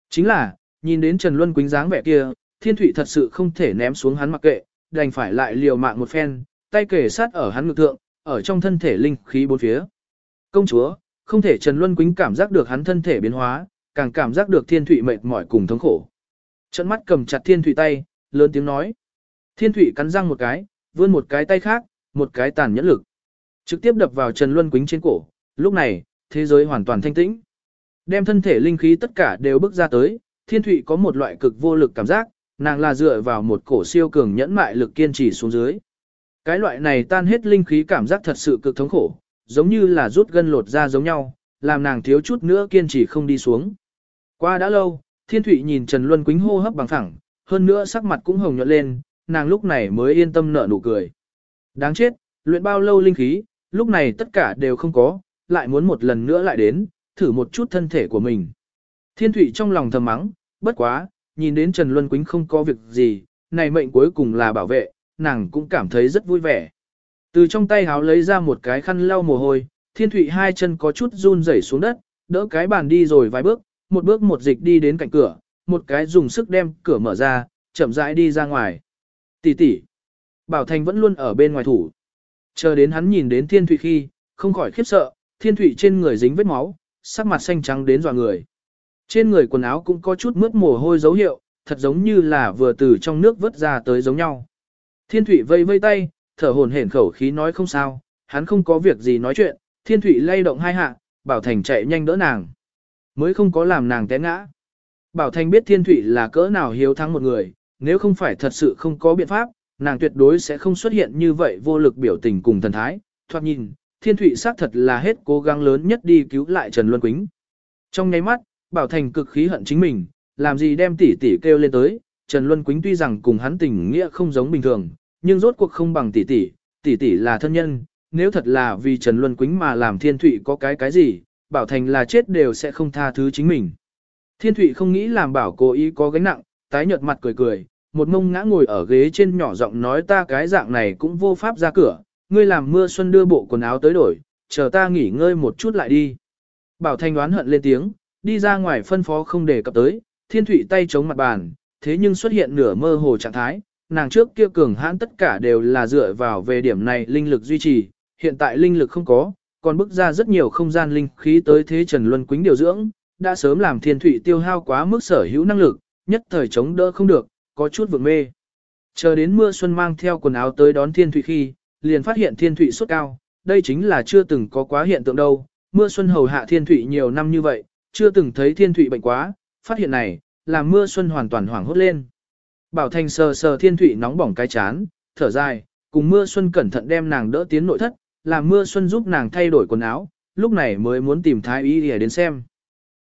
Chính là, nhìn đến Trần Luân Quýnh dáng vẻ kia, Thiên thủy thật sự không thể ném xuống hắn mặc kệ, đành phải lại liều mạng một phen, tay kề sát ở hắn ngực thượng, ở trong thân thể linh khí bốn phía. Công chúa, không thể Trần Luân Quýnh cảm giác được hắn thân thể biến hóa, càng cảm giác được Thiên Thụy mệt mỏi cùng thống khổ. Trận mắt cầm chặt Thiên Thụy tay, lớn tiếng nói. Thiên Thụy cắn răng một cái, vươn một cái tay khác, một cái tàn nhẫn lực. Trực tiếp đập vào Trần Luân Quýnh trên cổ, lúc này, thế giới hoàn toàn thanh tĩnh. Đem thân thể linh khí tất cả đều bước ra tới, Thiên Thụy có một loại cực vô lực cảm giác, nàng là dựa vào một cổ siêu cường nhẫn mại lực kiên trì xuống dưới. Cái loại này tan hết linh khí cảm giác thật sự cực thống khổ, giống như là rút gân lột ra giống nhau, làm nàng thiếu chút nữa kiên trì không đi xuống. Qua đã lâu, Thiên Thụy nhìn Trần Luân Quýnh hô hấp bằng phẳng, hơn nữa sắc mặt cũng hồng nhuận lên, nàng lúc này mới yên tâm nở nụ cười. Đáng chết, luyện bao lâu linh khí, lúc này tất cả đều không có, lại muốn một lần nữa lại đến, thử một chút thân thể của mình. Thiên Thụy trong lòng thầm mắng, bất quá, nhìn đến Trần Luân Quýnh không có việc gì, này mệnh cuối cùng là bảo vệ, nàng cũng cảm thấy rất vui vẻ. Từ trong tay háo lấy ra một cái khăn lau mồ hôi, Thiên Thụy hai chân có chút run rẩy xuống đất, đỡ cái bàn đi rồi vài bước, một bước một dịch đi đến cạnh cửa, một cái dùng sức đem cửa mở ra, chậm rãi đi ra ngoài. Tỷ tỷ. Bảo Thành vẫn luôn ở bên ngoài thủ. Chờ đến hắn nhìn đến Thiên Thụy khi, không khỏi khiếp sợ, Thiên Thụy trên người dính vết máu, sắc mặt xanh trắng đến dọa người. Trên người quần áo cũng có chút mướt mồ hôi dấu hiệu, thật giống như là vừa từ trong nước vớt ra tới giống nhau. Thiên thủy vây vây tay, thở hồn hển khẩu khí nói không sao, hắn không có việc gì nói chuyện, Thiên Thụy lay động hai hạ, Bảo Thành chạy nhanh đỡ nàng. Mới không có làm nàng té ngã. Bảo Thành biết Thiên Thụy là cỡ nào hiếu thắng một người, nếu không phải thật sự không có biện pháp, nàng tuyệt đối sẽ không xuất hiện như vậy vô lực biểu tình cùng thần thái. Thoát nhìn, Thiên Thụy xác thật là hết cố gắng lớn nhất đi cứu lại Trần Luân Quýnh. Trong nháy mắt, Bảo Thành cực khí hận chính mình, làm gì đem tỷ tỷ kêu lên tới, Trần Luân Quýnh tuy rằng cùng hắn tình nghĩa không giống bình thường, nhưng rốt cuộc không bằng tỷ tỷ, tỷ tỷ là thân nhân, nếu thật là vì Trần Luân Quýnh mà làm Thiên Thụy có cái cái gì, Bảo Thành là chết đều sẽ không tha thứ chính mình. Thiên Thụy không nghĩ làm Bảo cố ý có gánh nặng, tái nhợt mặt cười cười, một mông ngã ngồi ở ghế trên nhỏ giọng nói ta cái dạng này cũng vô pháp ra cửa, ngươi làm mưa xuân đưa bộ quần áo tới đổi, chờ ta nghỉ ngơi một chút lại đi. Bảo Thành đoán hận lên tiếng, đi ra ngoài phân phó không để cập tới, thiên Thụy tay chống mặt bàn, thế nhưng xuất hiện nửa mơ hồ trạng thái, nàng trước kia cường hãn tất cả đều là dựa vào về điểm này linh lực duy trì, hiện tại linh lực không có, còn bức ra rất nhiều không gian linh khí tới thế Trần Luân Quýnh điều dưỡng, đã sớm làm thiên thủy tiêu hao quá mức sở hữu năng lực, nhất thời chống đỡ không được, có chút vượng mê. Chờ đến mưa xuân mang theo quần áo tới đón thiên thủy khi, liền phát hiện thiên thủy sốt cao, đây chính là chưa từng có quá hiện tượng đâu, mưa xuân hầu hạ thiên thủy nhiều năm như vậy, chưa từng thấy thiên thủy bệnh quá, phát hiện này, làm mưa xuân hoàn toàn hoảng hốt lên. Bảo Thành sờ sờ thiên thủy nóng bỏng cái chán, thở dài, cùng mưa xuân cẩn thận đem nàng đỡ tiến nội thất, làm mưa xuân giúp nàng thay đổi quần áo, lúc này mới muốn tìm thái y để đến xem.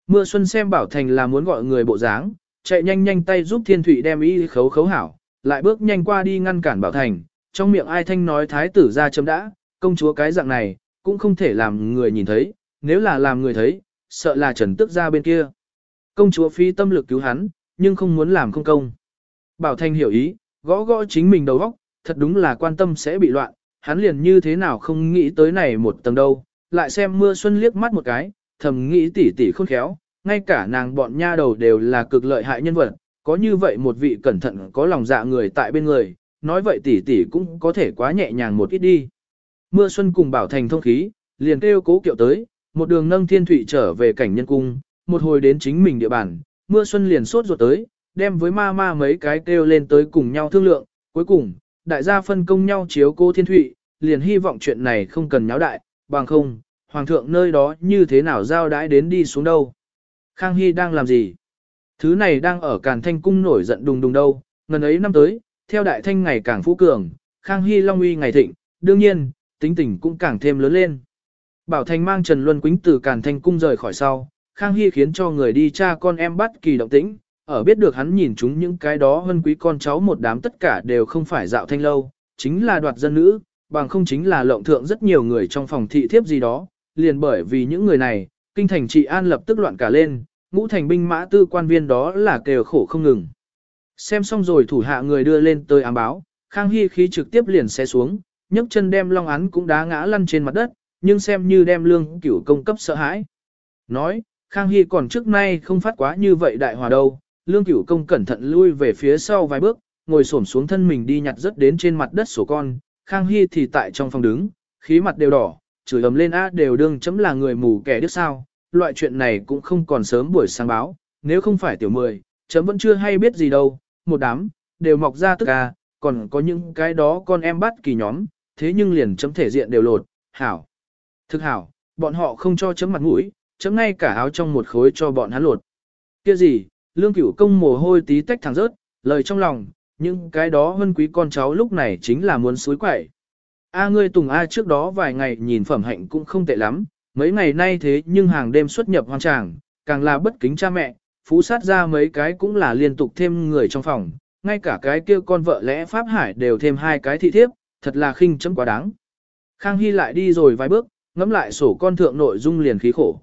Mưa xuân xem Bảo Thành là muốn gọi người bộ dáng, chạy nhanh nhanh tay giúp thiên thủy đem y khấu khấu hảo, lại bước nhanh qua đi ngăn cản Bảo Thành, trong miệng ai thanh nói thái tử ra chấm đã, công chúa cái dạng này, cũng không thể làm người nhìn thấy, nếu là làm người thấy, sợ là trần tức ra bên kia. Công chúa phi tâm lực cứu hắn, nhưng không muốn làm không công. Bảo Thanh hiểu ý, gõ gõ chính mình đầu óc, thật đúng là quan tâm sẽ bị loạn, hắn liền như thế nào không nghĩ tới này một tầng đâu, lại xem mưa xuân liếc mắt một cái, thầm nghĩ tỉ tỉ khôn khéo, ngay cả nàng bọn nha đầu đều là cực lợi hại nhân vật, có như vậy một vị cẩn thận có lòng dạ người tại bên người, nói vậy tỉ tỉ cũng có thể quá nhẹ nhàng một ít đi. Mưa xuân cùng bảo thành thông khí, liền kêu cố kiệu tới, một đường nâng thiên thủy trở về cảnh nhân cung, một hồi đến chính mình địa bàn, mưa xuân liền sốt ruột tới, đem với ma ma mấy cái kêu lên tới cùng nhau thương lượng, cuối cùng, đại gia phân công nhau chiếu cô thiên thụy, liền hy vọng chuyện này không cần nháo đại, bằng không, hoàng thượng nơi đó như thế nào giao đãi đến đi xuống đâu. Khang Hy đang làm gì? Thứ này đang ở Càn Thanh Cung nổi giận đùng đùng đâu, ngần ấy năm tới, theo đại thanh ngày càng phú cường, Khang Hy Long uy ngày thịnh, đương nhiên, tính tình cũng càng thêm lớn lên. Bảo Thành mang Trần Luân Quýnh từ Càn Thanh Cung rời khỏi sau, Khang Hy khiến cho người đi cha con em bắt kỳ động tĩnh, ở biết được hắn nhìn chúng những cái đó hơn quý con cháu một đám tất cả đều không phải dạo thanh lâu, chính là đoạt dân nữ, bằng không chính là lộng thượng rất nhiều người trong phòng thị thiếp gì đó, liền bởi vì những người này, kinh thành trị an lập tức loạn cả lên, ngũ thành binh mã tư quan viên đó là kêu khổ không ngừng. Xem xong rồi thủ hạ người đưa lên tới ám báo, Khang Hy khí trực tiếp liền xe xuống, nhấc chân đem long án cũng đá ngã lăn trên mặt đất, nhưng xem như đem lương cửu công cấp sợ hãi. Nói, Khang Hy còn trước nay không phát quá như vậy đại hòa đâu, lương cửu công cẩn thận lui về phía sau vài bước, ngồi xổm xuống thân mình đi nhặt rất đến trên mặt đất sổ con, Khang Hy thì tại trong phòng đứng, khí mặt đều đỏ, chửi ầm lên á đều đương chấm là người mù kẻ điếc sao, loại chuyện này cũng không còn sớm buổi sáng báo, nếu không phải tiểu mười, chấm vẫn chưa hay biết gì đâu, một đám, đều mọc ra tức à, còn có những cái đó con em bắt kỳ nhóm, thế nhưng liền chấm thể diện đều lột, hảo. Thực hảo, bọn họ không cho chấm mặt mũi, chấm ngay cả áo trong một khối cho bọn hắn lột. Kia gì, lương cửu công mồ hôi tí tách thẳng rớt, lời trong lòng, những cái đó hơn quý con cháu lúc này chính là muốn suối quậy. A ngươi Tùng A trước đó vài ngày nhìn phẩm hạnh cũng không tệ lắm, mấy ngày nay thế nhưng hàng đêm xuất nhập hoang tràng, càng là bất kính cha mẹ, phú sát ra mấy cái cũng là liên tục thêm người trong phòng, ngay cả cái kia con vợ lẽ Pháp Hải đều thêm hai cái thị thiếp, thật là khinh chấm quá đáng. Khang Hy lại đi rồi vài bước, ngắm lại sổ con thượng nội dung liền khí khổ.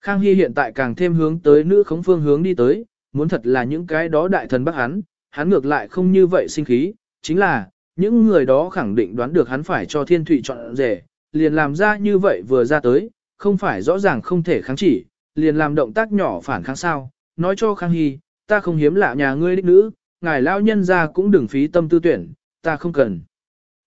Khang Hy hiện tại càng thêm hướng tới nữ khống phương hướng đi tới, muốn thật là những cái đó đại thần bắt hắn, hắn ngược lại không như vậy sinh khí, chính là, những người đó khẳng định đoán được hắn phải cho thiên thủy chọn rể, liền làm ra như vậy vừa ra tới, không phải rõ ràng không thể kháng chỉ, liền làm động tác nhỏ phản kháng sao, nói cho Khang Hy, ta không hiếm lạ nhà ngươi đích nữ, ngài lao nhân ra cũng đừng phí tâm tư tuyển, ta không cần.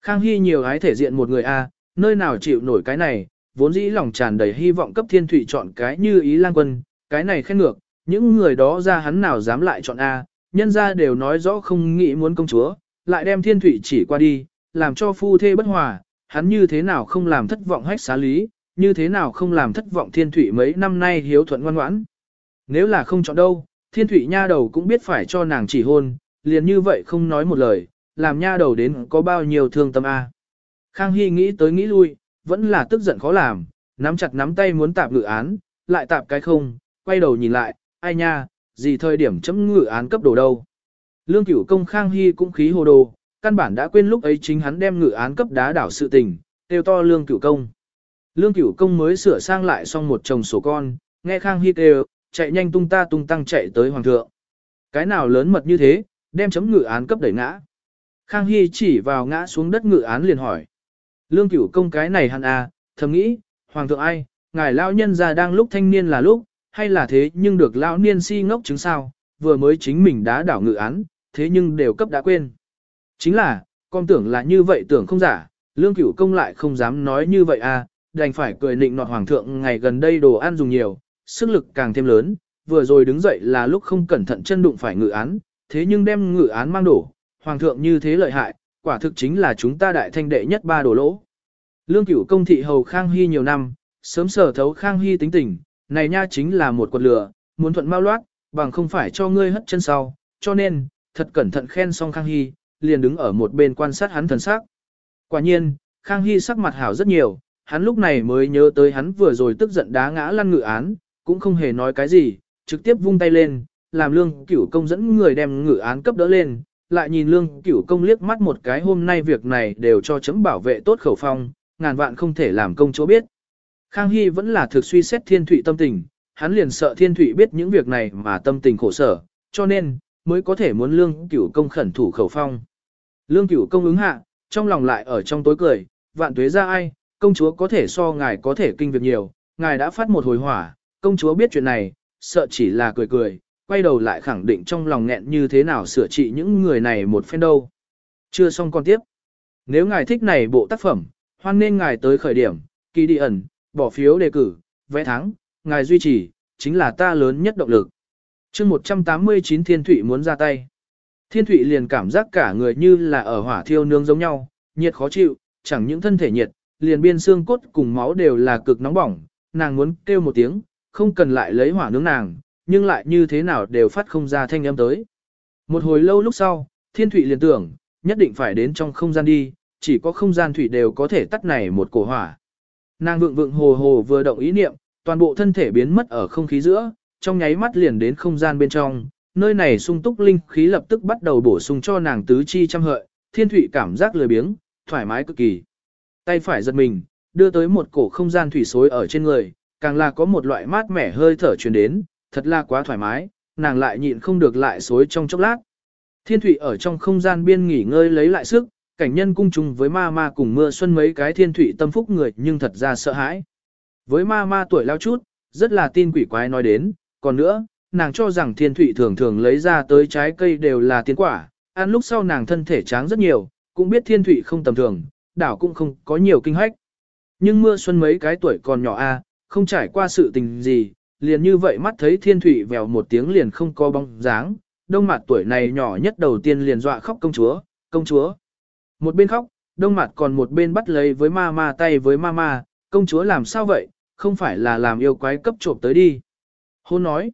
Khang Hy nhiều ái thể diện một người a, nơi nào chịu nổi cái này, vốn dĩ lòng tràn đầy hy vọng cấp thiên thủy chọn cái như ý lang quân, cái này khen ngược, những người đó ra hắn nào dám lại chọn A, nhân ra đều nói rõ không nghĩ muốn công chúa, lại đem thiên thủy chỉ qua đi, làm cho phu thê bất hòa, hắn như thế nào không làm thất vọng hách xá lý, như thế nào không làm thất vọng thiên thủy mấy năm nay hiếu thuận ngoan ngoãn. Nếu là không chọn đâu, thiên thủy nha đầu cũng biết phải cho nàng chỉ hôn, liền như vậy không nói một lời, làm nha đầu đến có bao nhiêu thương tâm A. Khang Hy nghĩ tới nghĩ lui, vẫn là tức giận khó làm, nắm chặt nắm tay muốn tạp ngự án, lại tạp cái không, quay đầu nhìn lại, ai nha, gì thời điểm chấm ngự án cấp đồ đâu. Lương cửu công khang hy cũng khí hồ đồ, căn bản đã quên lúc ấy chính hắn đem ngự án cấp đá đảo sự tình, kêu to lương cửu công. Lương cửu công mới sửa sang lại xong một chồng sổ con, nghe khang hy kêu, chạy nhanh tung ta tung tăng chạy tới hoàng thượng. Cái nào lớn mật như thế, đem chấm ngự án cấp đẩy ngã. Khang Hy chỉ vào ngã xuống đất ngự án liền hỏi. Lương cửu công cái này hẳn à, thầm nghĩ, hoàng thượng ai, ngài lao nhân già đang lúc thanh niên là lúc, hay là thế nhưng được lão niên si ngốc chứng sao, vừa mới chính mình đã đảo ngự án, thế nhưng đều cấp đã quên. Chính là, con tưởng là như vậy tưởng không giả, lương cửu công lại không dám nói như vậy à, đành phải cười nịnh nọt hoàng thượng ngày gần đây đồ ăn dùng nhiều, sức lực càng thêm lớn, vừa rồi đứng dậy là lúc không cẩn thận chân đụng phải ngự án, thế nhưng đem ngự án mang đổ, hoàng thượng như thế lợi hại, quả thực chính là chúng ta đại thanh đệ nhất ba đồ lỗ. Lương cửu công thị hầu Khang Hy nhiều năm, sớm sở thấu Khang Hy tính tình, này nha chính là một quật lửa, muốn thuận mau loát, bằng không phải cho ngươi hất chân sau, cho nên, thật cẩn thận khen xong Khang Hy, liền đứng ở một bên quan sát hắn thần sắc. Quả nhiên, Khang Hy sắc mặt hảo rất nhiều, hắn lúc này mới nhớ tới hắn vừa rồi tức giận đá ngã lăn ngự án, cũng không hề nói cái gì, trực tiếp vung tay lên, làm lương cửu công dẫn người đem ngự án cấp đỡ lên, lại nhìn lương cửu công liếc mắt một cái hôm nay việc này đều cho chấm bảo vệ tốt khẩu phong, ngàn vạn không thể làm công chỗ biết. Khang Hy vẫn là thực suy xét thiên thụy tâm tình, hắn liền sợ thiên thụy biết những việc này mà tâm tình khổ sở, cho nên, mới có thể muốn lương cửu công khẩn thủ khẩu phong. Lương cửu công ứng hạ, trong lòng lại ở trong tối cười, vạn tuế ra ai, công chúa có thể so ngài có thể kinh việc nhiều, ngài đã phát một hồi hỏa, công chúa biết chuyện này, sợ chỉ là cười cười, quay đầu lại khẳng định trong lòng nghẹn như thế nào sửa trị những người này một phen đâu. Chưa xong con tiếp. Nếu ngài thích này bộ tác phẩm, hoan nên ngài tới khởi điểm, kỳ đi ẩn, bỏ phiếu đề cử, vẽ thắng, ngài duy trì, chính là ta lớn nhất động lực. chương 189 Thiên Thụy muốn ra tay. Thiên Thụy liền cảm giác cả người như là ở hỏa thiêu nướng giống nhau, nhiệt khó chịu, chẳng những thân thể nhiệt, liền biên xương cốt cùng máu đều là cực nóng bỏng, nàng muốn kêu một tiếng, không cần lại lấy hỏa nướng nàng, nhưng lại như thế nào đều phát không ra thanh âm tới. Một hồi lâu lúc sau, Thiên Thụy liền tưởng, nhất định phải đến trong không gian đi, chỉ có không gian thủy đều có thể tắt này một cổ hỏa. Nàng vượng vượng hồ hồ vừa động ý niệm, toàn bộ thân thể biến mất ở không khí giữa, trong nháy mắt liền đến không gian bên trong, nơi này sung túc linh khí lập tức bắt đầu bổ sung cho nàng tứ chi trăm hợi, thiên thủy cảm giác lười biếng, thoải mái cực kỳ. Tay phải giật mình, đưa tới một cổ không gian thủy xối ở trên người, càng là có một loại mát mẻ hơi thở truyền đến, thật là quá thoải mái, nàng lại nhịn không được lại xối trong chốc lát. Thiên thủy ở trong không gian biên nghỉ ngơi lấy lại sức, cảnh nhân cung chung với ma ma cùng mưa xuân mấy cái thiên thủy tâm phúc người nhưng thật ra sợ hãi. Với ma ma tuổi lao chút, rất là tin quỷ quái nói đến, còn nữa, nàng cho rằng thiên thủy thường thường lấy ra tới trái cây đều là tiên quả, ăn lúc sau nàng thân thể tráng rất nhiều, cũng biết thiên thủy không tầm thường, đảo cũng không có nhiều kinh hách. Nhưng mưa xuân mấy cái tuổi còn nhỏ a, không trải qua sự tình gì, liền như vậy mắt thấy thiên thủy vèo một tiếng liền không có bóng dáng, đông mặt tuổi này nhỏ nhất đầu tiên liền dọa khóc công chúa, công chúa. Một bên khóc, đông mặt còn một bên bắt lấy với ma ma tay với ma ma, công chúa làm sao vậy, không phải là làm yêu quái cấp trộm tới đi. Hôn nói,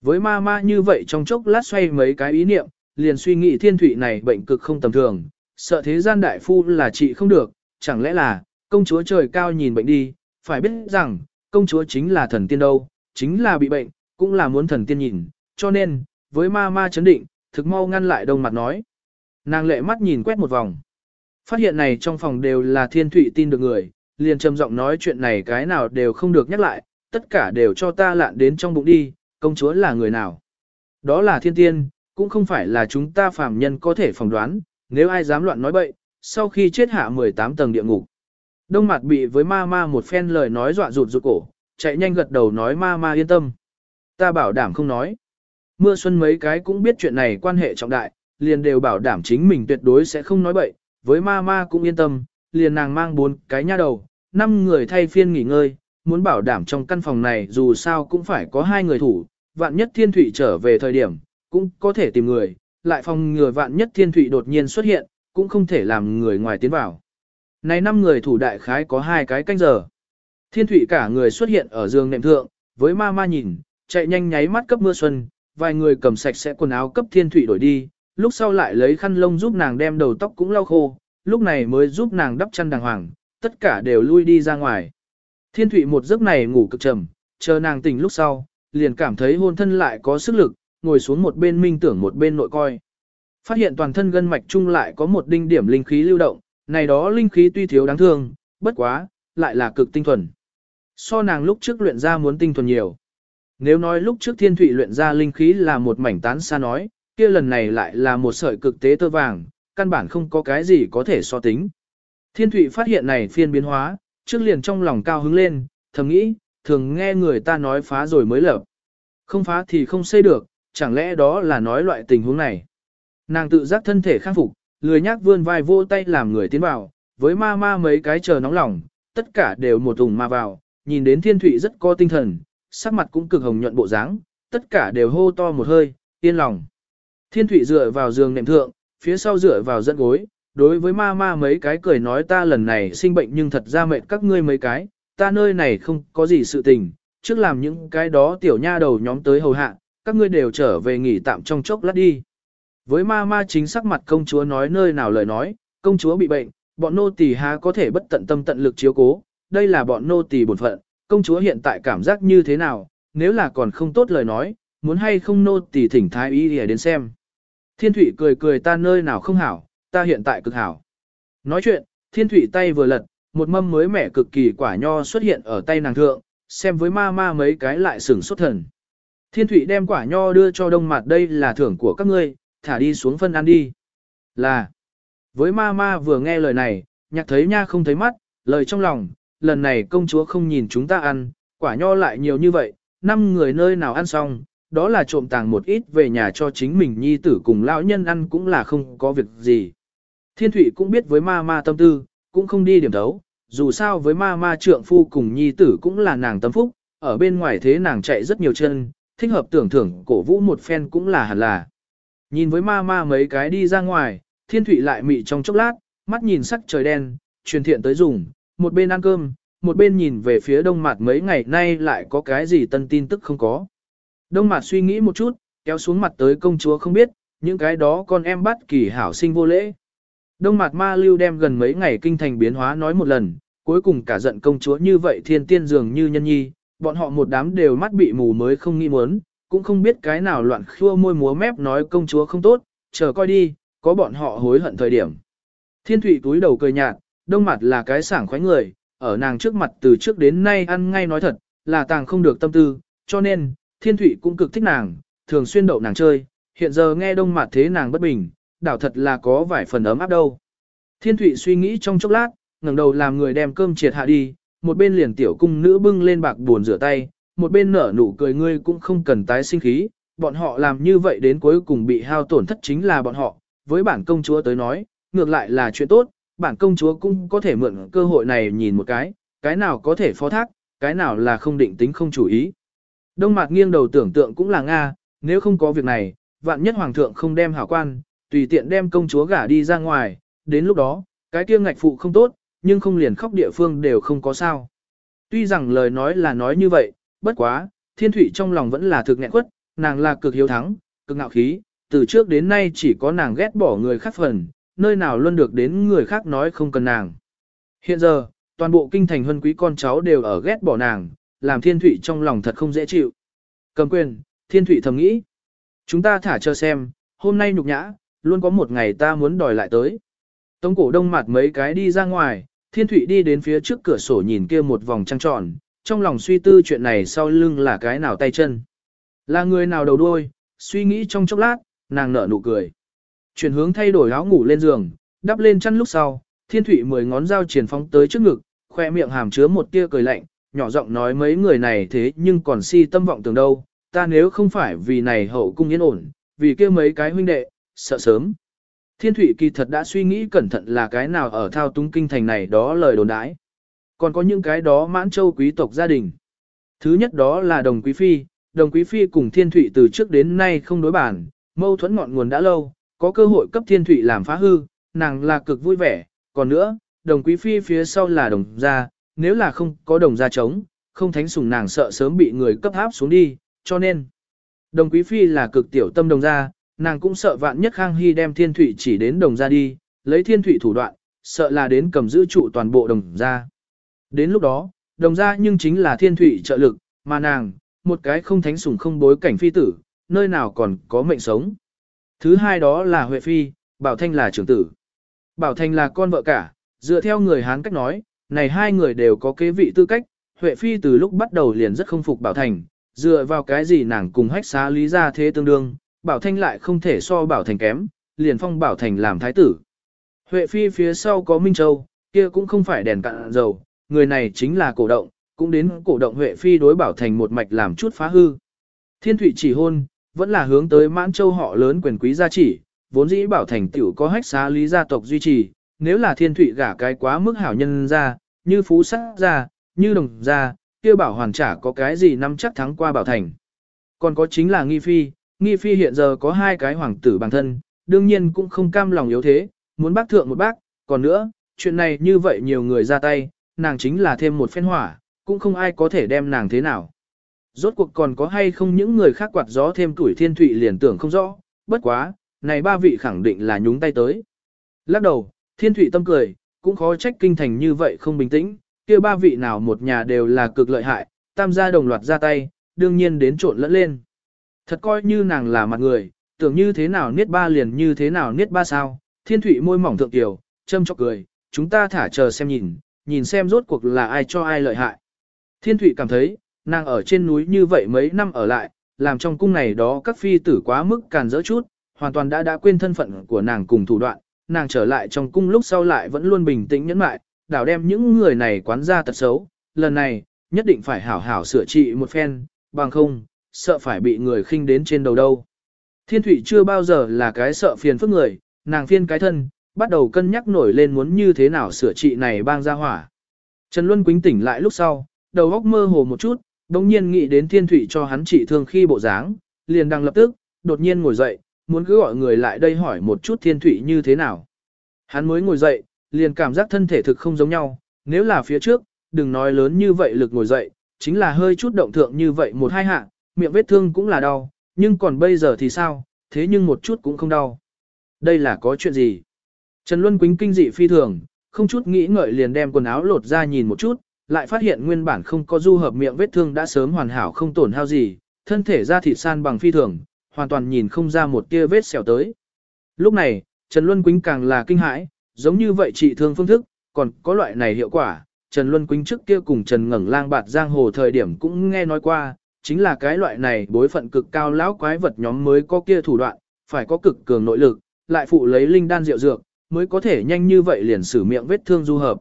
với ma ma như vậy trong chốc lát xoay mấy cái ý niệm, liền suy nghĩ thiên thủy này bệnh cực không tầm thường, sợ thế gian đại phu là trị không được, chẳng lẽ là, công chúa trời cao nhìn bệnh đi, phải biết rằng, công chúa chính là thần tiên đâu, chính là bị bệnh, cũng là muốn thần tiên nhìn, cho nên, với ma ma chấn định, thực mau ngăn lại đông mặt nói. Nàng lệ mắt nhìn quét một vòng. Phát hiện này trong phòng đều là thiên thụy tin được người, liền trầm giọng nói chuyện này cái nào đều không được nhắc lại, tất cả đều cho ta lạn đến trong bụng đi, công chúa là người nào. Đó là thiên tiên, cũng không phải là chúng ta phàm nhân có thể phỏng đoán, nếu ai dám loạn nói bậy, sau khi chết hạ 18 tầng địa ngục. Đông mặt bị với ma ma một phen lời nói dọa rụt rụt cổ, chạy nhanh gật đầu nói ma ma yên tâm. Ta bảo đảm không nói. Mưa xuân mấy cái cũng biết chuyện này quan hệ trọng đại, liền đều bảo đảm chính mình tuyệt đối sẽ không nói bậy, với ma ma cũng yên tâm, liền nàng mang bốn cái nha đầu, năm người thay phiên nghỉ ngơi, muốn bảo đảm trong căn phòng này dù sao cũng phải có hai người thủ, vạn nhất thiên thủy trở về thời điểm, cũng có thể tìm người, lại phòng ngừa vạn nhất thiên thủy đột nhiên xuất hiện, cũng không thể làm người ngoài tiến vào. Này năm người thủ đại khái có hai cái canh giờ. Thiên thủy cả người xuất hiện ở giường nệm thượng, với ma ma nhìn, chạy nhanh nháy mắt cấp mưa xuân, vài người cầm sạch sẽ quần áo cấp thiên thủy đổi đi, lúc sau lại lấy khăn lông giúp nàng đem đầu tóc cũng lau khô, lúc này mới giúp nàng đắp chăn đàng hoàng, tất cả đều lui đi ra ngoài. Thiên Thụy một giấc này ngủ cực trầm, chờ nàng tỉnh lúc sau, liền cảm thấy hôn thân lại có sức lực, ngồi xuống một bên minh tưởng một bên nội coi. Phát hiện toàn thân gân mạch chung lại có một đinh điểm linh khí lưu động, này đó linh khí tuy thiếu đáng thương, bất quá, lại là cực tinh thuần. So nàng lúc trước luyện ra muốn tinh thuần nhiều. Nếu nói lúc trước thiên thụy luyện ra linh khí là một mảnh tán xa nói, kia lần này lại là một sợi cực tế tơ vàng, căn bản không có cái gì có thể so tính. Thiên Thụy phát hiện này phiên biến hóa, trước liền trong lòng cao hứng lên, thầm nghĩ, thường nghe người ta nói phá rồi mới lập. Không phá thì không xây được, chẳng lẽ đó là nói loại tình huống này. Nàng tự giác thân thể khắc phục, lười nhác vươn vai vô tay làm người tiến vào, với ma ma mấy cái chờ nóng lòng, tất cả đều một ủng ma vào, nhìn đến thiên thụy rất có tinh thần, sắc mặt cũng cực hồng nhuận bộ dáng, tất cả đều hô to một hơi, yên lòng. Thiên Thụy dựa vào giường nệm thượng, phía sau dựa vào dẫn gối, đối với ma ma mấy cái cười nói ta lần này sinh bệnh nhưng thật ra mệt các ngươi mấy cái, ta nơi này không có gì sự tình, trước làm những cái đó tiểu nha đầu nhóm tới hầu hạ, các ngươi đều trở về nghỉ tạm trong chốc lát đi. Với ma ma chính sắc mặt công chúa nói nơi nào lời nói, công chúa bị bệnh, bọn nô tỳ há có thể bất tận tâm tận lực chiếu cố, đây là bọn nô tỳ bổn phận, công chúa hiện tại cảm giác như thế nào, nếu là còn không tốt lời nói, muốn hay không nô tỳ thỉnh thái y để đến xem. Thiên Thụy cười cười ta nơi nào không hảo, ta hiện tại cực hảo. Nói chuyện, Thiên Thụy tay vừa lật, một mâm mới mẻ cực kỳ quả nho xuất hiện ở tay nàng thượng, xem với ma ma mấy cái lại sửng xuất thần. Thiên Thụy đem quả nho đưa cho đông mặt đây là thưởng của các ngươi, thả đi xuống phân ăn đi. Là, với ma ma vừa nghe lời này, nhạc thấy nha không thấy mắt, lời trong lòng, lần này công chúa không nhìn chúng ta ăn, quả nho lại nhiều như vậy, năm người nơi nào ăn xong, đó là trộm tàng một ít về nhà cho chính mình nhi tử cùng lão nhân ăn cũng là không có việc gì. Thiên Thụy cũng biết với ma ma tâm tư, cũng không đi điểm thấu, dù sao với ma ma trượng phu cùng nhi tử cũng là nàng tâm phúc, ở bên ngoài thế nàng chạy rất nhiều chân, thích hợp tưởng thưởng cổ vũ một phen cũng là hẳn là. Nhìn với ma ma mấy cái đi ra ngoài, thiên thụy lại mị trong chốc lát, mắt nhìn sắc trời đen, truyền thiện tới dùng, một bên ăn cơm, một bên nhìn về phía đông mặt mấy ngày nay lại có cái gì tân tin tức không có. Đông mặt suy nghĩ một chút, kéo xuống mặt tới công chúa không biết, những cái đó con em bắt kỳ hảo sinh vô lễ. Đông mặt ma lưu đem gần mấy ngày kinh thành biến hóa nói một lần, cuối cùng cả giận công chúa như vậy thiên tiên dường như nhân nhi, bọn họ một đám đều mắt bị mù mới không nghĩ muốn, cũng không biết cái nào loạn khua môi múa mép nói công chúa không tốt, chờ coi đi, có bọn họ hối hận thời điểm. Thiên thủy túi đầu cười nhạt, đông mặt là cái sảng khoái người, ở nàng trước mặt từ trước đến nay ăn ngay nói thật, là tàng không được tâm tư, cho nên, thiên Thụy cũng cực thích nàng, thường xuyên đậu nàng chơi, hiện giờ nghe đông mặt thế nàng bất bình, đảo thật là có vài phần ấm áp đâu. Thiên Thụy suy nghĩ trong chốc lát, ngẩng đầu làm người đem cơm triệt hạ đi, một bên liền tiểu cung nữ bưng lên bạc buồn rửa tay, một bên nở nụ cười ngươi cũng không cần tái sinh khí, bọn họ làm như vậy đến cuối cùng bị hao tổn thất chính là bọn họ, với bản công chúa tới nói, ngược lại là chuyện tốt, bản công chúa cũng có thể mượn cơ hội này nhìn một cái, cái nào có thể phó thác, cái nào là không định tính không chủ ý. Đông Mạc nghiêng đầu tưởng tượng cũng là Nga, nếu không có việc này, vạn nhất hoàng thượng không đem hảo quan, tùy tiện đem công chúa gả đi ra ngoài, đến lúc đó, cái kia ngạch phụ không tốt, nhưng không liền khóc địa phương đều không có sao. Tuy rằng lời nói là nói như vậy, bất quá, thiên thủy trong lòng vẫn là thực nghẹn quất, nàng là cực hiếu thắng, cực ngạo khí, từ trước đến nay chỉ có nàng ghét bỏ người khác phần, nơi nào luôn được đến người khác nói không cần nàng. Hiện giờ, toàn bộ kinh thành huân quý con cháu đều ở ghét bỏ nàng, làm thiên thủy trong lòng thật không dễ chịu. Cầm quyền, thiên thủy thầm nghĩ. Chúng ta thả cho xem, hôm nay nhục nhã, luôn có một ngày ta muốn đòi lại tới. Tống cổ đông mặt mấy cái đi ra ngoài, thiên thủy đi đến phía trước cửa sổ nhìn kia một vòng trăng tròn, trong lòng suy tư chuyện này sau lưng là cái nào tay chân. Là người nào đầu đuôi, suy nghĩ trong chốc lát, nàng nở nụ cười. Chuyển hướng thay đổi áo ngủ lên giường, đắp lên chăn lúc sau, thiên thủy mười ngón dao triển phóng tới trước ngực, khoe miệng hàm chứa một tia cười lạnh, nhỏ giọng nói mấy người này thế nhưng còn si tâm vọng tưởng đâu, ta nếu không phải vì này hậu cung yên ổn, vì kia mấy cái huynh đệ, sợ sớm. Thiên thủy kỳ thật đã suy nghĩ cẩn thận là cái nào ở thao túng kinh thành này đó lời đồn đãi. Còn có những cái đó mãn châu quý tộc gia đình. Thứ nhất đó là đồng quý phi, đồng quý phi cùng thiên thủy từ trước đến nay không đối bản, mâu thuẫn ngọn nguồn đã lâu, có cơ hội cấp thiên thủy làm phá hư, nàng là cực vui vẻ, còn nữa, đồng quý phi phía sau là đồng gia, nếu là không có đồng gia chống, không thánh sùng nàng sợ sớm bị người cấp áp xuống đi, cho nên, đồng quý phi là cực tiểu tâm đồng gia, nàng cũng sợ vạn nhất Khang Hy đem thiên thủy chỉ đến đồng gia đi, lấy thiên thủy thủ đoạn, sợ là đến cầm giữ trụ toàn bộ đồng gia. Đến lúc đó, đồng gia nhưng chính là thiên thủy trợ lực, mà nàng, một cái không thánh sủng không bối cảnh phi tử, nơi nào còn có mệnh sống. Thứ hai đó là Huệ Phi, Bảo Thanh là trưởng tử. Bảo Thanh là con vợ cả, dựa theo người Hán cách nói, này hai người đều có kế vị tư cách, Huệ Phi từ lúc bắt đầu liền rất không phục Bảo Thành, dựa vào cái gì nàng cùng hách xá lý ra thế tương đương, Bảo Thanh lại không thể so Bảo Thành kém, liền phong Bảo Thành làm thái tử. Huệ Phi phía sau có Minh Châu, kia cũng không phải đèn cạn dầu, người này chính là cổ động, cũng đến cổ động Huệ Phi đối Bảo Thành một mạch làm chút phá hư. Thiên Thụy chỉ hôn, vẫn là hướng tới mãn châu họ lớn quyền quý gia chỉ, vốn dĩ Bảo Thành tiểu có hách xá lý gia tộc duy trì, nếu là Thiên Thụy gả cái quá mức hảo nhân ra, như phú sắc ra như đồng ra kia Bảo Hoàn trả có cái gì năm chắc thắng qua Bảo Thành. Còn có chính là Nghi Phi, Nghi Phi hiện giờ có hai cái hoàng tử bằng thân, đương nhiên cũng không cam lòng yếu thế, muốn bác thượng một bác, còn nữa, chuyện này như vậy nhiều người ra tay, nàng chính là thêm một phen hỏa, cũng không ai có thể đem nàng thế nào. Rốt cuộc còn có hay không những người khác quạt gió thêm tuổi thiên thụy liền tưởng không rõ, bất quá, này ba vị khẳng định là nhúng tay tới. Lắc đầu, thiên thụy tâm cười, cũng khó trách kinh thành như vậy không bình tĩnh, kia ba vị nào một nhà đều là cực lợi hại, tam gia đồng loạt ra tay, đương nhiên đến trộn lẫn lên. Thật coi như nàng là mặt người, tưởng như thế nào niết ba liền như thế nào niết ba sao, thiên Thụy môi mỏng thượng tiểu, châm chọc cười, chúng ta thả chờ xem nhìn, nhìn xem rốt cuộc là ai cho ai lợi hại. Thiên Thụy cảm thấy, nàng ở trên núi như vậy mấy năm ở lại, làm trong cung này đó các phi tử quá mức càn dỡ chút, hoàn toàn đã đã quên thân phận của nàng cùng thủ đoạn, nàng trở lại trong cung lúc sau lại vẫn luôn bình tĩnh nhẫn mại, đảo đem những người này quán ra tật xấu, lần này, nhất định phải hảo hảo sửa trị một phen, bằng không, sợ phải bị người khinh đến trên đầu đâu. Thiên Thụy chưa bao giờ là cái sợ phiền phức người, nàng phiên cái thân, bắt đầu cân nhắc nổi lên muốn như thế nào sửa trị này bang ra hỏa. Trần Luân Quýnh tỉnh lại lúc sau, đầu óc mơ hồ một chút, đồng nhiên nghĩ đến Thiên Thụy cho hắn trị thương khi bộ dáng, liền đang lập tức, đột nhiên ngồi dậy, muốn cứ gọi người lại đây hỏi một chút Thiên thủy như thế nào. Hắn mới ngồi dậy, liền cảm giác thân thể thực không giống nhau, nếu là phía trước, đừng nói lớn như vậy lực ngồi dậy, chính là hơi chút động thượng như vậy một hai hạ, miệng vết thương cũng là đau, nhưng còn bây giờ thì sao, thế nhưng một chút cũng không đau. Đây là có chuyện gì? Trần Luân Quýnh kinh dị phi thường, không chút nghĩ ngợi liền đem quần áo lột ra nhìn một chút, lại phát hiện nguyên bản không có du hợp miệng vết thương đã sớm hoàn hảo không tổn hao gì, thân thể da thịt san bằng phi thường, hoàn toàn nhìn không ra một tia vết sẹo tới. Lúc này, Trần Luân Quýnh càng là kinh hãi, giống như vậy trị thương phương thức, còn có loại này hiệu quả. Trần Luân Quýnh trước kia cùng Trần Ngẩng Lang bạt giang hồ thời điểm cũng nghe nói qua, chính là cái loại này bối phận cực cao lão quái vật nhóm mới có kia thủ đoạn, phải có cực cường nội lực, lại phụ lấy linh đan rượu dược, mới có thể nhanh như vậy liền xử miệng vết thương du hợp.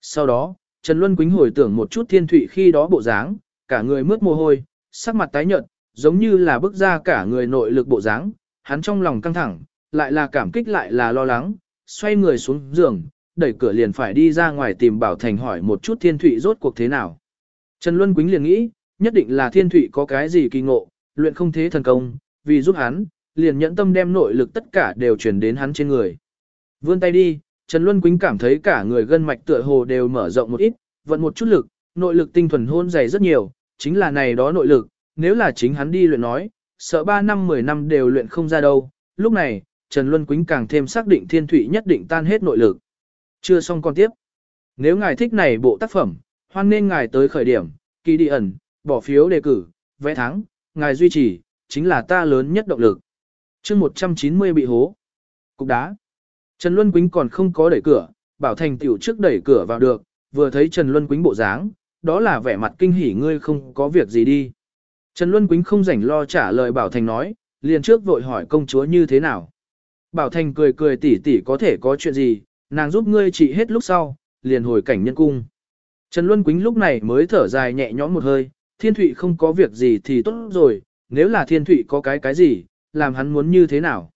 Sau đó, Trần Luân Quýnh hồi tưởng một chút thiên thủy khi đó bộ dáng, cả người mướt mồ hôi, sắc mặt tái nhợt, giống như là bước ra cả người nội lực bộ dáng, hắn trong lòng căng thẳng, lại là cảm kích lại là lo lắng, xoay người xuống giường, đẩy cửa liền phải đi ra ngoài tìm Bảo Thành hỏi một chút thiên Thụy rốt cuộc thế nào. Trần Luân Quýnh liền nghĩ, nhất định là thiên Thụy có cái gì kỳ ngộ, luyện không thế thần công, vì giúp hắn, liền nhẫn tâm đem nội lực tất cả đều truyền đến hắn trên người. Vươn tay đi, Trần Luân Quýnh cảm thấy cả người gân mạch tựa hồ đều mở rộng một ít, vận một chút lực, nội lực tinh thuần hôn dày rất nhiều, chính là này đó nội lực, nếu là chính hắn đi luyện nói, sợ 3 năm 10 năm đều luyện không ra đâu. Lúc này, Trần Luân Quýnh càng thêm xác định thiên thủy nhất định tan hết nội lực. Chưa xong con tiếp. Nếu ngài thích này bộ tác phẩm, hoan nên ngài tới khởi điểm, kỳ đi ẩn, bỏ phiếu đề cử, vẽ thắng, ngài duy trì, chính là ta lớn nhất động lực. chương 190 bị hố. Cục đá. Trần Luân Quýnh còn không có đẩy cửa, Bảo Thành tiểu trước đẩy cửa vào được, vừa thấy Trần Luân Quýnh bộ dáng, đó là vẻ mặt kinh hỉ ngươi không có việc gì đi. Trần Luân Quýnh không rảnh lo trả lời Bảo Thành nói, liền trước vội hỏi công chúa như thế nào. Bảo Thành cười cười tỉ tỉ có thể có chuyện gì, nàng giúp ngươi trị hết lúc sau, liền hồi cảnh nhân cung. Trần Luân Quýnh lúc này mới thở dài nhẹ nhõm một hơi, thiên thụy không có việc gì thì tốt rồi, nếu là thiên thụy có cái cái gì, làm hắn muốn như thế nào.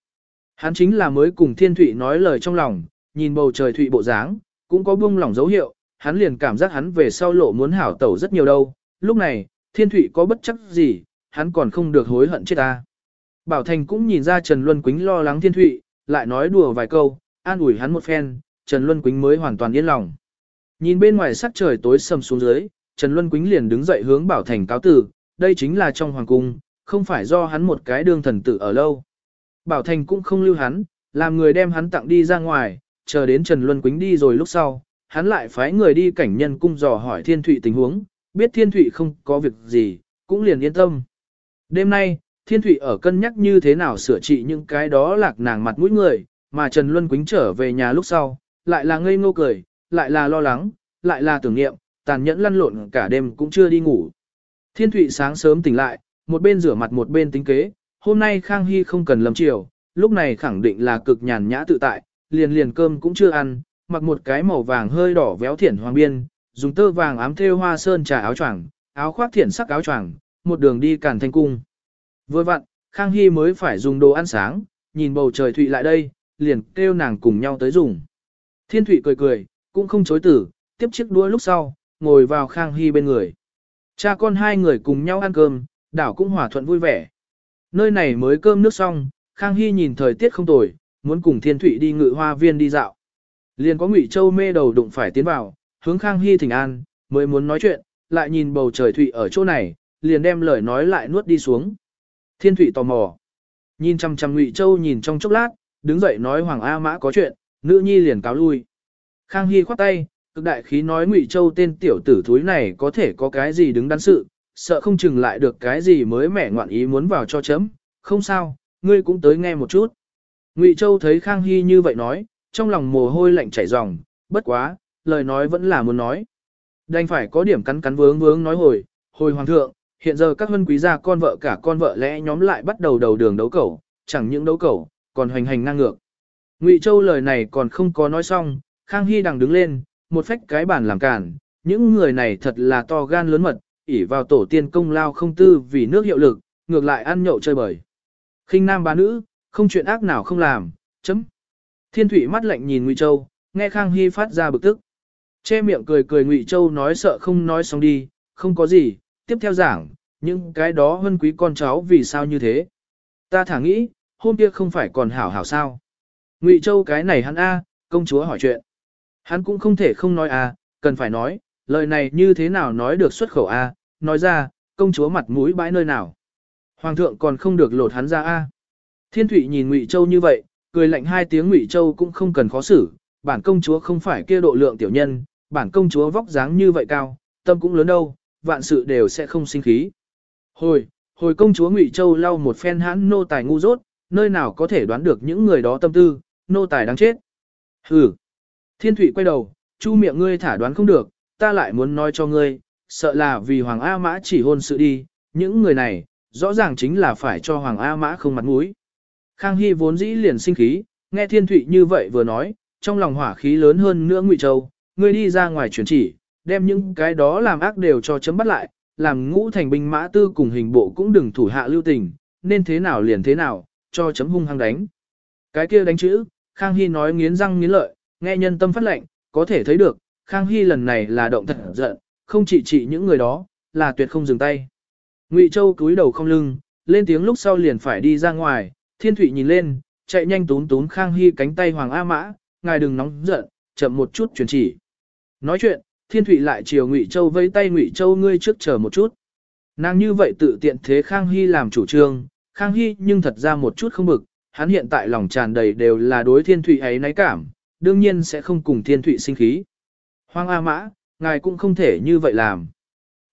Hắn chính là mới cùng thiên thụy nói lời trong lòng, nhìn bầu trời thụy bộ dáng, cũng có buông lỏng dấu hiệu, hắn liền cảm giác hắn về sau lộ muốn hảo tẩu rất nhiều đâu. Lúc này, thiên thụy có bất chấp gì, hắn còn không được hối hận chết ta. Bảo Thành cũng nhìn ra Trần Luân Quýnh lo lắng thiên thụy, lại nói đùa vài câu, an ủi hắn một phen, Trần Luân Quýnh mới hoàn toàn yên lòng. Nhìn bên ngoài sắc trời tối sầm xuống dưới, Trần Luân Quýnh liền đứng dậy hướng Bảo Thành cáo tử, đây chính là trong hoàng cung, không phải do hắn một cái đương thần tử ở lâu. Bảo Thành cũng không lưu hắn, làm người đem hắn tặng đi ra ngoài, chờ đến Trần Luân Quýnh đi rồi lúc sau, hắn lại phái người đi cảnh nhân cung dò hỏi Thiên Thụy tình huống, biết Thiên Thụy không có việc gì, cũng liền yên tâm. Đêm nay, Thiên Thụy ở cân nhắc như thế nào sửa trị những cái đó lạc nàng mặt mũi người, mà Trần Luân Quýnh trở về nhà lúc sau, lại là ngây ngô cười, lại là lo lắng, lại là tưởng niệm, tàn nhẫn lăn lộn cả đêm cũng chưa đi ngủ. Thiên Thụy sáng sớm tỉnh lại, một bên rửa mặt một bên tính kế, hôm nay Khang Hy không cần lâm chiều, lúc này khẳng định là cực nhàn nhã tự tại, liền liền cơm cũng chưa ăn, mặc một cái màu vàng hơi đỏ véo thiển hoàng biên, dùng tơ vàng ám thêu hoa sơn trà áo choàng, áo khoác thiển sắc áo choàng, một đường đi cản thanh cung. Vừa vặn, Khang Hy mới phải dùng đồ ăn sáng, nhìn bầu trời Thụy lại đây, liền kêu nàng cùng nhau tới dùng. Thiên Thụy cười cười, cũng không chối tử, tiếp chiếc đũa lúc sau, ngồi vào Khang Hy bên người. Cha con hai người cùng nhau ăn cơm, đảo cũng hòa thuận vui vẻ. Nơi này mới cơm nước xong, Khang Hy nhìn thời tiết không tồi, muốn cùng Thiên Thụy đi ngự hoa viên đi dạo. Liền có Ngụy Châu mê đầu đụng phải tiến vào, hướng Khang Hy thỉnh an, mới muốn nói chuyện, lại nhìn bầu trời Thụy ở chỗ này, liền đem lời nói lại nuốt đi xuống. Thiên Thụy tò mò. Nhìn chăm chăm Ngụy Châu nhìn trong chốc lát, đứng dậy nói Hoàng A Mã có chuyện, nữ nhi liền cáo lui. Khang Hy khoát tay, cực đại khí nói Ngụy Châu tên tiểu tử thúi này có thể có cái gì đứng đắn sự, sợ không chừng lại được cái gì mới mẻ ngoạn ý muốn vào cho chấm, không sao, ngươi cũng tới nghe một chút. Ngụy Châu thấy Khang Hy như vậy nói, trong lòng mồ hôi lạnh chảy ròng, bất quá, lời nói vẫn là muốn nói. Đành phải có điểm cắn cắn vướng vướng nói hồi, hồi hoàng thượng, hiện giờ các hân quý gia con vợ cả con vợ lẽ nhóm lại bắt đầu đầu đường đấu cẩu, chẳng những đấu cẩu, còn hoành hành ngang ngược. Ngụy Châu lời này còn không có nói xong, Khang Hy đằng đứng lên, một phách cái bản làm cản, những người này thật là to gan lớn mật, ỉ vào tổ tiên công lao không tư vì nước hiệu lực, ngược lại ăn nhậu chơi bời. khinh nam bá nữ, không chuyện ác nào không làm, chấm. Thiên Thụy mắt lạnh nhìn Ngụy Châu, nghe Khang Hy phát ra bực tức. Che miệng cười cười Ngụy Châu nói sợ không nói xong đi, không có gì, tiếp theo giảng, những cái đó hân quý con cháu vì sao như thế. Ta thả nghĩ, hôm kia không phải còn hảo hảo sao. Ngụy Châu cái này hắn A, công chúa hỏi chuyện. Hắn cũng không thể không nói A, cần phải nói, lời này như thế nào nói được xuất khẩu A, nói ra, công chúa mặt mũi bãi nơi nào. Hoàng thượng còn không được lột hắn ra A. Thiên Thụy nhìn Ngụy Châu như vậy, cười lạnh hai tiếng Ngụy Châu cũng không cần khó xử, bản công chúa không phải kia độ lượng tiểu nhân, bản công chúa vóc dáng như vậy cao, tâm cũng lớn đâu, vạn sự đều sẽ không sinh khí. Hồi, hồi công chúa Ngụy Châu lau một phen hãn nô tài ngu dốt, nơi nào có thể đoán được những người đó tâm tư, nô tài đáng chết. Hừ. Thiên Thụy quay đầu, chu miệng ngươi thả đoán không được, ta lại muốn nói cho ngươi, sợ là vì Hoàng A Mã chỉ hôn sự đi, những người này, rõ ràng chính là phải cho Hoàng A Mã không mặt mũi. Khang Hy vốn dĩ liền sinh khí, nghe Thiên Thụy như vậy vừa nói, trong lòng hỏa khí lớn hơn nữa Ngụy Châu, ngươi đi ra ngoài chuyển chỉ, đem những cái đó làm ác đều cho chấm bắt lại, làm ngũ thành binh mã tư cùng hình bộ cũng đừng thủ hạ lưu tình, nên thế nào liền thế nào, cho chấm hung hăng đánh. Cái kia đánh chữ, Khang Hy nói nghiến răng nghiến lợi, nghe nhân tâm phát lệnh, có thể thấy được, Khang Hy lần này là động thật giận, không chỉ trị những người đó, là tuyệt không dừng tay. Ngụy Châu cúi đầu không lưng, lên tiếng lúc sau liền phải đi ra ngoài, Thiên Thụy nhìn lên, chạy nhanh tún tún Khang Hy cánh tay Hoàng A Mã, ngài đừng nóng giận, chậm một chút truyền chỉ. Nói chuyện, Thiên Thụy lại chiều Ngụy Châu vẫy tay Ngụy Châu ngươi trước chờ một chút. Nàng như vậy tự tiện thế Khang Hy làm chủ trương, Khang Hy nhưng thật ra một chút không bực, hắn hiện tại lòng tràn đầy đều là đối Thiên Thụy ấy náy cảm, đương nhiên sẽ không cùng Thiên Thụy sinh khí. Hoàng A Mã, ngài cũng không thể như vậy làm.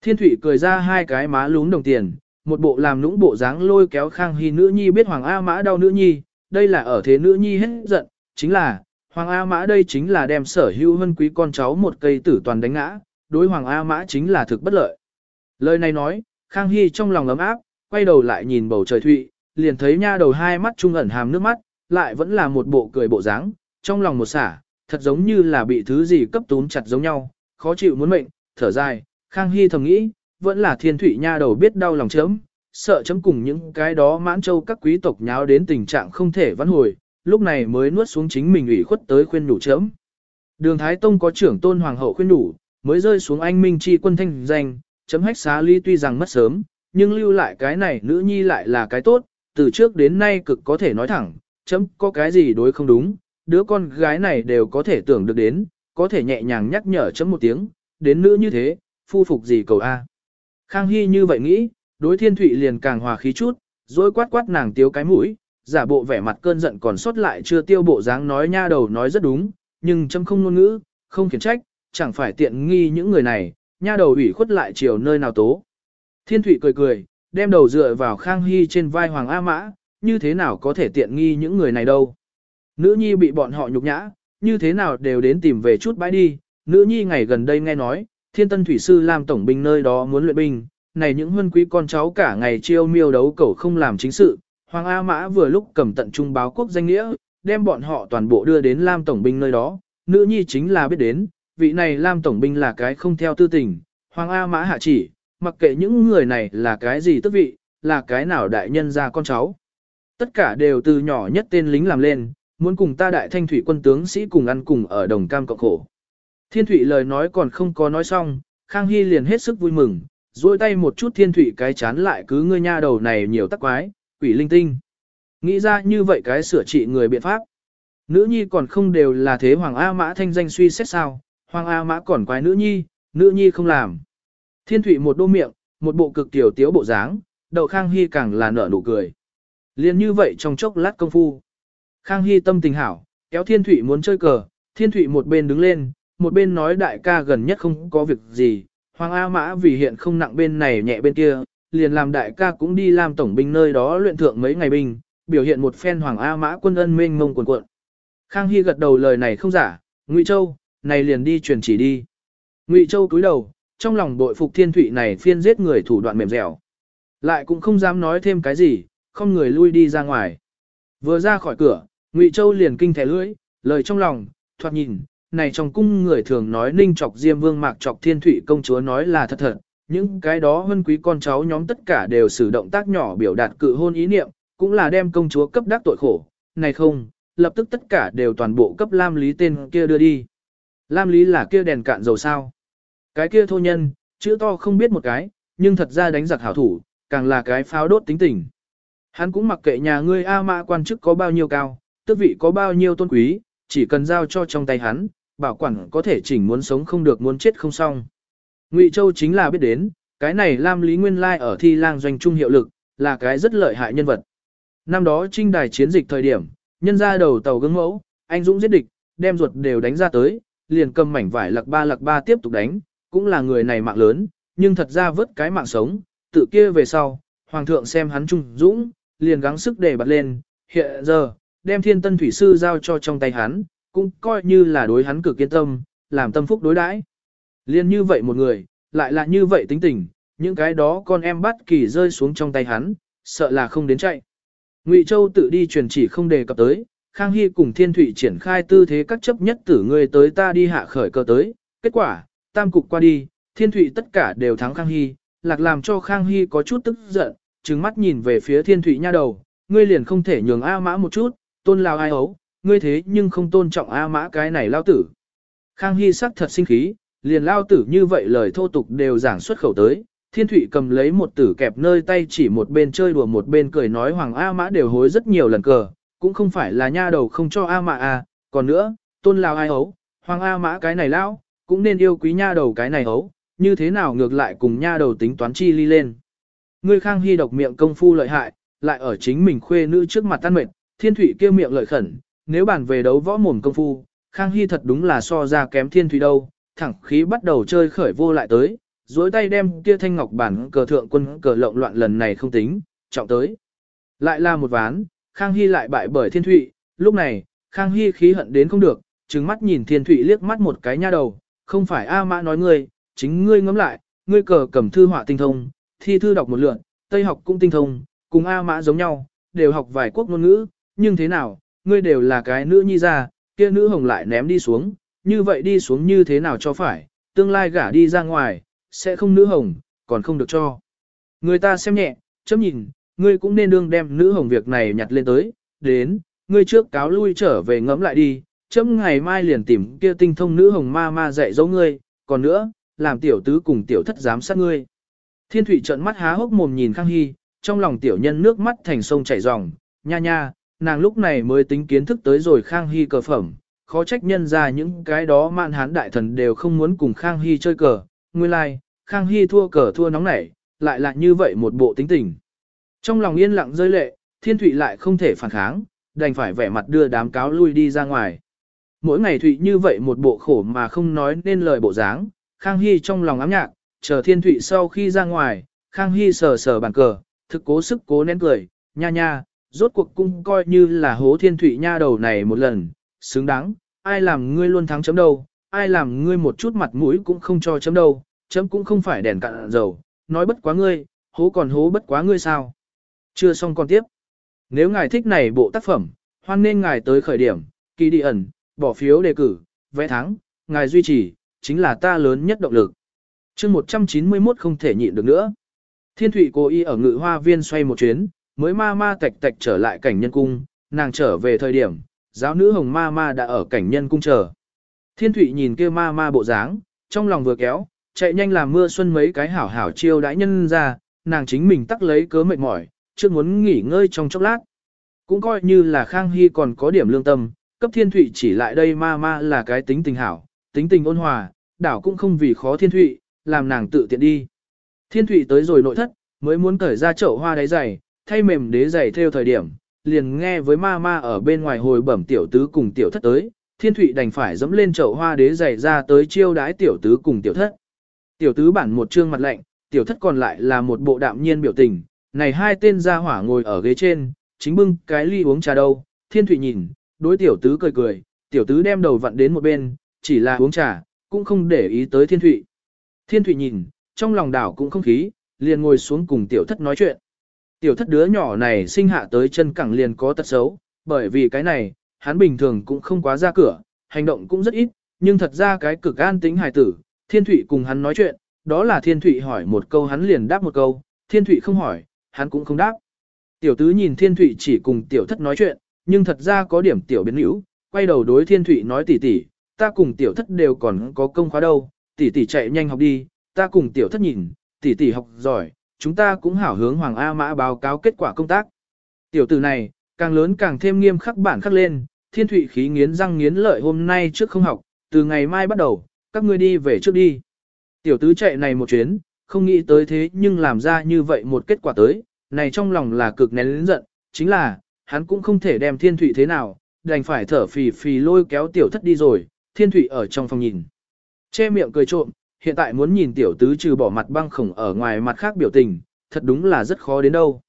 Thiên Thụy cười ra hai cái má lún đồng tiền, một bộ làm nũng bộ dáng lôi kéo Khang Hy nữ nhi biết Hoàng A Mã đau nữ nhi, đây là ở thế nữ nhi hết giận, chính là, Hoàng A Mã đây chính là đem sở hữu hân quý con cháu một cây tử toàn đánh ngã, đối Hoàng A Mã chính là thực bất lợi. Lời này nói, Khang Hy trong lòng ấm áp, quay đầu lại nhìn bầu trời thụy, liền thấy nha đầu hai mắt trung ẩn hàm nước mắt, lại vẫn là một bộ cười bộ dáng, trong lòng một xả, thật giống như là bị thứ gì cấp tún chặt giống nhau, khó chịu muốn mệnh, thở dài, Khang Hy thầm nghĩ, vẫn là thiên thủy nha đầu biết đau lòng chấm, sợ chấm cùng những cái đó mãn châu các quý tộc nháo đến tình trạng không thể vãn hồi, lúc này mới nuốt xuống chính mình ủy khuất tới khuyên nhủ chấm. Đường Thái Tông có trưởng tôn hoàng hậu khuyên nhủ, mới rơi xuống anh minh chi quân thanh danh, chấm hách xá ly tuy rằng mất sớm, nhưng lưu lại cái này nữ nhi lại là cái tốt, từ trước đến nay cực có thể nói thẳng, chấm có cái gì đối không đúng, đứa con gái này đều có thể tưởng được đến, có thể nhẹ nhàng nhắc nhở chấm một tiếng, đến nữ như thế, phu phục gì cầu A. Khang Hy như vậy nghĩ, đối thiên thụy liền càng hòa khí chút, rồi quát quát nàng tiếu cái mũi, giả bộ vẻ mặt cơn giận còn sót lại chưa tiêu bộ dáng nói nha đầu nói rất đúng, nhưng chấm không ngôn ngữ, không khiển trách, chẳng phải tiện nghi những người này, nha đầu ủy khuất lại chiều nơi nào tố. Thiên thụy cười cười, đem đầu dựa vào Khang Hy trên vai Hoàng A Mã, như thế nào có thể tiện nghi những người này đâu. Nữ nhi bị bọn họ nhục nhã, như thế nào đều đến tìm về chút bãi đi, nữ nhi ngày gần đây nghe nói, thiên tân thủy sư làm tổng binh nơi đó muốn luyện binh, này những huân quý con cháu cả ngày chiêu miêu đấu cẩu không làm chính sự, Hoàng A Mã vừa lúc cầm tận trung báo quốc danh nghĩa, đem bọn họ toàn bộ đưa đến Lam tổng binh nơi đó, nữ nhi chính là biết đến, vị này Lam tổng binh là cái không theo tư tình, Hoàng A Mã hạ chỉ, mặc kệ những người này là cái gì tức vị, là cái nào đại nhân ra con cháu. Tất cả đều từ nhỏ nhất tên lính làm lên, muốn cùng ta đại thanh thủy quân tướng sĩ cùng ăn cùng ở đồng cam cộng khổ. Thiên thủy lời nói còn không có nói xong, Khang Hy liền hết sức vui mừng, duỗi tay một chút thiên thủy cái chán lại cứ ngươi nha đầu này nhiều tắc quái, quỷ linh tinh. Nghĩ ra như vậy cái sửa trị người biện pháp. Nữ nhi còn không đều là thế Hoàng A Mã thanh danh suy xét sao, Hoàng A Mã còn quái nữ nhi, nữ nhi không làm. Thiên thủy một đô miệng, một bộ cực tiểu tiếu bộ dáng, đậu Khang Hy càng là nở nụ cười. Liên như vậy trong chốc lát công phu. Khang Hy tâm tình hảo, kéo Thiên Thụy muốn chơi cờ, Thiên Thụy một bên đứng lên, một bên nói đại ca gần nhất không có việc gì, Hoàng A Mã vì hiện không nặng bên này nhẹ bên kia, liền làm đại ca cũng đi làm tổng binh nơi đó luyện thượng mấy ngày binh, biểu hiện một phen hoàng A mã quân ân mênh mông cuồn cuộn. Khang Hy gật đầu lời này không giả, Ngụy Châu, này liền đi truyền chỉ đi. Ngụy Châu cúi đầu, trong lòng bội phục thiên thụy này phiên giết người thủ đoạn mềm dẻo. Lại cũng không dám nói thêm cái gì, không người lui đi ra ngoài. Vừa ra khỏi cửa, Ngụy Châu liền kinh thẻ lưỡi, lời trong lòng, thoạt nhìn, này trong cung người thường nói ninh trọc diêm vương mạc trọc thiên thụy công chúa nói là thật thật, những cái đó hân quý con cháu nhóm tất cả đều sử động tác nhỏ biểu đạt cự hôn ý niệm, cũng là đem công chúa cấp đắc tội khổ, này không, lập tức tất cả đều toàn bộ cấp Lam Lý tên kia đưa đi. Lam Lý là kia đèn cạn dầu sao. Cái kia thô nhân, chữ to không biết một cái, nhưng thật ra đánh giặc hảo thủ, càng là cái pháo đốt tính tình. Hắn cũng mặc kệ nhà ngươi A mã quan chức có bao nhiêu cao, tước vị có bao nhiêu tôn quý, chỉ cần giao cho trong tay hắn, bảo quản có thể chỉnh muốn sống không được muốn chết không xong. Ngụy Châu chính là biết đến, cái này Lam Lý Nguyên Lai ở thi lang doanh trung hiệu lực, là cái rất lợi hại nhân vật. Năm đó trinh đài chiến dịch thời điểm, nhân ra đầu tàu gương mẫu, anh Dũng giết địch, đem ruột đều đánh ra tới, liền cầm mảnh vải lặc ba lặc ba tiếp tục đánh, cũng là người này mạng lớn, nhưng thật ra vớt cái mạng sống, tự kia về sau, hoàng thượng xem hắn trung dũng, liền gắng sức để bật lên, hiện giờ, đem thiên tân thủy sư giao cho trong tay hắn, cũng coi như là đối hắn cực kiên tâm, làm tâm phúc đối đãi. Liên như vậy một người, lại là như vậy tính tình, những cái đó con em bắt kỳ rơi xuống trong tay hắn, sợ là không đến chạy. Ngụy Châu tự đi truyền chỉ không đề cập tới, Khang Hy cùng Thiên Thụy triển khai tư thế các chấp nhất tử người tới ta đi hạ khởi cơ tới. Kết quả, tam cục qua đi, Thiên Thụy tất cả đều thắng Khang Hy, lạc làm cho Khang Hy có chút tức giận, trừng mắt nhìn về phía Thiên Thụy nha đầu, ngươi liền không thể nhường A mã một chút, tôn lao ai ấu, ngươi thế nhưng không tôn trọng A mã cái này lao tử. Khang Hy sắc thật sinh khí, liền lao tử như vậy lời thô tục đều giảng xuất khẩu tới, Thiên Thụy cầm lấy một tử kẹp nơi tay chỉ một bên chơi đùa một bên cười nói Hoàng A Mã đều hối rất nhiều lần cờ, cũng không phải là nha đầu không cho A Mã à, còn nữa, tôn lao ai ấu, Hoàng A Mã cái này lao, cũng nên yêu quý nha đầu cái này ấu, như thế nào ngược lại cùng nha đầu tính toán chi ly lên. Ngươi Khang Hy độc miệng công phu lợi hại, lại ở chính mình khuê nữ trước mặt tan mệt, Thiên Thụy kêu miệng lợi khẩn, nếu bàn về đấu võ mồm công phu, Khang Hy thật đúng là so ra kém Thiên Thụy đâu, thẳng khí bắt đầu chơi khởi vô lại tới duỗi tay đem kia thanh ngọc bản cờ thượng quân cờ lộn loạn lần này không tính, trọng tới. Lại là một ván, Khang Hy lại bại bởi Thiên Thụy, lúc này, Khang Hy khí hận đến không được, trừng mắt nhìn Thiên Thụy liếc mắt một cái nha đầu, không phải A Mã nói ngươi, chính ngươi ngẫm lại, ngươi cờ cầm thư họa tinh thông, thi thư đọc một lượn, Tây học cũng tinh thông, cùng A Mã giống nhau, đều học vài quốc ngôn ngữ, nhưng thế nào, ngươi đều là cái nữ nhi ra, kia nữ hồng lại ném đi xuống, như vậy đi xuống như thế nào cho phải, tương lai gả đi ra ngoài, sẽ không nữ hồng, còn không được cho. Người ta xem nhẹ, chấm nhìn, ngươi cũng nên đương đem nữ hồng việc này nhặt lên tới, đến, ngươi trước cáo lui trở về ngẫm lại đi, chấm ngày mai liền tìm kia tinh thông nữ hồng ma ma dạy dỗ ngươi, còn nữa, làm tiểu tứ cùng tiểu thất giám sát ngươi. Thiên thủy trợn mắt há hốc mồm nhìn Khang Hy, trong lòng tiểu nhân nước mắt thành sông chảy ròng, nha nha, nàng lúc này mới tính kiến thức tới rồi Khang Hy cờ phẩm, khó trách nhân ra những cái đó mạn hán đại thần đều không muốn cùng Khang Hy chơi cờ, nguyên lai, like, Khang Hy thua cờ thua nóng nảy, lại là như vậy một bộ tính tình. Trong lòng yên lặng rơi lệ, Thiên Thụy lại không thể phản kháng, đành phải vẻ mặt đưa đám cáo lui đi ra ngoài. Mỗi ngày Thụy như vậy một bộ khổ mà không nói nên lời bộ dáng, Khang Hy trong lòng ám nhạc, chờ Thiên Thụy sau khi ra ngoài, Khang Hy sờ sờ bàn cờ, thực cố sức cố nén cười, nha nha, rốt cuộc cũng coi như là hố Thiên Thụy nha đầu này một lần, xứng đáng, ai làm ngươi luôn thắng chấm đâu, ai làm ngươi một chút mặt mũi cũng không cho chấm đâu, chấm cũng không phải đèn cạn dầu, nói bất quá ngươi, hố còn hố bất quá ngươi sao. Chưa xong còn tiếp. Nếu ngài thích này bộ tác phẩm, hoan nên ngài tới khởi điểm, kỳ đi ẩn, bỏ phiếu đề cử, vẽ thắng, ngài duy trì, chính là ta lớn nhất động lực. chương 191 không thể nhịn được nữa. Thiên thủy cố ý ở ngự hoa viên xoay một chuyến, mới ma ma tạch tạch trở lại cảnh nhân cung, nàng trở về thời điểm, giáo nữ hồng ma ma đã ở cảnh nhân cung chờ. Thiên Thụy nhìn kia ma ma bộ dáng, trong lòng vừa kéo, chạy nhanh làm mưa xuân mấy cái hảo hảo chiêu đãi nhân ra, nàng chính mình tắc lấy cớ mệt mỏi, chưa muốn nghỉ ngơi trong chốc lát. Cũng coi như là Khang Hy còn có điểm lương tâm, cấp thiên thụy chỉ lại đây ma ma là cái tính tình hảo, tính tình ôn hòa, đảo cũng không vì khó thiên thụy, làm nàng tự tiện đi. Thiên thụy tới rồi nội thất, mới muốn cởi ra chậu hoa đáy giày, thay mềm đế giày theo thời điểm, liền nghe với ma ma ở bên ngoài hồi bẩm tiểu tứ cùng tiểu thất tới, thiên thụy đành phải dẫm lên chậu hoa đế giày ra tới chiêu đái tiểu tứ cùng tiểu thất. Tiểu tứ bản một trương mặt lạnh, tiểu thất còn lại là một bộ đạm nhiên biểu tình, này hai tên gia hỏa ngồi ở ghế trên, chính bưng cái ly uống trà đâu, thiên thụy nhìn, đối tiểu tứ cười cười, tiểu tứ đem đầu vặn đến một bên, chỉ là uống trà, cũng không để ý tới thiên thụy. Thiên thụy nhìn, trong lòng đảo cũng không khí, liền ngồi xuống cùng tiểu thất nói chuyện. Tiểu thất đứa nhỏ này sinh hạ tới chân cẳng liền có tật xấu, bởi vì cái này, hắn bình thường cũng không quá ra cửa, hành động cũng rất ít, nhưng thật ra cái cực an tính hài tử, thiên thụy cùng hắn nói chuyện, đó là thiên thụy hỏi một câu hắn liền đáp một câu, thiên thụy không hỏi, hắn cũng không đáp. Tiểu tứ nhìn thiên thụy chỉ cùng tiểu thất nói chuyện, nhưng thật ra có điểm tiểu biến hữu, quay đầu đối thiên thụy nói tỉ tỉ, ta cùng tiểu thất đều còn có công khóa đâu, tỉ tỉ chạy nhanh học đi, ta cùng tiểu thất nhìn, tỉ tỉ học giỏi, chúng ta cũng hảo hướng Hoàng A Mã báo cáo kết quả công tác. Tiểu tử này, càng lớn càng thêm nghiêm khắc bản khắc lên, thiên thụy khí nghiến răng nghiến lợi hôm nay trước không học, từ ngày mai bắt đầu, các ngươi đi về trước đi. Tiểu tứ chạy này một chuyến, không nghĩ tới thế nhưng làm ra như vậy một kết quả tới, này trong lòng là cực nén lĩnh giận, chính là, hắn cũng không thể đem thiên thụy thế nào, đành phải thở phì phì lôi kéo tiểu thất đi rồi, thiên thụy ở trong phòng nhìn. Che miệng cười trộm, hiện tại muốn nhìn tiểu tứ trừ bỏ mặt băng khổng ở ngoài mặt khác biểu tình, thật đúng là rất khó đến đâu.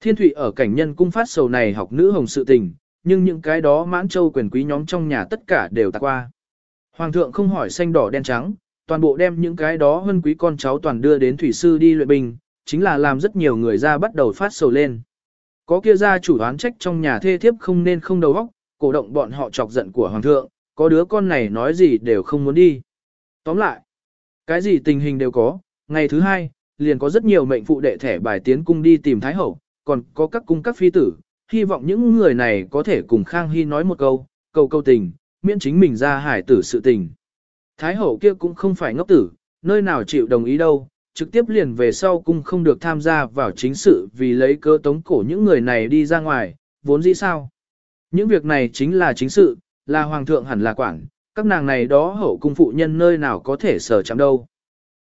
Thiên thụy ở cảnh nhân cung phát sầu này học nữ hồng sự tình, nhưng những cái đó mãn châu quyền quý nhóm trong nhà tất cả đều tạc qua. Hoàng thượng không hỏi xanh đỏ đen trắng, toàn bộ đem những cái đó hân quý con cháu toàn đưa đến thủy sư đi luyện binh, chính là làm rất nhiều người ra bắt đầu phát sầu lên. Có kia ra chủ đoán trách trong nhà thê thiếp không nên không đầu óc, cổ động bọn họ chọc giận của hoàng thượng, có đứa con này nói gì đều không muốn đi. Tóm lại, cái gì tình hình đều có, ngày thứ hai, liền có rất nhiều mệnh phụ đệ thẻ bài tiến cung đi tìm Thái Hậu, còn có các cung các phi tử, hy vọng những người này có thể cùng Khang Hy nói một câu, câu câu tình, miễn chính mình ra hải tử sự tình. Thái Hậu kia cũng không phải ngốc tử, nơi nào chịu đồng ý đâu, trực tiếp liền về sau cung không được tham gia vào chính sự vì lấy cơ tống cổ những người này đi ra ngoài, vốn dĩ sao. Những việc này chính là chính sự, là hoàng thượng hẳn là quản, các nàng này đó hậu cung phụ nhân nơi nào có thể sở chạm đâu.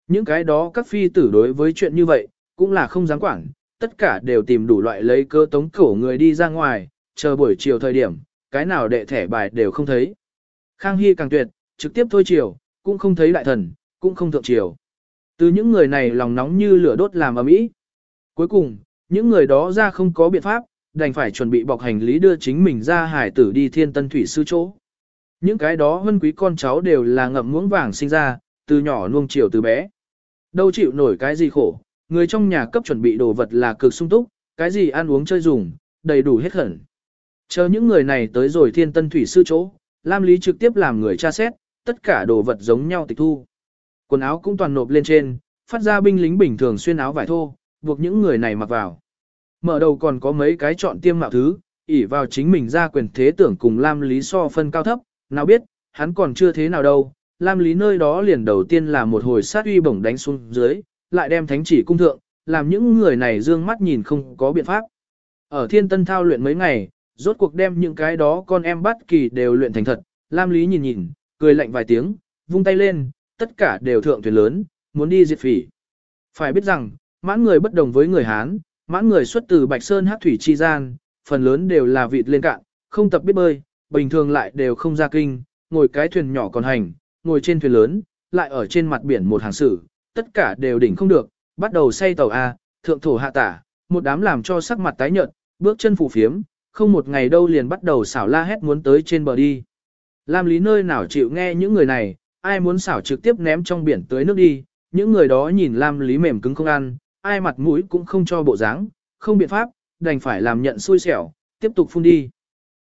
Những cái đó các phi tử đối với chuyện như vậy, cũng là không dám quản, tất cả đều tìm đủ loại lấy cơ tống cổ người đi ra ngoài, chờ buổi chiều thời điểm, cái nào đệ thẻ bài đều không thấy. Khang Hy càng tuyệt, trực tiếp thôi chiều, cũng không thấy đại thần, cũng không thượng chiều. Từ những người này lòng nóng như lửa đốt làm ấm ý. Cuối cùng, những người đó ra không có biện pháp, đành phải chuẩn bị bọc hành lý đưa chính mình ra hải tử đi thiên tân thủy sư chỗ. Những cái đó hân quý con cháu đều là ngậm muỗng vàng sinh ra, từ nhỏ nuông chiều từ bé. Đâu chịu nổi cái gì khổ, người trong nhà cấp chuẩn bị đồ vật là cực sung túc, cái gì ăn uống chơi dùng, đầy đủ hết khẩn. Chờ những người này tới rồi thiên tân thủy sư chỗ, Lam Lý trực tiếp làm người tra xét, tất cả đồ vật giống nhau tịch thu. Quần áo cũng toàn nộp lên trên, phát ra binh lính bình thường xuyên áo vải thô, buộc những người này mặc vào. Mở đầu còn có mấy cái chọn tiêm mạo thứ, ỉ vào chính mình ra quyền thế tưởng cùng Lam Lý so phân cao thấp, nào biết, hắn còn chưa thế nào đâu. Lam Lý nơi đó liền đầu tiên là một hồi sát uy bổng đánh xuống dưới, lại đem thánh chỉ cung thượng, làm những người này dương mắt nhìn không có biện pháp. Ở thiên tân thao luyện mấy ngày, rốt cuộc đem những cái đó con em bắt kỳ đều luyện thành thật, Lam Lý nhìn nhìn, cười lạnh vài tiếng, vung tay lên, tất cả đều thượng thuyền lớn, muốn đi diệt phỉ. Phải biết rằng, mãn người bất đồng với người Hán, mãn người xuất từ Bạch Sơn hát thủy chi gian, phần lớn đều là vịt lên cạn, không tập biết bơi, bình thường lại đều không ra kinh, ngồi cái thuyền nhỏ còn hành, ngồi trên thuyền lớn, lại ở trên mặt biển một hàng sử, tất cả đều đỉnh không được, bắt đầu say tàu A, thượng thổ hạ tả, một đám làm cho sắc mặt tái nhợt, bước chân phù phiếm, không một ngày đâu liền bắt đầu xảo la hét muốn tới trên bờ đi. Lam Lý nơi nào chịu nghe những người này, ai muốn xảo trực tiếp ném trong biển tới nước đi, những người đó nhìn Lam Lý mềm cứng không ăn, ai mặt mũi cũng không cho bộ dáng, không biện pháp, đành phải làm nhận xui xẻo, tiếp tục phun đi.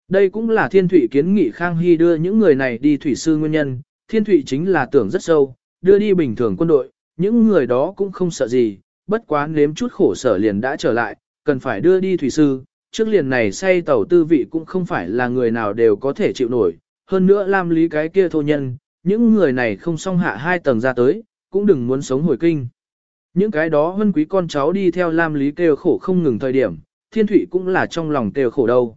Đây cũng là thiên thủy kiến nghị Khang Hy đưa những người này đi thủy sư nguyên nhân, thiên thủy chính là tưởng rất sâu, đưa đi bình thường quân đội, những người đó cũng không sợ gì, bất quá nếm chút khổ sở liền đã trở lại, cần phải đưa đi thủy sư, trước liền này say tàu tư vị cũng không phải là người nào đều có thể chịu nổi, hơn nữa Lam Lý cái kia thô nhân, những người này không song hạ hai tầng ra tới, cũng đừng muốn sống hồi kinh. Những cái đó hân quý con cháu đi theo Lam Lý kêu khổ không ngừng thời điểm, thiên thủy cũng là trong lòng kêu khổ đâu.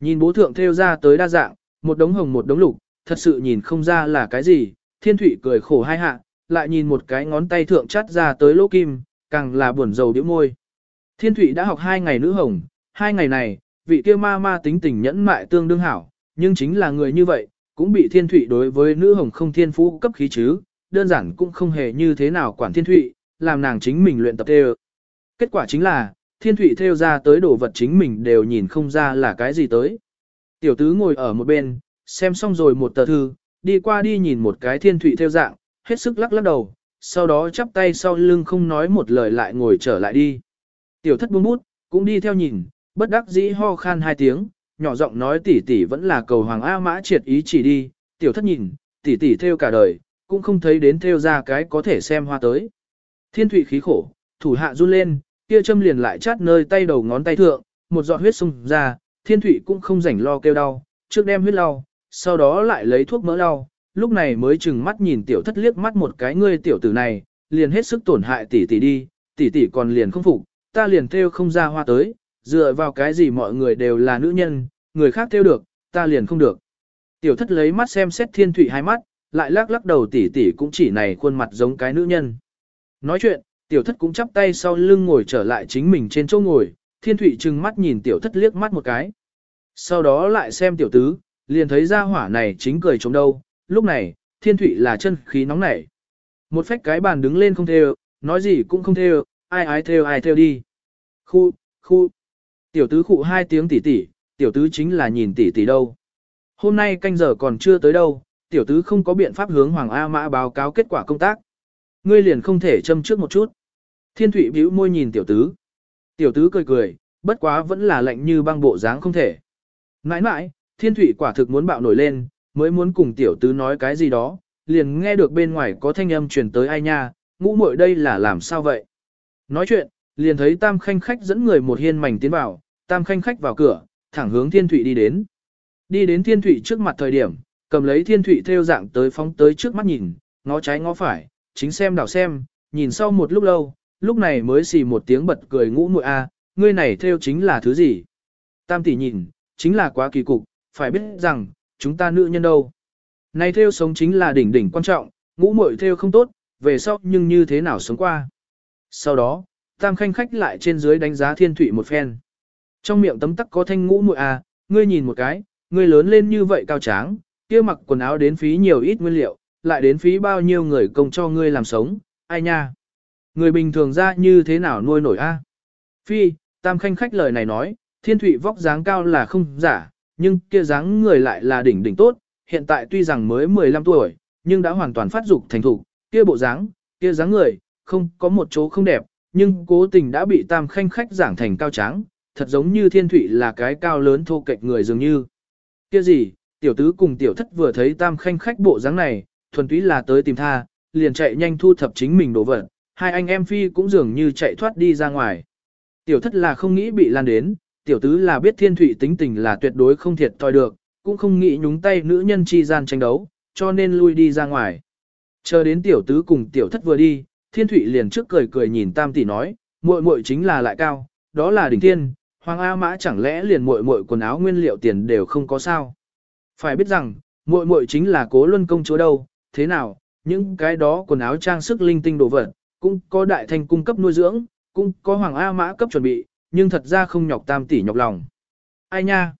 Nhìn bố thượng theo ra tới đa dạng, một đống hồng một đống lục, thật sự nhìn không ra là cái gì, thiên thủy cười khổ hai hạ, lại nhìn một cái ngón tay thượng chắt ra tới lỗ kim, càng là buồn rầu điếu môi. Thiên thủy đã học hai ngày nữ hồng, hai ngày này, vị kia ma ma tính tình nhẫn mại tương đương hảo, nhưng chính là người như vậy, cũng bị thiên thủy đối với nữ hồng không thiên phú cấp khí chứ, đơn giản cũng không hề như thế nào quản thiên thủy, làm nàng chính mình luyện tập tê Kết quả chính là, thiên thụy theo ra tới đồ vật chính mình đều nhìn không ra là cái gì tới. Tiểu tứ ngồi ở một bên, xem xong rồi một tờ thư, đi qua đi nhìn một cái thiên thụy theo dạng, hết sức lắc lắc đầu, sau đó chắp tay sau lưng không nói một lời lại ngồi trở lại đi. Tiểu thất buông bút, cũng đi theo nhìn, bất đắc dĩ ho khan hai tiếng, nhỏ giọng nói tỷ tỷ vẫn là cầu hoàng A mã triệt ý chỉ đi, tiểu thất nhìn, tỷ tỷ theo cả đời, cũng không thấy đến theo ra cái có thể xem hoa tới. Thiên thụy khí khổ, thủ hạ run lên, kia châm liền lại chát nơi tay đầu ngón tay thượng, một giọt huyết xung ra, thiên thụy cũng không rảnh lo kêu đau, trước đem huyết lau, sau đó lại lấy thuốc mỡ lau, lúc này mới chừng mắt nhìn tiểu thất liếc mắt một cái ngươi tiểu tử này, liền hết sức tổn hại tỷ tỷ đi, tỷ tỷ còn liền không phục, ta liền theo không ra hoa tới, dựa vào cái gì mọi người đều là nữ nhân, người khác theo được, ta liền không được. Tiểu thất lấy mắt xem xét thiên thụy hai mắt, lại lắc lắc đầu tỷ tỷ cũng chỉ này khuôn mặt giống cái nữ nhân. Nói chuyện, tiểu thất cũng chắp tay sau lưng ngồi trở lại chính mình trên chỗ ngồi, thiên thụy trừng mắt nhìn tiểu thất liếc mắt một cái. Sau đó lại xem tiểu tứ, liền thấy ra hỏa này chính cười trống đâu, lúc này, thiên thụy là chân khí nóng nảy. Một phách cái bàn đứng lên không theo, nói gì cũng không theo, ai ai theo ai theo đi. Khu, khu. Tiểu tứ khụ hai tiếng tỉ tỉ, tiểu tứ chính là nhìn tỉ tỉ đâu. Hôm nay canh giờ còn chưa tới đâu, tiểu tứ không có biện pháp hướng Hoàng A Mã báo cáo kết quả công tác. Ngươi liền không thể châm trước một chút. Thiên Thụy bĩu môi nhìn tiểu tứ. Tiểu tứ cười cười, bất quá vẫn là lạnh như băng bộ dáng không thể. Nãi nãi, Thiên Thụy quả thực muốn bạo nổi lên, mới muốn cùng tiểu tứ nói cái gì đó, liền nghe được bên ngoài có thanh âm truyền tới ai nha, ngũ muội đây là làm sao vậy? Nói chuyện, liền thấy tam khanh khách dẫn người một hiên mảnh tiến vào, tam khanh khách vào cửa, thẳng hướng thiên thụy đi đến. Đi đến thiên thụy trước mặt thời điểm, cầm lấy thiên thụy theo dạng tới phóng tới trước mắt nhìn, ngó trái ngó phải, chính xem đảo xem, nhìn sau một lúc lâu, lúc này mới xì một tiếng bật cười ngũ muội a, ngươi này theo chính là thứ gì? Tam tỷ nhìn, chính là quá kỳ cục, phải biết rằng, chúng ta nữ nhân đâu. Này theo sống chính là đỉnh đỉnh quan trọng, ngũ muội theo không tốt, về sau nhưng như thế nào sống qua. Sau đó, tam khanh khách lại trên dưới đánh giá thiên thủy một phen. Trong miệng tấm tắc có thanh ngũ muội à, ngươi nhìn một cái, ngươi lớn lên như vậy cao tráng, kia mặc quần áo đến phí nhiều ít nguyên liệu, lại đến phí bao nhiêu người công cho ngươi làm sống, ai nha. Người bình thường ra như thế nào nuôi nổi a? Phi, tam khanh khách lời này nói, thiên Thụy vóc dáng cao là không giả, nhưng kia dáng người lại là đỉnh đỉnh tốt, hiện tại tuy rằng mới 15 tuổi, nhưng đã hoàn toàn phát dục thành thục, kia bộ dáng, kia dáng người, không có một chỗ không đẹp, nhưng cố tình đã bị tam khanh khách giảng thành cao tráng, thật giống như thiên Thụy là cái cao lớn thô kệch người dường như. Kia gì, tiểu tứ cùng tiểu thất vừa thấy tam khanh khách bộ dáng này, thuần túy là tới tìm tha, liền chạy nhanh thu thập chính mình đồ vật, hai anh em phi cũng dường như chạy thoát đi ra ngoài. Tiểu thất là không nghĩ bị lan đến, tiểu tứ là biết thiên thủy tính tình là tuyệt đối không thiệt thòi được, cũng không nghĩ nhúng tay nữ nhân chi gian tranh đấu, cho nên lui đi ra ngoài. Chờ đến tiểu tứ cùng tiểu thất vừa đi, thiên thủy liền trước cười cười nhìn tam tỷ nói, muội muội chính là lại cao, đó là đỉnh thiên, hoàng A mã chẳng lẽ liền muội muội quần áo nguyên liệu tiền đều không có sao. Phải biết rằng, muội muội chính là cố luân công chúa đâu, thế nào, những cái đó quần áo trang sức linh tinh đồ vật, cũng có đại thanh cung cấp nuôi dưỡng, cũng có hoàng A mã cấp chuẩn bị, nhưng thật ra không nhọc tam tỷ nhọc lòng. Ai nha?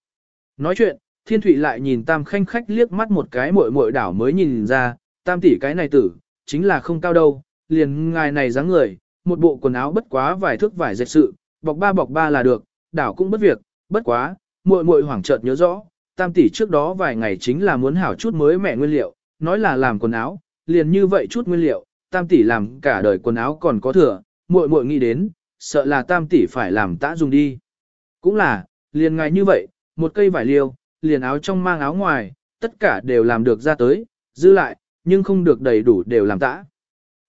Nói chuyện, thiên thủy lại nhìn tam khanh khách liếc mắt một cái muội muội đảo mới nhìn ra, tam tỷ cái này tử, chính là không cao đâu, liền ngài này dáng người, một bộ quần áo bất quá vài thước vải dệt sự, bọc ba bọc ba là được, đảo cũng bất việc, bất quá, muội muội hoảng chợt nhớ rõ, tam tỷ trước đó vài ngày chính là muốn hảo chút mới mẹ nguyên liệu, nói là làm quần áo, liền như vậy chút nguyên liệu, tam tỷ làm cả đời quần áo còn có thừa, muội muội nghĩ đến, sợ là tam tỷ phải làm tã dùng đi. Cũng là, liền ngài như vậy, một cây vải liêu, liền áo trong mang áo ngoài, tất cả đều làm được ra tới, giữ lại, nhưng không được đầy đủ đều làm tã.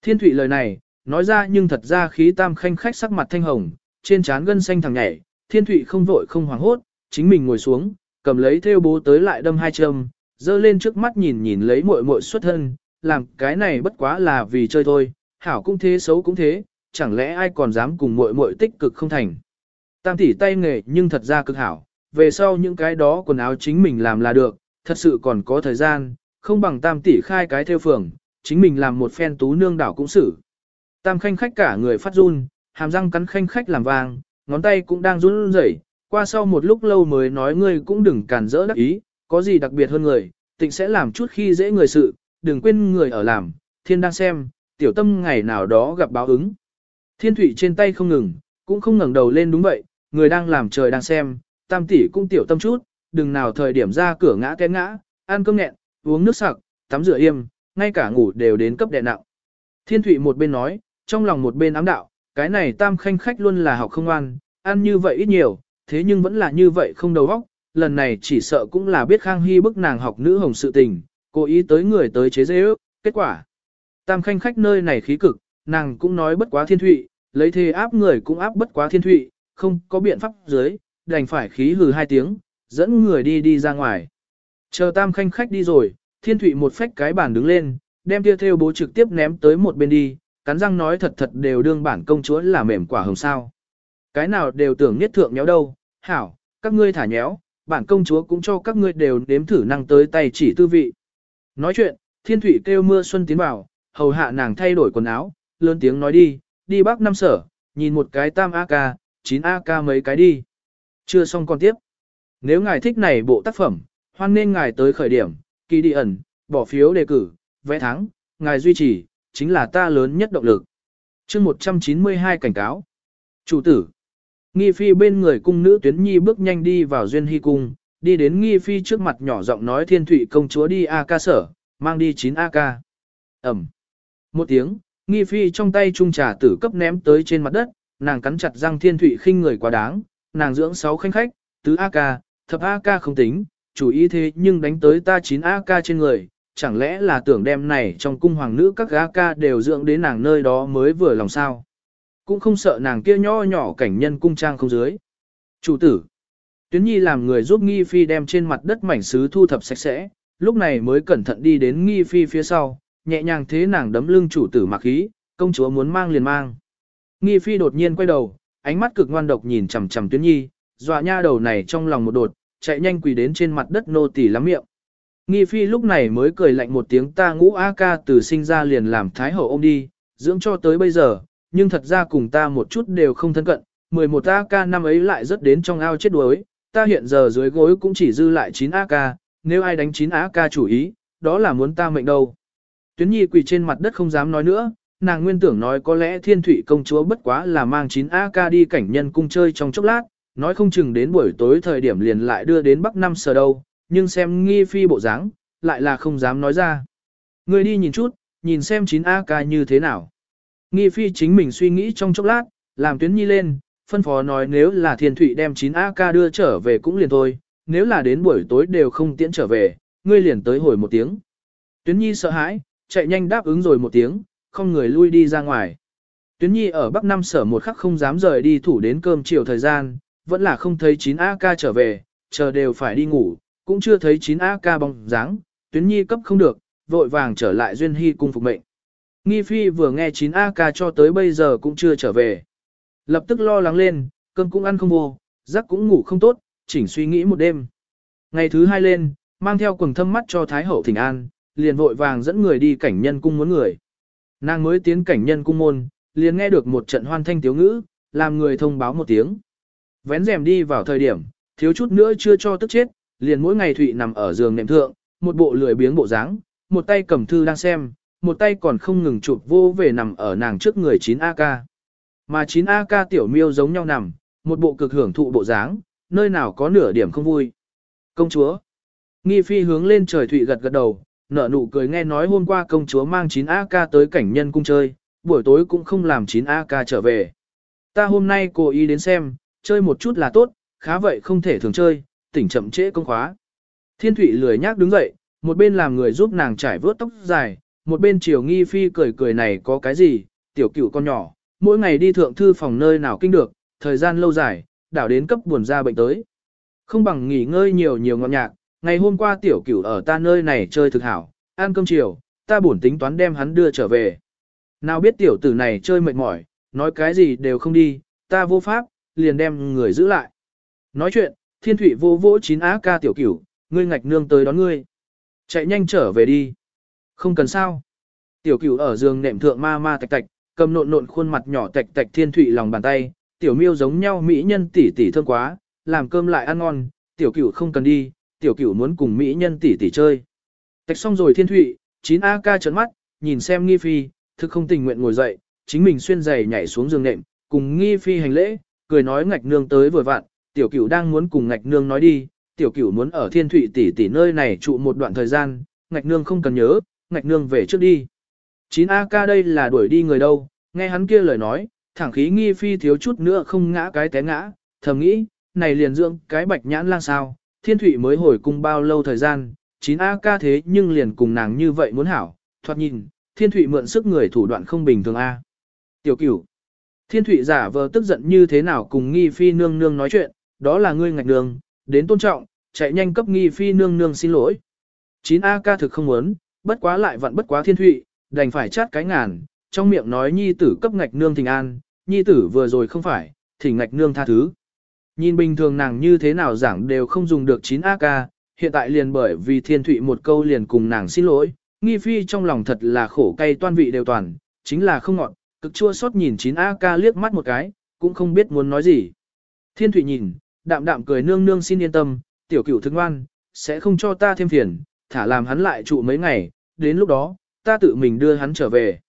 Thiên thủy lời này, nói ra nhưng thật ra khí tam khanh khách sắc mặt thanh hồng, trên trán gân xanh thằng nhảy, Thiên thủy không vội không hoảng hốt, chính mình ngồi xuống, cầm lấy theo bố tới lại đâm hai châm, dơ lên trước mắt nhìn nhìn lấy muội muội xuất thân, làm cái này bất quá là vì chơi thôi, hảo cũng thế xấu cũng thế, chẳng lẽ ai còn dám cùng muội muội tích cực không thành. Tam tỷ tay nghề nhưng thật ra cực hảo, về sau những cái đó quần áo chính mình làm là được, thật sự còn có thời gian, không bằng tam tỷ khai cái theo phường, chính mình làm một phen tú nương đảo cũng xử. Tam khanh khách cả người phát run, hàm răng cắn khanh khách làm vàng, ngón tay cũng đang run rẩy. qua sau một lúc lâu mới nói ngươi cũng đừng cản rỡ đắc ý, có gì đặc biệt hơn người, tịnh sẽ làm chút khi dễ người sự, đừng quên người ở làm, thiên đang xem, tiểu tâm ngày nào đó gặp báo ứng. Thiên thủy trên tay không ngừng, cũng không ngẩng đầu lên đúng vậy, người đang làm trời đang xem, tam tỷ cũng tiểu tâm chút, đừng nào thời điểm ra cửa ngã té ngã, ăn cơm nghẹn, uống nước sặc, tắm rửa yêm, ngay cả ngủ đều đến cấp đè nặng. Thiên Thụy một bên nói, trong lòng một bên ám đạo, cái này tam khanh khách luôn là học không ăn, ăn như vậy ít nhiều, thế nhưng vẫn là như vậy không đầu óc, lần này chỉ sợ cũng là biết Khang Hy bức nàng học nữ hồng sự tình, cố ý tới người tới chế dễ ước, kết quả. Tam khanh khách nơi này khí cực, nàng cũng nói bất quá thiên thụy, lấy thế áp người cũng áp bất quá thiên thụy, không có biện pháp dưới, đành phải khí hừ hai tiếng, dẫn người đi đi ra ngoài. Chờ tam khanh khách đi rồi, thiên thụy một phách cái bản đứng lên, đem tia theo bố trực tiếp ném tới một bên đi, cắn răng nói thật thật đều đương bản công chúa là mềm quả hồng sao. Cái nào đều tưởng nhất thượng nhéo đâu, hảo, các ngươi thả nhéo, bản công chúa cũng cho các ngươi đều nếm thử năng tới tay chỉ tư vị. Nói chuyện, thiên thủy kêu mưa xuân tiến vào, hầu hạ nàng thay đổi quần áo, lớn tiếng nói đi, đi bắc năm sở, nhìn một cái tam AK, 9 AK mấy cái đi. Chưa xong còn tiếp. Nếu ngài thích này bộ tác phẩm, hoan nên ngài tới khởi điểm, kỳ đi ẩn, bỏ phiếu đề cử, vẽ thắng, ngài duy trì, chính là ta lớn nhất động lực. chương 192 cảnh cáo. Chủ tử. Nghi phi bên người cung nữ tuyến nhi bước nhanh đi vào duyên hy cung, đi đến nghi phi trước mặt nhỏ giọng nói thiên thủy công chúa đi A ca sở, mang đi 9 A ca. Ẩm. Một tiếng, nghi phi trong tay trung trà tử cấp ném tới trên mặt đất, nàng cắn chặt răng thiên thủy khinh người quá đáng, nàng dưỡng 6 khanh khách, tứ A ca, thập A ca không tính, chủ ý thế nhưng đánh tới ta 9 A ca trên người, chẳng lẽ là tưởng đem này trong cung hoàng nữ các A ca đều dưỡng đến nàng nơi đó mới vừa lòng sao. Cũng không sợ nàng kia nho nhỏ cảnh nhân cung trang không dưới. Chủ tử. Tuyến Nhi làm người giúp Nghi Phi đem trên mặt đất mảnh sứ thu thập sạch sẽ, lúc này mới cẩn thận đi đến Nghi Phi phía sau, nhẹ nhàng thế nàng đấm lưng chủ tử mặc khí, công chúa muốn mang liền mang. Nghi Phi đột nhiên quay đầu, ánh mắt cực ngoan độc nhìn chằm chằm Tuyến Nhi, dọa nha đầu này trong lòng một đột, chạy nhanh quỳ đến trên mặt đất nô tỳ lắm miệng. Nghi Phi lúc này mới cười lạnh một tiếng ta ngũ A ca từ sinh ra liền làm thái hậu ôm đi, dưỡng cho tới bây giờ, nhưng thật ra cùng ta một chút đều không thân cận, 11 ca năm ấy lại rất đến trong ao chết đuối, ta hiện giờ dưới gối cũng chỉ dư lại 9 AK, nếu ai đánh 9 AK chủ ý, đó là muốn ta mệnh đâu. Tuyến Nhi quỳ trên mặt đất không dám nói nữa, nàng nguyên tưởng nói có lẽ thiên thủy công chúa bất quá là mang 9 AK đi cảnh nhân cung chơi trong chốc lát, nói không chừng đến buổi tối thời điểm liền lại đưa đến Bắc Năm sờ đâu, nhưng xem nghi phi bộ dáng, lại là không dám nói ra. Người đi nhìn chút, nhìn xem 9 AK như thế nào. Nghi phi chính mình suy nghĩ trong chốc lát, làm tuyến nhi lên, phân phó nói nếu là thiên thụy đem 9 AK đưa trở về cũng liền thôi, nếu là đến buổi tối đều không tiễn trở về, ngươi liền tới hồi một tiếng. Tuyến nhi sợ hãi, chạy nhanh đáp ứng rồi một tiếng, không người lui đi ra ngoài. Tuyến nhi ở Bắc Nam sở một khắc không dám rời đi thủ đến cơm chiều thời gian, vẫn là không thấy 9 AK trở về, chờ đều phải đi ngủ, cũng chưa thấy 9 AK bóng dáng, tuyến nhi cấp không được, vội vàng trở lại duyên hy cung phục mệnh. Nghi Phi vừa nghe 9AK cho tới bây giờ cũng chưa trở về. Lập tức lo lắng lên, cơm cũng ăn không vô, giấc cũng ngủ không tốt, chỉnh suy nghĩ một đêm. Ngày thứ hai lên, mang theo quần thâm mắt cho Thái Hậu Thịnh An, liền vội vàng dẫn người đi cảnh nhân cung muốn người. Nàng mới tiến cảnh nhân cung môn, liền nghe được một trận hoan thanh tiếu ngữ, làm người thông báo một tiếng. Vén rèm đi vào thời điểm, thiếu chút nữa chưa cho tức chết, liền mỗi ngày Thụy nằm ở giường nệm thượng, một bộ lười biếng bộ dáng, một tay cầm thư đang xem, một tay còn không ngừng chụp vô về nằm ở nàng trước người 9AK. Mà 9AK tiểu miêu giống nhau nằm, một bộ cực hưởng thụ bộ dáng, nơi nào có nửa điểm không vui. Công chúa. Nghi phi hướng lên trời thụy gật gật đầu, nở nụ cười nghe nói hôm qua công chúa mang 9AK tới cảnh nhân cung chơi, buổi tối cũng không làm 9AK trở về. Ta hôm nay cố ý đến xem, chơi một chút là tốt, khá vậy không thể thường chơi, tỉnh chậm trễ công khóa. Thiên thụy lười nhác đứng dậy, một bên làm người giúp nàng trải vớt tóc dài, một bên chiều nghi phi cười cười này có cái gì, tiểu cửu con nhỏ, mỗi ngày đi thượng thư phòng nơi nào kinh được, thời gian lâu dài, đảo đến cấp buồn ra bệnh tới. Không bằng nghỉ ngơi nhiều nhiều ngọn nhạc, ngày hôm qua tiểu cửu ở ta nơi này chơi thực hảo, ăn cơm chiều, ta buồn tính toán đem hắn đưa trở về. Nào biết tiểu tử này chơi mệt mỏi, nói cái gì đều không đi, ta vô pháp, liền đem người giữ lại. Nói chuyện, thiên thủy vô vỗ chín á ca tiểu cửu, ngươi ngạch nương tới đón ngươi. Chạy nhanh trở về đi. Không cần sao. Tiểu cửu ở giường nệm thượng ma ma tạch tạch, cầm nộn nộn khuôn mặt nhỏ tạch tạch thiên thụy lòng bàn tay, tiểu miêu giống nhau mỹ nhân tỷ tỷ thương quá, làm cơm lại ăn ngon, tiểu cửu không cần đi, tiểu cửu muốn cùng mỹ nhân tỷ tỷ chơi. Tạch xong rồi thiên thụy, 9A ca trấn mắt, nhìn xem nghi phi, thực không tình nguyện ngồi dậy, chính mình xuyên giày nhảy xuống giường nệm, cùng nghi phi hành lễ, cười nói ngạch nương tới vừa vặn, tiểu cửu đang muốn cùng ngạch nương nói đi, tiểu cửu muốn ở thiên thụy tỷ tỷ nơi này trụ một đoạn thời gian, ngạch nương không cần nhớ, ngạch nương về trước đi. 9AK đây là đuổi đi người đâu, nghe hắn kia lời nói, thẳng khí nghi phi thiếu chút nữa không ngã cái té ngã, thầm nghĩ, này liền dưỡng cái bạch nhãn lang sao, thiên thụy mới hồi cung bao lâu thời gian, chín a ca thế nhưng liền cùng nàng như vậy muốn hảo, thoạt nhìn, thiên thụy mượn sức người thủ đoạn không bình thường A. Tiểu cửu, thiên thụy giả vờ tức giận như thế nào cùng nghi phi nương nương nói chuyện, đó là ngươi ngạch đường, đến tôn trọng, chạy nhanh cấp nghi phi nương nương xin lỗi. chín a ca thực không muốn, bất quá lại vặn bất quá thiên thụy, đành phải chát cái ngàn, trong miệng nói nhi tử cấp ngạch nương thỉnh an, nhi tử vừa rồi không phải, thỉnh ngạch nương tha thứ. Nhìn bình thường nàng như thế nào giảng đều không dùng được 9AK, hiện tại liền bởi vì thiên thụy một câu liền cùng nàng xin lỗi, nghi phi trong lòng thật là khổ cay toan vị đều toàn, chính là không ngọn, cực chua xót nhìn 9AK liếc mắt một cái, cũng không biết muốn nói gì. Thiên thụy nhìn, đạm đạm cười nương nương xin yên tâm, tiểu cửu thức ngoan, sẽ không cho ta thêm phiền, thả làm hắn lại trụ mấy ngày, đến lúc đó, ta tự mình đưa hắn trở về.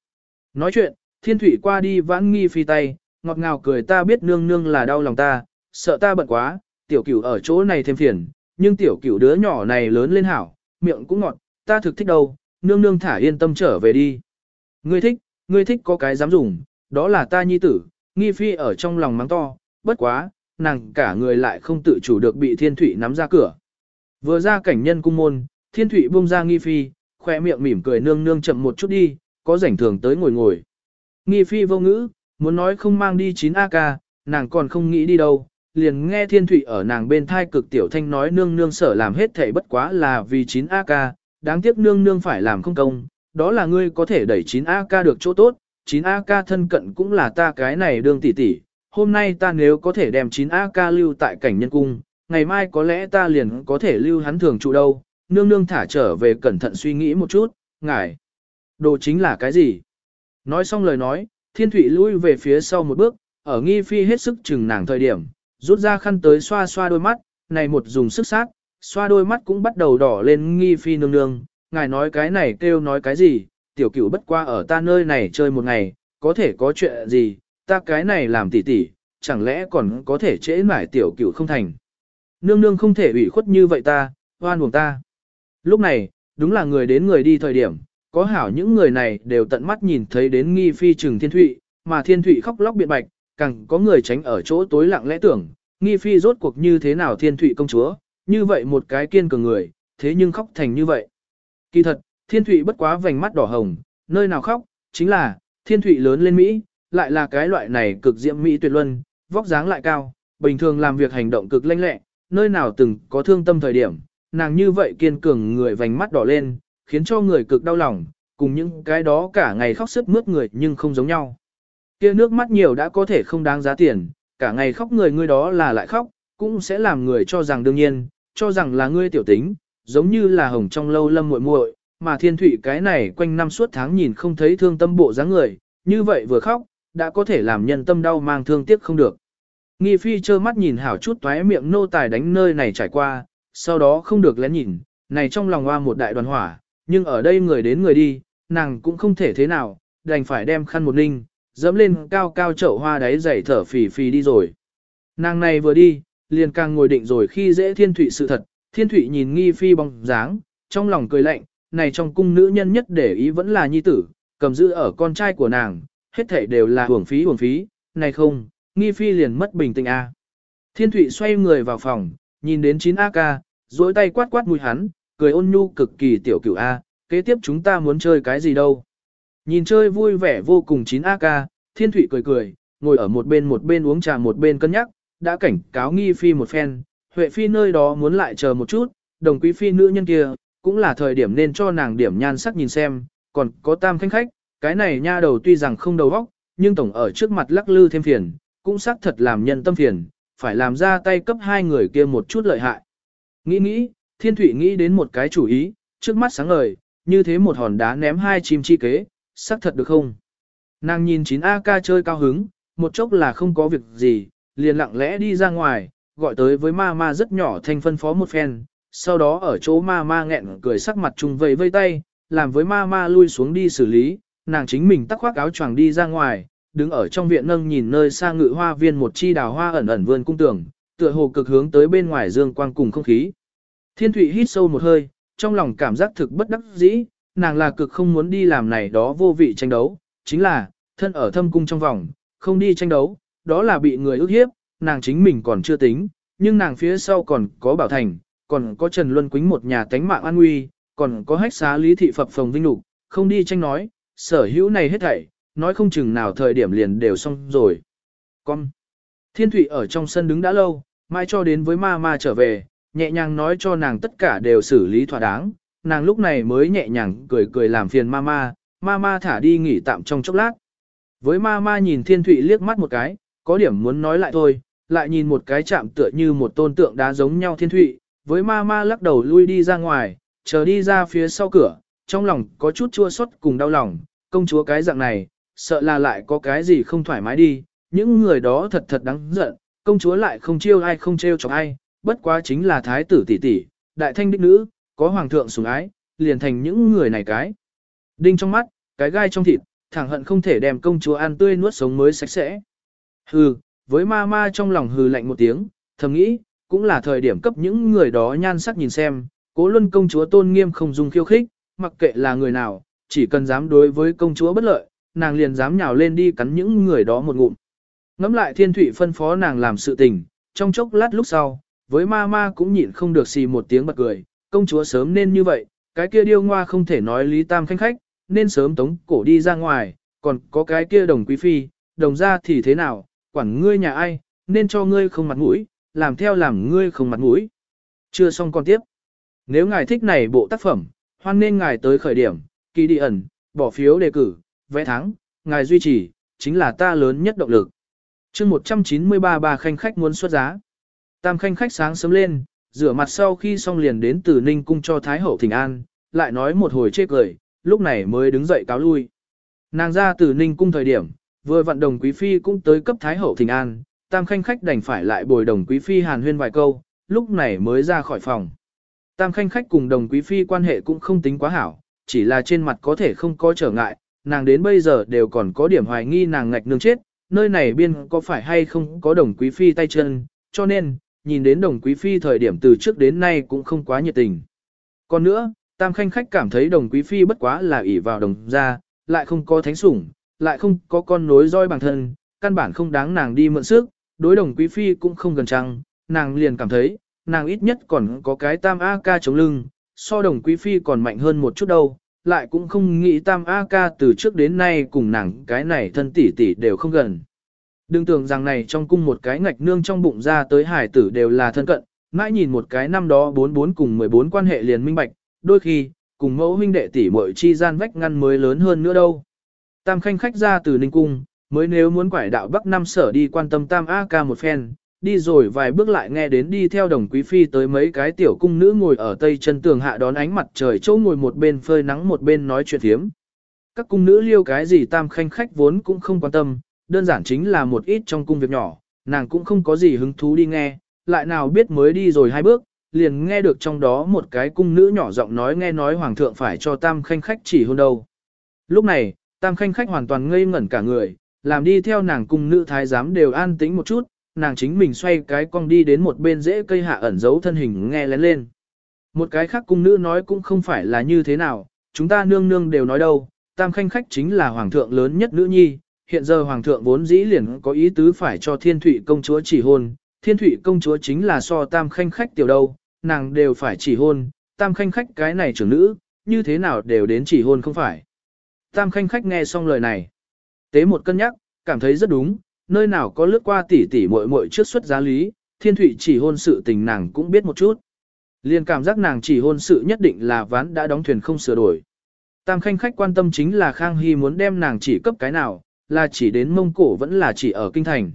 Nói chuyện, thiên thủy qua đi vãn nghi phi tay, ngọt ngào cười ta biết nương nương là đau lòng ta, sợ ta bận quá, tiểu cửu ở chỗ này thêm phiền, nhưng tiểu cửu đứa nhỏ này lớn lên hảo, miệng cũng ngọt, ta thực thích đâu, nương nương thả yên tâm trở về đi. Ngươi thích, ngươi thích có cái dám dùng, đó là ta nhi tử, nghi phi ở trong lòng mắng to, bất quá, nàng cả người lại không tự chủ được bị thiên thủy nắm ra cửa. Vừa ra cảnh nhân cung môn, thiên thủy buông ra nghi phi, khoe miệng mỉm cười nương nương chậm một chút đi, có rảnh thường tới ngồi ngồi. Nghi phi vô ngữ, muốn nói không mang đi 9 AK, nàng còn không nghĩ đi đâu, liền nghe thiên thủy ở nàng bên thai cực tiểu thanh nói nương nương sở làm hết thảy bất quá là vì 9 AK, đáng tiếc nương nương phải làm không công, đó là ngươi có thể đẩy 9 AK được chỗ tốt, 9 AK thân cận cũng là ta cái này đương tỷ tỷ, hôm nay ta nếu có thể đem 9 AK lưu tại cảnh nhân cung, ngày mai có lẽ ta liền có thể lưu hắn thường trụ đâu, nương nương thả trở về cẩn thận suy nghĩ một chút, ngài. Đồ chính là cái gì? Nói xong lời nói, thiên thủy lui về phía sau một bước, ở nghi phi hết sức chừng nàng thời điểm, rút ra khăn tới xoa xoa đôi mắt, này một dùng sức sát, xoa đôi mắt cũng bắt đầu đỏ lên nghi phi nương nương, ngài nói cái này kêu nói cái gì, tiểu cửu bất qua ở ta nơi này chơi một ngày, có thể có chuyện gì, ta cái này làm tỉ tỉ, chẳng lẽ còn có thể trễ mải tiểu cửu không thành. Nương nương không thể ủy khuất như vậy ta, oan buồn ta. Lúc này, đúng là người đến người đi thời điểm, có hảo những người này đều tận mắt nhìn thấy đến nghi phi trừng thiên thụy, mà thiên thụy khóc lóc biện bạch, càng có người tránh ở chỗ tối lặng lẽ tưởng, nghi phi rốt cuộc như thế nào thiên thụy công chúa, như vậy một cái kiên cường người, thế nhưng khóc thành như vậy. Kỳ thật, thiên thụy bất quá vành mắt đỏ hồng, nơi nào khóc, chính là, thiên thụy lớn lên Mỹ, lại là cái loại này cực diễm Mỹ tuyệt luân, vóc dáng lại cao, bình thường làm việc hành động cực lanh lẹ, nơi nào từng có thương tâm thời điểm, nàng như vậy kiên cường người vành mắt đỏ lên, khiến cho người cực đau lòng, cùng những cái đó cả ngày khóc sức mướt người nhưng không giống nhau. Kia nước mắt nhiều đã có thể không đáng giá tiền, cả ngày khóc người ngươi đó là lại khóc, cũng sẽ làm người cho rằng đương nhiên, cho rằng là ngươi tiểu tính, giống như là hồng trong lâu lâm muội muội, mà thiên thủy cái này quanh năm suốt tháng nhìn không thấy thương tâm bộ dáng người, như vậy vừa khóc, đã có thể làm nhân tâm đau mang thương tiếc không được. Nghi phi trơ mắt nhìn hảo chút toé miệng nô tài đánh nơi này trải qua, sau đó không được lén nhìn, này trong lòng hoa một đại đoàn hỏa, nhưng ở đây người đến người đi, nàng cũng không thể thế nào, đành phải đem khăn một ninh, dẫm lên cao cao chậu hoa đáy dày thở phì phì đi rồi. Nàng này vừa đi, liền càng ngồi định rồi khi dễ thiên thụy sự thật, thiên thụy nhìn nghi phi bóng dáng, trong lòng cười lạnh, này trong cung nữ nhân nhất để ý vẫn là nhi tử, cầm giữ ở con trai của nàng, hết thể đều là hưởng phí hưởng phí, này không, nghi phi liền mất bình tĩnh a. Thiên thụy xoay người vào phòng, nhìn đến 9 AK, duỗi tay quát quát mũi hắn, cười ôn nhu cực kỳ tiểu cửu A, kế tiếp chúng ta muốn chơi cái gì đâu. Nhìn chơi vui vẻ vô cùng 9 AK, thiên thủy cười cười, ngồi ở một bên một bên uống trà một bên cân nhắc, đã cảnh cáo nghi phi một phen, huệ phi nơi đó muốn lại chờ một chút, đồng quý phi nữ nhân kia, cũng là thời điểm nên cho nàng điểm nhan sắc nhìn xem, còn có tam khanh khách, cái này nha đầu tuy rằng không đầu óc, nhưng tổng ở trước mặt lắc lư thêm phiền, cũng xác thật làm nhân tâm phiền, phải làm ra tay cấp hai người kia một chút lợi hại. Nghĩ nghĩ, thiên Thụy nghĩ đến một cái chủ ý, trước mắt sáng ngời, như thế một hòn đá ném hai chim chi kế, xác thật được không? Nàng nhìn 9AK chơi cao hứng, một chốc là không có việc gì, liền lặng lẽ đi ra ngoài, gọi tới với ma ma rất nhỏ thành phân phó một phen, sau đó ở chỗ ma ma nghẹn cười sắc mặt trùng vây vây tay, làm với ma ma lui xuống đi xử lý, nàng chính mình tắc khoác áo choàng đi ra ngoài, đứng ở trong viện nâng nhìn nơi xa ngự hoa viên một chi đào hoa ẩn ẩn vươn cung tường, tựa hồ cực hướng tới bên ngoài dương quang cùng không khí. Thiên Thụy hít sâu một hơi, trong lòng cảm giác thực bất đắc dĩ, nàng là cực không muốn đi làm này đó vô vị tranh đấu, chính là, thân ở thâm cung trong vòng, không đi tranh đấu, đó là bị người ức hiếp, nàng chính mình còn chưa tính, nhưng nàng phía sau còn có Bảo Thành, còn có Trần Luân Quýnh một nhà tánh mạng an nguy, còn có hách xá lý thị phập phòng vinh lục, không đi tranh nói, sở hữu này hết thảy, nói không chừng nào thời điểm liền đều xong rồi. Con, thiên Thụy ở trong sân đứng đã lâu, mai cho đến với ma ma trở về, nhẹ nhàng nói cho nàng tất cả đều xử lý thỏa đáng, nàng lúc này mới nhẹ nhàng cười cười làm phiền Mama. Mama thả đi nghỉ tạm trong chốc lát. Với Mama nhìn thiên Thụy liếc mắt một cái, có điểm muốn nói lại thôi, lại nhìn một cái chạm tựa như một tôn tượng đá giống nhau thiên Thụy, với Mama lắc đầu lui đi ra ngoài, chờ đi ra phía sau cửa, trong lòng có chút chua xót cùng đau lòng, công chúa cái dạng này, sợ là lại có cái gì không thoải mái đi, những người đó thật thật đáng giận, công chúa lại không chiêu ai không trêu chọc ai, bất quá chính là thái tử tỷ tỷ, đại thanh đích nữ, có hoàng thượng sủng ái, liền thành những người này cái. Đinh trong mắt, cái gai trong thịt, thẳng hận không thể đem công chúa ăn tươi nuốt sống mới sạch sẽ. Hừ, với ma ma trong lòng hừ lạnh một tiếng, thầm nghĩ, cũng là thời điểm cấp những người đó nhan sắc nhìn xem, cố luân công chúa tôn nghiêm không dùng khiêu khích, mặc kệ là người nào, chỉ cần dám đối với công chúa bất lợi, nàng liền dám nhào lên đi cắn những người đó một ngụm. Ngắm lại thiên thủy phân phó nàng làm sự tình, trong chốc lát lúc sau, với ma ma cũng nhịn không được xì một tiếng bật cười, công chúa sớm nên như vậy, cái kia điêu ngoa không thể nói lý tam khanh khách, nên sớm tống cổ đi ra ngoài, còn có cái kia đồng quý phi, đồng ra thì thế nào, quản ngươi nhà ai, nên cho ngươi không mặt mũi, làm theo làm ngươi không mặt mũi. Chưa xong còn tiếp. Nếu ngài thích này bộ tác phẩm, hoan nên ngài tới khởi điểm, kỳ đi ẩn, bỏ phiếu đề cử, vẽ thắng, ngài duy trì, chính là ta lớn nhất động lực. chương 193 bà khanh khách muốn xuất giá. Tam khanh khách sáng sớm lên, rửa mặt sau khi xong liền đến từ Ninh Cung cho Thái Hậu Thịnh An, lại nói một hồi chê cười, lúc này mới đứng dậy cáo lui. Nàng ra từ Ninh Cung thời điểm, vừa vận đồng Quý Phi cũng tới cấp Thái Hậu Thịnh An, Tam khanh khách đành phải lại bồi đồng Quý Phi hàn huyên vài câu, lúc này mới ra khỏi phòng. Tam khanh khách cùng đồng Quý Phi quan hệ cũng không tính quá hảo, chỉ là trên mặt có thể không có trở ngại, nàng đến bây giờ đều còn có điểm hoài nghi nàng ngạch nương chết, nơi này biên có phải hay không có đồng quý phi tay chân, cho nên, nhìn đến đồng quý phi thời điểm từ trước đến nay cũng không quá nhiệt tình. Còn nữa, tam khanh khách cảm thấy đồng quý phi bất quá là ỷ vào đồng gia, lại không có thánh sủng, lại không có con nối roi bằng thân, căn bản không đáng nàng đi mượn sức, đối đồng quý phi cũng không gần trăng, nàng liền cảm thấy, nàng ít nhất còn có cái tam A ca chống lưng, so đồng quý phi còn mạnh hơn một chút đâu, lại cũng không nghĩ tam A ca từ trước đến nay cùng nàng cái này thân tỷ tỷ đều không gần. Đừng tưởng rằng này trong cung một cái ngạch nương trong bụng ra tới hải tử đều là thân cận, mãi nhìn một cái năm đó 44 cùng 14 quan hệ liền minh bạch, đôi khi, cùng mẫu huynh đệ tỷ muội chi gian vách ngăn mới lớn hơn nữa đâu. Tam khanh khách ra từ Ninh Cung, mới nếu muốn quải đạo Bắc Nam sở đi quan tâm Tam A ca một phen, đi rồi vài bước lại nghe đến đi theo đồng quý phi tới mấy cái tiểu cung nữ ngồi ở tây chân tường hạ đón ánh mặt trời chỗ ngồi một bên phơi nắng một bên nói chuyện thiếm. Các cung nữ liêu cái gì tam khanh khách vốn cũng không quan tâm, đơn giản chính là một ít trong cung việc nhỏ, nàng cũng không có gì hứng thú đi nghe, lại nào biết mới đi rồi hai bước, liền nghe được trong đó một cái cung nữ nhỏ giọng nói nghe nói hoàng thượng phải cho tam khanh khách chỉ hôn đâu. Lúc này, tam khanh khách hoàn toàn ngây ngẩn cả người, làm đi theo nàng cung nữ thái giám đều an tĩnh một chút, nàng chính mình xoay cái cong đi đến một bên rễ cây hạ ẩn giấu thân hình nghe lén lên. Một cái khác cung nữ nói cũng không phải là như thế nào, chúng ta nương nương đều nói đâu, tam khanh khách chính là hoàng thượng lớn nhất nữ nhi, hiện giờ hoàng thượng vốn dĩ liền có ý tứ phải cho thiên thủy công chúa chỉ hôn, thiên thủy công chúa chính là so tam khanh khách tiểu đâu, nàng đều phải chỉ hôn, tam khanh khách cái này trưởng nữ, như thế nào đều đến chỉ hôn không phải. Tam khanh khách nghe xong lời này, tế một cân nhắc, cảm thấy rất đúng, nơi nào có lướt qua tỷ tỷ muội muội trước suất giá lý, thiên thủy chỉ hôn sự tình nàng cũng biết một chút. Liên cảm giác nàng chỉ hôn sự nhất định là ván đã đóng thuyền không sửa đổi. Tam khanh khách quan tâm chính là Khang Hy muốn đem nàng chỉ cấp cái nào, là chỉ đến Mông Cổ vẫn là chỉ ở Kinh Thành.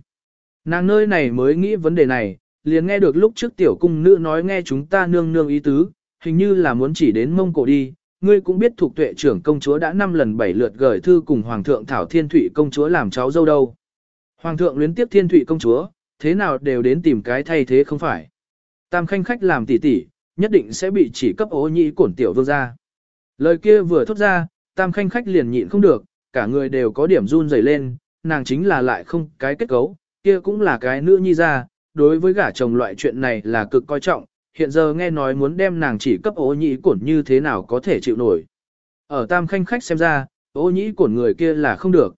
Nàng nơi này mới nghĩ vấn đề này, liền nghe được lúc trước tiểu cung nữ nói nghe chúng ta nương nương ý tứ, hình như là muốn chỉ đến Mông Cổ đi. Ngươi cũng biết thuộc tuệ trưởng công chúa đã năm lần bảy lượt gửi thư cùng Hoàng thượng Thảo Thiên Thụy công chúa làm cháu dâu đâu. Hoàng thượng luyến tiếp thiên thụy công chúa, thế nào đều đến tìm cái thay thế không phải. Tam khanh khách làm tỷ tỷ, nhất định sẽ bị chỉ cấp ố nhị cổn tiểu vương ra. Lời kia vừa thốt ra, tam khanh khách liền nhịn không được, cả người đều có điểm run rẩy lên, nàng chính là lại không cái kết cấu, kia cũng là cái nữ nhi ra, đối với gả chồng loại chuyện này là cực coi trọng, hiện giờ nghe nói muốn đem nàng chỉ cấp ô nhĩ cổn như thế nào có thể chịu nổi. Ở tam khanh khách xem ra, ô nhĩ cổn người kia là không được.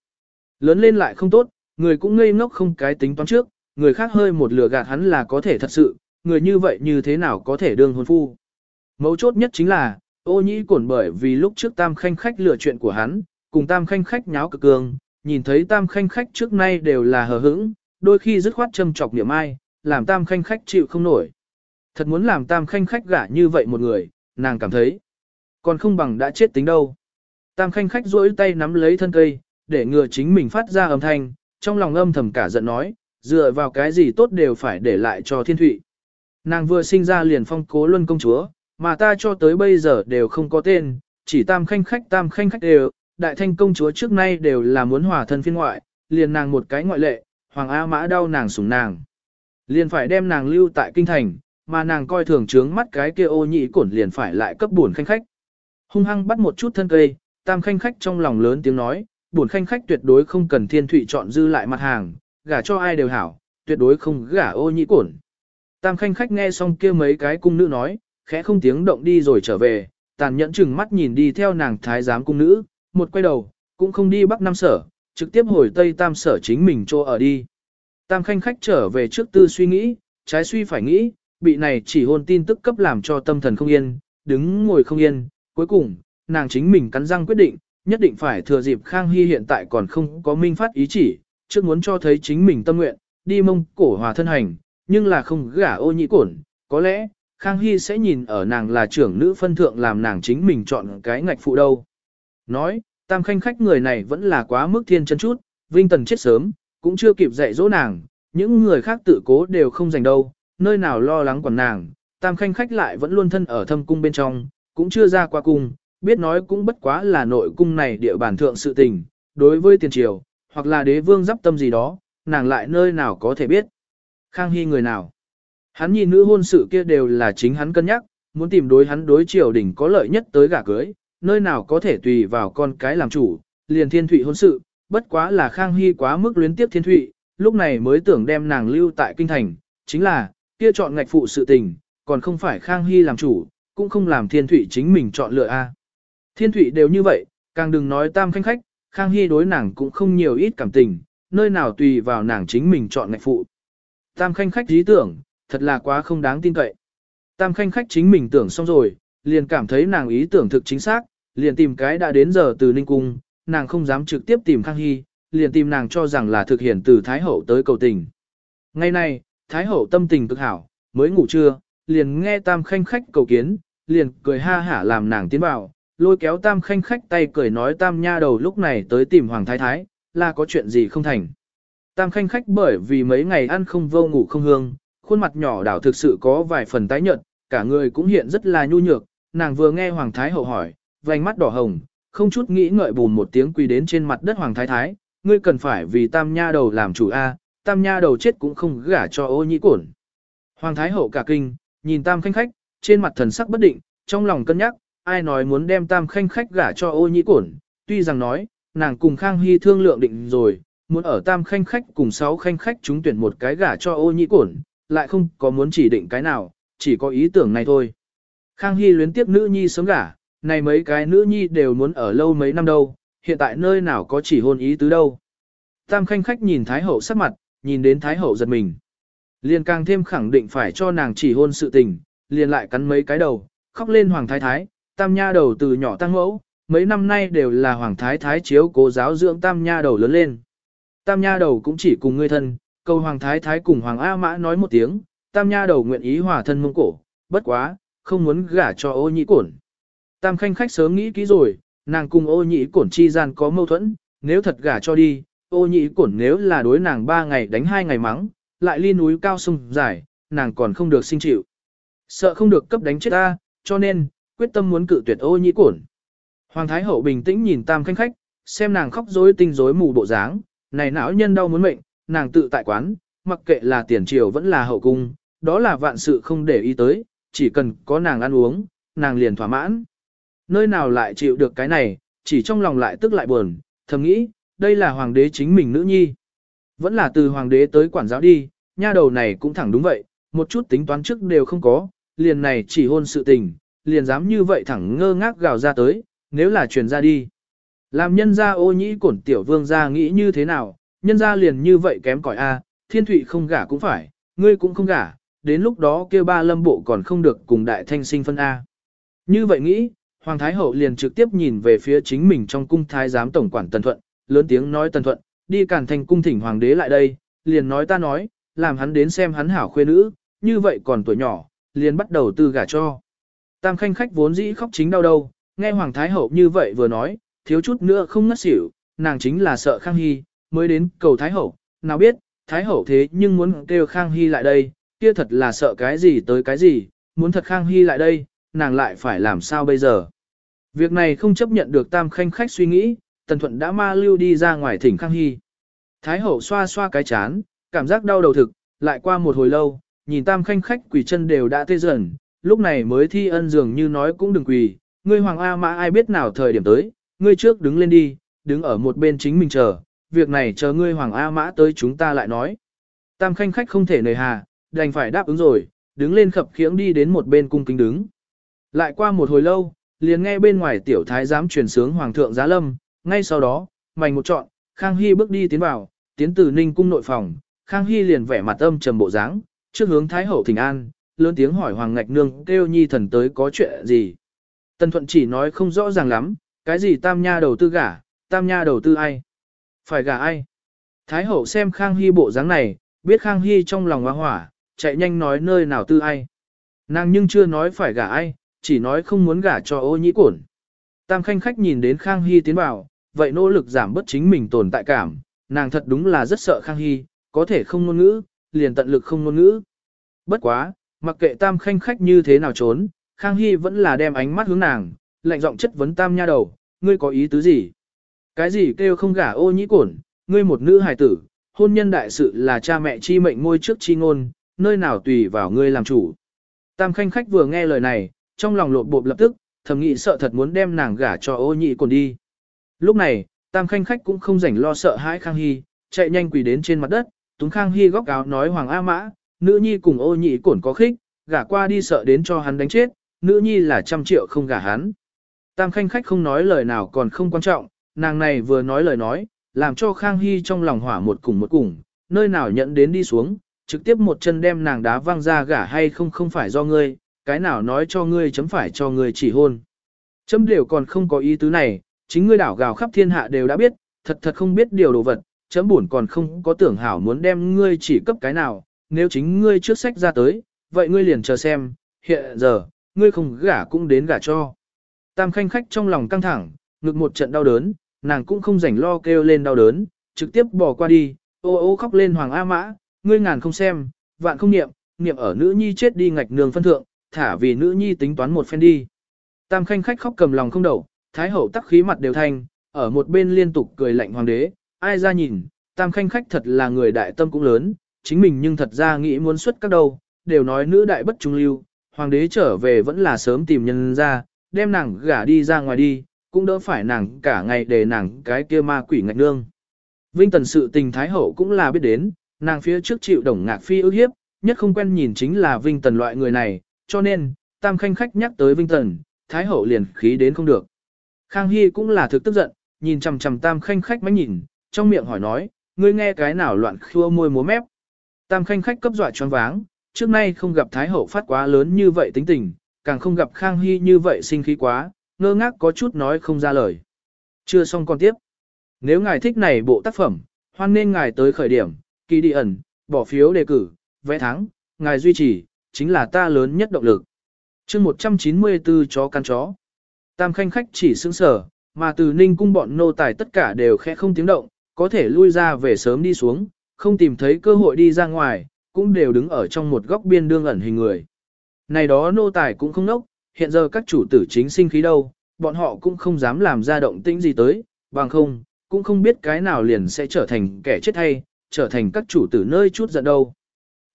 Lớn lên lại không tốt, người cũng ngây ngốc không cái tính toán trước, người khác hơi một lừa gạt hắn là có thể thật sự, người như vậy như thế nào có thể đương hôn phu. Mấu chốt nhất chính là, ô nhĩ cổn bởi vì lúc trước tam khanh khách lừa chuyện của hắn, cùng tam khanh khách nháo cực cường, nhìn thấy tam khanh khách trước nay đều là hờ hững, đôi khi dứt khoát châm chọc niệm ai, làm tam khanh khách chịu không nổi. Thật muốn làm tam khanh khách gả như vậy một người, nàng cảm thấy, còn không bằng đã chết tính đâu. Tam khanh khách duỗi tay nắm lấy thân cây, để ngừa chính mình phát ra âm thanh, trong lòng âm thầm cả giận nói, dựa vào cái gì tốt đều phải để lại cho thiên thụy. Nàng vừa sinh ra liền phong cố luân công chúa, mà ta cho tới bây giờ đều không có tên, chỉ tam khanh khách tam khanh khách đều, đại thanh công chúa trước nay đều là muốn hòa thân phiên ngoại, liền nàng một cái ngoại lệ, hoàng A mã đau nàng sủng nàng. Liền phải đem nàng lưu tại kinh thành, mà nàng coi thường trướng mắt cái kia ô nhị cổn liền phải lại cấp buồn khanh khách. Hung hăng bắt một chút thân cây, tam khanh khách trong lòng lớn tiếng nói, buồn khanh khách tuyệt đối không cần thiên thụy chọn dư lại mặt hàng, gả cho ai đều hảo, tuyệt đối không gả ô nhị cổn. Tam khanh khách nghe xong kia mấy cái cung nữ nói, khẽ không tiếng động đi rồi trở về, tàn nhẫn chừng mắt nhìn đi theo nàng thái giám cung nữ, một quay đầu, cũng không đi bắc nam sở, trực tiếp hồi tây tam sở chính mình cho ở đi. Tam khanh khách trở về trước tư suy nghĩ, trái suy phải nghĩ, bị này chỉ hôn tin tức cấp làm cho tâm thần không yên, đứng ngồi không yên, cuối cùng, nàng chính mình cắn răng quyết định, nhất định phải thừa dịp Khang Hy hiện tại còn không có minh phát ý chỉ, trước muốn cho thấy chính mình tâm nguyện, đi mông cổ hòa thân hành, nhưng là không gả ô nhị cổn, có lẽ, Khang Hy sẽ nhìn ở nàng là trưởng nữ phân thượng làm nàng chính mình chọn cái ngạch phụ đâu. Nói, tam khanh khách người này vẫn là quá mức thiên chân chút, Vinh Tần chết sớm, cũng chưa kịp dạy dỗ nàng, những người khác tự cố đều không dành đâu, nơi nào lo lắng quản nàng, tam khanh khách lại vẫn luôn thân ở thâm cung bên trong, cũng chưa ra qua cung, biết nói cũng bất quá là nội cung này địa bàn thượng sự tình, đối với tiền triều, hoặc là đế vương giáp tâm gì đó, nàng lại nơi nào có thể biết. Khang Hy người nào? Hắn nhìn nữ hôn sự kia đều là chính hắn cân nhắc, muốn tìm đối hắn đối triều đỉnh có lợi nhất tới gả cưới, nơi nào có thể tùy vào con cái làm chủ, liền thiên thụy hôn sự, bất quá là Khang Hy quá mức luyến tiếp thiên thụy, lúc này mới tưởng đem nàng lưu tại kinh thành, chính là, kia chọn ngạch phụ sự tình, còn không phải Khang Hy làm chủ, cũng không làm thiên thụy chính mình chọn lựa a. Thiên thụy đều như vậy, càng đừng nói tam khanh khách, Khang Hy đối nàng cũng không nhiều ít cảm tình, nơi nào tùy vào nàng chính mình chọn ngạch phụ. Tam khanh khách ý tưởng, thật là quá không đáng tin cậy. Tam khanh khách chính mình tưởng xong rồi, liền cảm thấy nàng ý tưởng thực chính xác, liền tìm cái đã đến giờ từ Ninh Cung, nàng không dám trực tiếp tìm Khang Hy, liền tìm nàng cho rằng là thực hiện từ Thái Hậu tới cầu tình. Ngày nay, Thái Hậu tâm tình cực hảo, mới ngủ trưa, liền nghe Tam Khanh khách cầu kiến, liền cười ha hả làm nàng tiến vào, lôi kéo Tam Khanh khách tay cười nói Tam Nha đầu lúc này tới tìm Hoàng Thái Thái, là có chuyện gì không thành. Tam Khanh khách bởi vì mấy ngày ăn không vô ngủ không hương, khuôn mặt nhỏ đảo thực sự có vài phần tái nhợt, cả người cũng hiện rất là nhu nhược, nàng vừa nghe Hoàng Thái Hậu hỏi, vành mắt đỏ hồng, không chút nghĩ ngợi bùn một tiếng quỳ đến trên mặt đất Hoàng Thái Thái, ngươi cần phải vì tam nha đầu làm chủ A, tam nha đầu chết cũng không gả cho ô nhĩ cổn. Hoàng Thái Hậu cả kinh, nhìn tam khanh khách, trên mặt thần sắc bất định, trong lòng cân nhắc, ai nói muốn đem tam khanh khách gả cho ô nhĩ cổn, tuy rằng nói, nàng cùng Khang Hy thương lượng định rồi, muốn ở tam khanh khách cùng sáu khanh khách chúng tuyển một cái gả cho ô nhĩ cổn, lại không có muốn chỉ định cái nào, chỉ có ý tưởng này thôi. Khang Hy luyến tiếp nữ nhi sớm gả, này mấy cái nữ nhi đều muốn ở lâu mấy năm đâu, hiện tại nơi nào có chỉ hôn ý tứ đâu. Tam khanh khách nhìn Thái Hậu sắc mặt, nhìn đến Thái Hậu giật mình. Liền càng thêm khẳng định phải cho nàng chỉ hôn sự tình, liền lại cắn mấy cái đầu, khóc lên Hoàng Thái Thái, Tam Nha đầu từ nhỏ tăng mẫu, mấy năm nay đều là Hoàng Thái Thái chiếu cố giáo dưỡng Tam Nha đầu lớn lên. Tam Nha đầu cũng chỉ cùng ngươi thân, câu Hoàng Thái Thái cùng Hoàng A Mã nói một tiếng, Tam Nha đầu nguyện ý hòa thân mông cổ, bất quá, không muốn gả cho ô nhĩ cổn. Tam khanh khách sớm nghĩ kỹ rồi, nàng cùng ô nhĩ cổn chi gian có mâu thuẫn, nếu thật gả cho đi, ô nhĩ cổn nếu là đối nàng ba ngày đánh hai ngày mắng, lại ly núi cao sông dài, nàng còn không được sinh chịu. Sợ không được cấp đánh chết ta, cho nên, quyết tâm muốn cự tuyệt ô nhĩ cổn. Hoàng Thái Hậu bình tĩnh nhìn tam khanh khách, xem nàng khóc rối tinh rối mù bộ dáng, này não nhân đau muốn mệnh, nàng tự tại quán, mặc kệ là tiền triều vẫn là hậu cung, đó là vạn sự không để ý tới, chỉ cần có nàng ăn uống, nàng liền thỏa mãn. Nơi nào lại chịu được cái này, chỉ trong lòng lại tức lại buồn, thầm nghĩ, đây là hoàng đế chính mình nữ nhi. Vẫn là từ hoàng đế tới quản giáo đi, nha đầu này cũng thẳng đúng vậy, một chút tính toán trước đều không có, liền này chỉ hôn sự tình, liền dám như vậy thẳng ngơ ngác gào ra tới, nếu là truyền ra đi. Làm nhân gia ô nhĩ cổn tiểu vương gia nghĩ như thế nào, nhân gia liền như vậy kém cỏi a, thiên thụy không gả cũng phải, ngươi cũng không gả, đến lúc đó kêu ba lâm bộ còn không được cùng đại thanh sinh phân A. Như vậy nghĩ, Hoàng Thái Hậu liền trực tiếp nhìn về phía chính mình trong cung thái giám tổng quản Tần Thuận, lớn tiếng nói Tần Thuận, đi cản thành cung thỉnh Hoàng đế lại đây, liền nói ta nói, làm hắn đến xem hắn hảo khuê nữ, như vậy còn tuổi nhỏ, liền bắt đầu tư gả cho. Tam khanh khách vốn dĩ khóc chính đau đâu, nghe Hoàng Thái Hậu như vậy vừa nói, thiếu chút nữa không ngất xỉu, nàng chính là sợ Khang Hy, mới đến cầu Thái Hậu, nào biết, Thái Hậu thế nhưng muốn kêu Khang Hy lại đây, kia thật là sợ cái gì tới cái gì, muốn thật Khang Hy lại đây, nàng lại phải làm sao bây giờ. Việc này không chấp nhận được Tam khanh khách suy nghĩ, Tần Thuận đã ma lưu đi ra ngoài thỉnh Khang Hy. Thái Hậu xoa xoa cái chán, cảm giác đau đầu thực, lại qua một hồi lâu, nhìn Tam khanh khách quỷ chân đều đã tê dần, lúc này mới thi ân dường như nói cũng đừng quỳ, ngươi Hoàng A Mã ai biết nào thời điểm tới, ngươi trước đứng lên đi, đứng ở một bên chính mình chờ, việc này chờ ngươi Hoàng A Mã tới chúng ta lại nói. Tam khanh khách không thể nề hà, đành phải đáp ứng rồi, đứng lên khập khiễng đi đến một bên cung kính đứng. Lại qua một hồi lâu, liền nghe bên ngoài tiểu thái giám truyền sướng Hoàng thượng giá lâm, ngay sau đó, mảnh một trọn, Khang Hy bước đi tiến vào, tiến từ ninh cung nội phòng, Khang Hy liền vẻ mặt âm trầm bộ dáng, trước hướng Thái Hậu thỉnh an, lớn tiếng hỏi Hoàng Ngạch Nương kêu nhi thần tới có chuyện gì. Tân Thuận chỉ nói không rõ ràng lắm, cái gì tam nha đầu tư gả, tam nha đầu tư ai, phải gả ai. Thái Hậu xem Khang Hy bộ dáng này, biết Khang Hy trong lòng hoa hỏa, chạy nhanh nói nơi nào tư ai. Nàng nhưng chưa nói phải gả ai, chỉ nói không muốn gả cho ô nhĩ cổn. Tam khanh khách nhìn đến Khang Hy tiến vào, vậy nỗ lực giảm bớt chính mình tồn tại cảm, nàng thật đúng là rất sợ Khang Hy, có thể không ngôn ngữ, liền tận lực không ngôn ngữ. Bất quá, mặc kệ tam khanh khách như thế nào trốn, Khang Hy vẫn là đem ánh mắt hướng nàng, lạnh giọng chất vấn tam nha đầu, ngươi có ý tứ gì? Cái gì kêu không gả ô nhĩ cổn, ngươi một nữ hài tử, hôn nhân đại sự là cha mẹ chi mệnh ngôi trước chi ngôn, nơi nào tùy vào ngươi làm chủ. Tam khanh khách vừa nghe lời này, trong lòng lộn bộp lập tức, thầm nghĩ sợ thật muốn đem nàng gả cho ô nhị còn đi. Lúc này, tam khanh khách cũng không rảnh lo sợ hãi Khang Hy, chạy nhanh quỳ đến trên mặt đất, túng Khang Hy góc áo nói Hoàng A Mã, nữ nhi cùng ô nhị cổn có khích, gả qua đi sợ đến cho hắn đánh chết, nữ nhi là trăm triệu không gả hắn. Tam khanh khách không nói lời nào còn không quan trọng, nàng này vừa nói lời nói, làm cho Khang Hy trong lòng hỏa một cùng một cùng, nơi nào nhận đến đi xuống, trực tiếp một chân đem nàng đá văng ra gả hay không không phải do ngươi, cái nào nói cho ngươi chấm phải cho ngươi chỉ hôn. Chấm đều còn không có ý tứ này, chính ngươi đảo gào khắp thiên hạ đều đã biết, thật thật không biết điều đồ vật, chấm buồn còn không có tưởng hảo muốn đem ngươi chỉ cấp cái nào, nếu chính ngươi trước sách ra tới, vậy ngươi liền chờ xem, hiện giờ, ngươi không gả cũng đến gả cho. Tam khanh khách trong lòng căng thẳng, ngực một trận đau đớn, nàng cũng không rảnh lo kêu lên đau đớn, trực tiếp bỏ qua đi, ô ô khóc lên hoàng A mã, ngươi ngàn không xem, vạn không niệm, niệm ở nữ nhi chết đi ngạch nương phân thượng, thả vì nữ nhi tính toán một phen đi. Tam khanh khách khóc cầm lòng không đầu thái hậu tắc khí mặt đều thanh, ở một bên liên tục cười lạnh hoàng đế, ai ra nhìn, tam khanh khách thật là người đại tâm cũng lớn, chính mình nhưng thật ra nghĩ muốn xuất các đâu, đều nói nữ đại bất trung lưu, hoàng đế trở về vẫn là sớm tìm nhân ra, đem nàng gả đi ra ngoài đi, cũng đỡ phải nàng cả ngày để nàng cái kia ma quỷ ngạch nương. Vinh tần sự tình thái hậu cũng là biết đến, nàng phía trước chịu đồng ngạc phi ước hiếp, nhất không quen nhìn chính là Vinh tần loại người này, cho nên, tam khanh khách nhắc tới Vinh tần, thái hậu liền khí đến không được. Khang Hy cũng là thực tức giận, nhìn chằm chằm tam khanh khách máy nhìn, trong miệng hỏi nói, ngươi nghe cái nào loạn khua môi múa mép. Tam khanh khách cấp dọa choáng váng, trước nay không gặp thái hậu phát quá lớn như vậy tính tình, càng không gặp Khang Hy như vậy sinh khí quá, ngơ ngác có chút nói không ra lời. Chưa xong con tiếp. Nếu ngài thích này bộ tác phẩm, hoan nên ngài tới khởi điểm, kỳ đi ẩn, bỏ phiếu đề cử, vẽ thắng, ngài duy trì, chính là ta lớn nhất động lực. chương 194 chó căn chó. Tam khanh khách chỉ sững sở, mà từ ninh cung bọn nô tài tất cả đều khẽ không tiếng động, có thể lui ra về sớm đi xuống, không tìm thấy cơ hội đi ra ngoài, cũng đều đứng ở trong một góc biên đương ẩn hình người. Này đó nô tài cũng không nốc, hiện giờ các chủ tử chính sinh khí đâu, bọn họ cũng không dám làm ra động tĩnh gì tới, bằng không, cũng không biết cái nào liền sẽ trở thành kẻ chết hay, trở thành các chủ tử nơi chút giận đâu.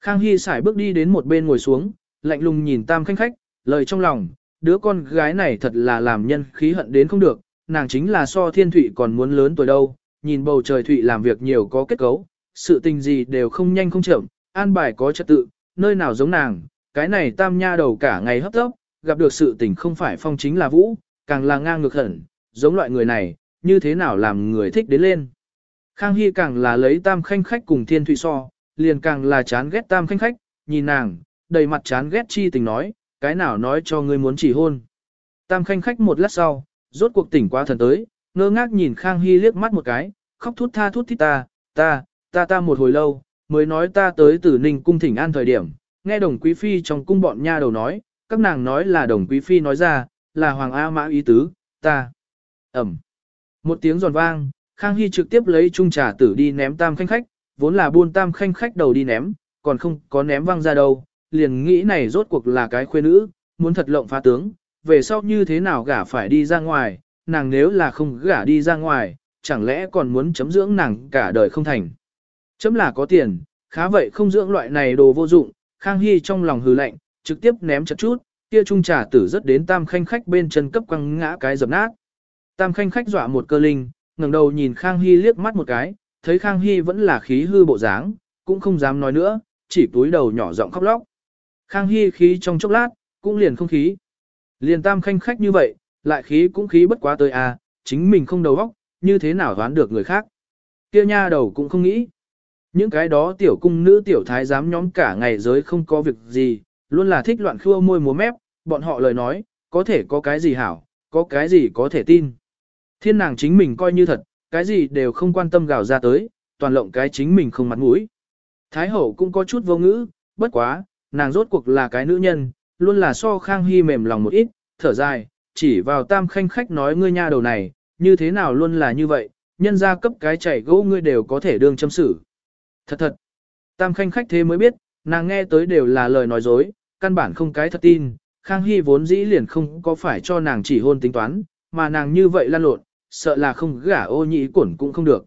Khang Hy xài bước đi đến một bên ngồi xuống, lạnh lùng nhìn tam khanh khách, lời trong lòng, đứa con gái này thật là làm nhân khí hận đến không được, nàng chính là so thiên thụy còn muốn lớn tuổi đâu, nhìn bầu trời thụy làm việc nhiều có kết cấu, sự tình gì đều không nhanh không chậm, an bài có trật tự, nơi nào giống nàng, cái này tam nha đầu cả ngày hấp tấp, gặp được sự tình không phải phong chính là vũ, càng là ngang ngược hẳn, giống loại người này, như thế nào làm người thích đến lên. Khang Hy càng là lấy tam khanh khách cùng thiên thụy so, liền càng là chán ghét tam khanh khách, nhìn nàng, đầy mặt chán ghét chi tình nói, cái nào nói cho ngươi muốn chỉ hôn. Tam khanh khách một lát sau, rốt cuộc tỉnh qua thần tới, ngơ ngác nhìn Khang Hy liếc mắt một cái, khóc thút tha thút thít ta, ta, ta ta một hồi lâu, mới nói ta tới từ ninh cung thỉnh an thời điểm, nghe đồng quý phi trong cung bọn nha đầu nói, các nàng nói là đồng quý phi nói ra, là hoàng A mã ý tứ, ta, ẩm. Một tiếng giòn vang, Khang Hy trực tiếp lấy chung trà tử đi ném tam khanh khách, vốn là buôn tam khanh khách đầu đi ném, còn không có ném văng ra đâu, liền nghĩ này rốt cuộc là cái khuê nữ, muốn thật lộng phá tướng, về sau như thế nào gả phải đi ra ngoài, nàng nếu là không gả đi ra ngoài, chẳng lẽ còn muốn chấm dưỡng nàng cả đời không thành. Chấm là có tiền, khá vậy không dưỡng loại này đồ vô dụng, Khang Hy trong lòng hừ lạnh, trực tiếp ném chật chút, kia trung trà tử rất đến tam khanh khách bên chân cấp quăng ngã cái dập nát. Tam khanh khách dọa một cơ linh, ngẩng đầu nhìn Khang Hy liếc mắt một cái, thấy Khang Hy vẫn là khí hư bộ dáng, cũng không dám nói nữa, chỉ túi đầu nhỏ giọng khóc lóc. Khang Hy khí trong chốc lát, cũng liền không khí. Liền tam khanh khách như vậy, lại khí cũng khí bất quá tới à, chính mình không đầu óc, như thế nào đoán được người khác. Kia nha đầu cũng không nghĩ. Những cái đó tiểu cung nữ tiểu thái giám nhóm cả ngày giới không có việc gì, luôn là thích loạn khua môi múa mép, bọn họ lời nói, có thể có cái gì hảo, có cái gì có thể tin. Thiên nàng chính mình coi như thật, cái gì đều không quan tâm gào ra tới, toàn lộng cái chính mình không mặt mũi. Thái hậu cũng có chút vô ngữ, bất quá, nàng rốt cuộc là cái nữ nhân, luôn là so khang hy mềm lòng một ít, thở dài, chỉ vào tam khanh khách nói ngươi nha đầu này, như thế nào luôn là như vậy, nhân ra cấp cái chảy gỗ ngươi đều có thể đương châm xử. Thật thật, tam khanh khách thế mới biết, nàng nghe tới đều là lời nói dối, căn bản không cái thật tin, Khang Hy vốn dĩ liền không có phải cho nàng chỉ hôn tính toán, mà nàng như vậy lan lộn, sợ là không gả ô nhị quẩn cũng không được.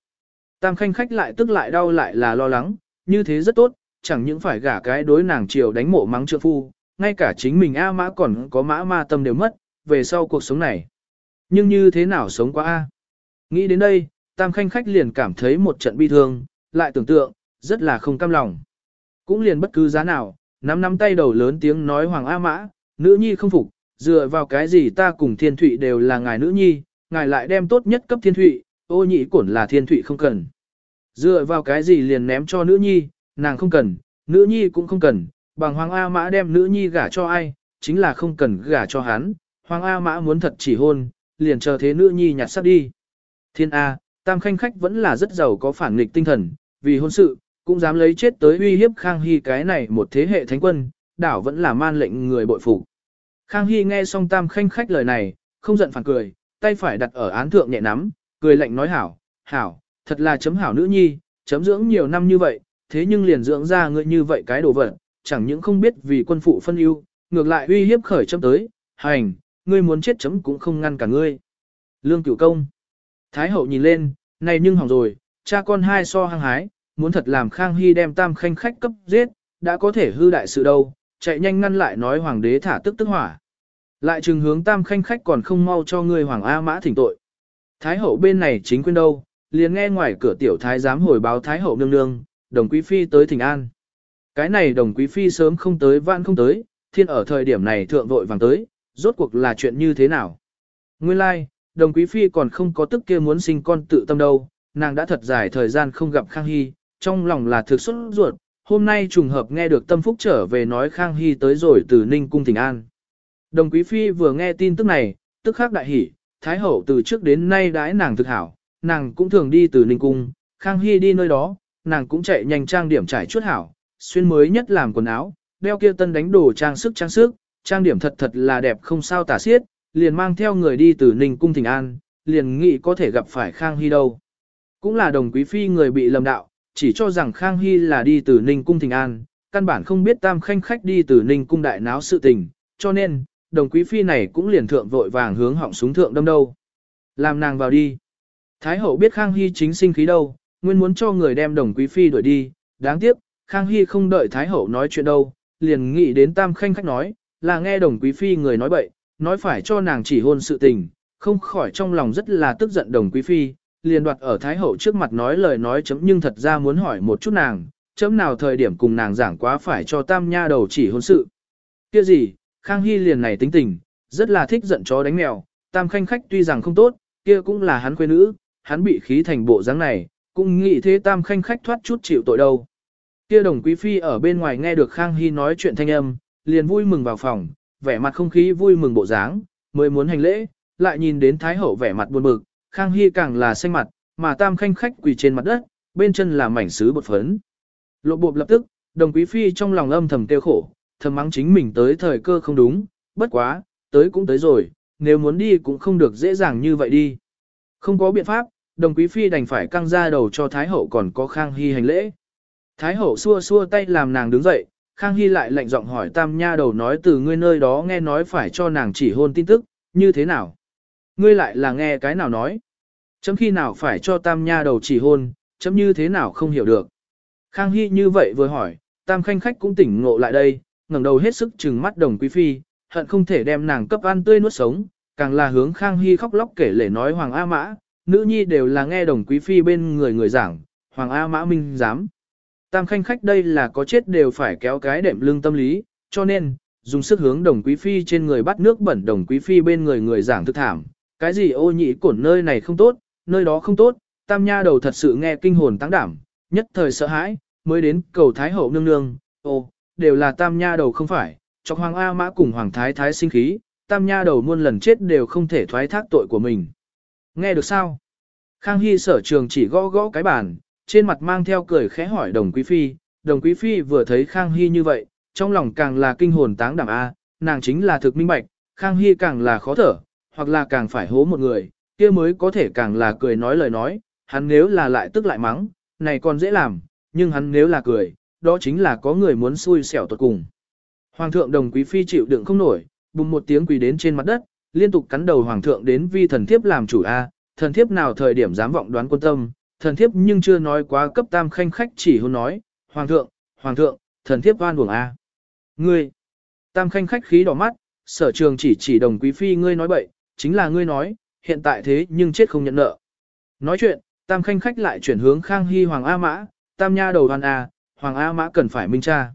Tam khanh khách lại tức lại đau lại là lo lắng, như thế rất tốt, chẳng những phải gả cái đối nàng chiều đánh mộ mắng trượng phu, ngay cả chính mình A mã còn có mã ma tâm đều mất, về sau cuộc sống này. Nhưng như thế nào sống quá A? Nghĩ đến đây, tam khanh khách liền cảm thấy một trận bi thương, lại tưởng tượng, rất là không cam lòng. Cũng liền bất cứ giá nào, nắm nắm tay đầu lớn tiếng nói Hoàng A Mã, nữ nhi không phục, dựa vào cái gì ta cùng thiên thụy đều là ngài nữ nhi, ngài lại đem tốt nhất cấp thiên thụy, ô nhị cổn là thiên thụy không cần. Dựa vào cái gì liền ném cho nữ nhi, nàng không cần, nữ nhi cũng không cần, bằng Hoàng A Mã đem nữ nhi gả cho ai, chính là không cần gả cho hắn, Hoàng A Mã muốn thật chỉ hôn, liền chờ thế nữ nhi nhặt sắp đi. Thiên A, tam khanh khách vẫn là rất giàu có phản nghịch tinh thần, vì hôn sự, cũng dám lấy chết tới uy hiếp Khang Hy cái này một thế hệ thánh quân, đảo vẫn là man lệnh người bội phục. Khang Hy nghe xong tam khanh khách lời này, không giận phản cười, tay phải đặt ở án thượng nhẹ nắm, cười lạnh nói hảo, hảo, thật là chấm hảo nữ nhi, chấm dưỡng nhiều năm như vậy, thế nhưng liền dưỡng ra ngươi như vậy cái đồ vật, chẳng những không biết vì quân phụ phân ưu, ngược lại uy hiếp khởi chấm tới, hành, ngươi muốn chết chấm cũng không ngăn cả ngươi. Lương cửu công. Thái hậu nhìn lên, này nhưng hỏng rồi, cha con hai so hăng hái, muốn thật làm Khang Hy đem tam khanh khách cấp giết, đã có thể hư đại sự đâu, chạy nhanh ngăn lại nói hoàng đế thả tức tức hỏa. Lại trừng hướng tam khanh khách còn không mau cho ngươi hoàng A mã thỉnh tội. Thái hậu bên này chính quyền đâu, liền nghe ngoài cửa tiểu thái giám hồi báo thái hậu nương nương, đồng quý phi tới thỉnh an. Cái này đồng quý phi sớm không tới vãn không tới, thiên ở thời điểm này thượng vội vàng tới, rốt cuộc là chuyện như thế nào. Nguyên lai, like, đồng quý phi còn không có tức kia muốn sinh con tự tâm đâu, nàng đã thật dài thời gian không gặp Khang Hy, trong lòng là thực xuất ruột, hôm nay trùng hợp nghe được tâm phúc trở về nói Khang Hy tới rồi từ Ninh Cung thỉnh An. Đồng Quý Phi vừa nghe tin tức này, tức khắc đại hỉ, Thái Hậu từ trước đến nay đãi nàng thực hảo, nàng cũng thường đi từ Ninh Cung, Khang Hy đi nơi đó, nàng cũng chạy nhanh trang điểm trải chuốt hảo, xuyên mới nhất làm quần áo, đeo kia tân đánh đồ trang sức trang sức, trang điểm thật thật là đẹp không sao tả xiết, liền mang theo người đi từ Ninh Cung Thịnh An, liền nghĩ có thể gặp phải Khang Hy đâu. Cũng là đồng quý phi người bị lầm đạo, chỉ cho rằng Khang Hy là đi từ Ninh Cung Thịnh An, căn bản không biết tam khanh khách đi từ Ninh Cung đại náo sự tình, cho nên, đồng quý phi này cũng liền thượng vội vàng hướng họng súng thượng đâm đâu. Làm nàng vào đi. Thái hậu biết Khang Hy chính sinh khí đâu, nguyên muốn cho người đem đồng quý phi đuổi đi, đáng tiếc, Khang Hy không đợi Thái hậu nói chuyện đâu, liền nghĩ đến tam khanh khách nói, là nghe đồng quý phi người nói bậy, nói phải cho nàng chỉ hôn sự tình, không khỏi trong lòng rất là tức giận đồng quý phi, liền đoạt ở Thái Hậu trước mặt nói lời nói chấm nhưng thật ra muốn hỏi một chút nàng, chấm nào thời điểm cùng nàng giảng quá phải cho tam nha đầu chỉ hôn sự. Kia gì, Khang Hy liền này tính tình, rất là thích giận chó đánh mèo, tam khanh khách tuy rằng không tốt, kia cũng là hắn quê nữ, hắn bị khí thành bộ dáng này, cũng nghĩ thế tam khanh khách thoát chút chịu tội đâu. Kia đồng quý phi ở bên ngoài nghe được Khang Hy nói chuyện thanh âm, liền vui mừng vào phòng, vẻ mặt không khí vui mừng bộ dáng, mới muốn hành lễ, lại nhìn đến Thái Hậu vẻ mặt buồn bực, Khang Hy càng là xanh mặt, mà tam khanh khách quỳ trên mặt đất, bên chân là mảnh sứ bột phấn. Lộ bộp lập tức, đồng quý phi trong lòng âm thầm tiêu khổ, thầm mắng chính mình tới thời cơ không đúng, bất quá, tới cũng tới rồi, nếu muốn đi cũng không được dễ dàng như vậy đi. Không có biện pháp, đồng quý phi đành phải căng ra đầu cho Thái Hậu còn có Khang Hy hành lễ. Thái Hậu xua xua tay làm nàng đứng dậy, Khang Hy lại lạnh giọng hỏi tam nha đầu nói từ ngươi nơi đó nghe nói phải cho nàng chỉ hôn tin tức, như thế nào? Ngươi lại là nghe cái nào nói? Chấm khi nào phải cho tam nha đầu chỉ hôn, chấm như thế nào không hiểu được. Khang Hy như vậy vừa hỏi, tam khanh khách cũng tỉnh ngộ lại đây, ngẩng đầu hết sức trừng mắt đồng quý phi, hận không thể đem nàng cấp ăn tươi nuốt sống, càng là hướng Khang Hy khóc lóc kể lể nói Hoàng A Mã, nữ nhi đều là nghe đồng quý phi bên người người giảng, Hoàng A Mã minh dám. Tam khanh khách đây là có chết đều phải kéo cái đệm lưng tâm lý, cho nên, dùng sức hướng đồng quý phi trên người bắt nước bẩn đồng quý phi bên người người giảng thực thảm, cái gì ô nhị cổn nơi này không tốt, nơi đó không tốt, tam nha đầu thật sự nghe kinh hồn tăng đảm, nhất thời sợ hãi, mới đến cầu Thái Hậu nương nương, ô, đều là tam nha đầu không phải, cho Hoàng A Mã cùng Hoàng Thái Thái sinh khí, tam nha đầu muôn lần chết đều không thể thoái thác tội của mình. Nghe được sao? Khang Hy sở trường chỉ gõ gõ cái bàn, trên mặt mang theo cười khẽ hỏi đồng quý phi, đồng quý phi vừa thấy Khang Hy như vậy, trong lòng càng là kinh hồn táng đảm A, nàng chính là thực minh bạch, Khang Hy càng là khó thở, hoặc là càng phải hố một người, kia mới có thể càng là cười nói lời nói, hắn nếu là lại tức lại mắng, này còn dễ làm, nhưng hắn nếu là cười, đó chính là có người muốn xui xẻo tuột cùng. Hoàng thượng đồng quý phi chịu đựng không nổi, bùng một tiếng quỳ đến trên mặt đất, liên tục cắn đầu hoàng thượng đến vi thần thiếp làm chủ a, thần thiếp nào thời điểm dám vọng đoán quân tâm, thần thiếp nhưng chưa nói quá cấp tam khanh khách chỉ hôn nói, hoàng thượng, hoàng thượng, thần thiếp oan uổng a. Ngươi, tam khanh khách khí đỏ mắt, sở trường chỉ chỉ đồng quý phi ngươi nói bậy, chính là ngươi nói, hiện tại thế nhưng chết không nhận nợ. Nói chuyện, tam khanh khách lại chuyển hướng khang hy hoàng A mã, tam nha đầu hoàn A, hoàng A mã cần phải minh tra.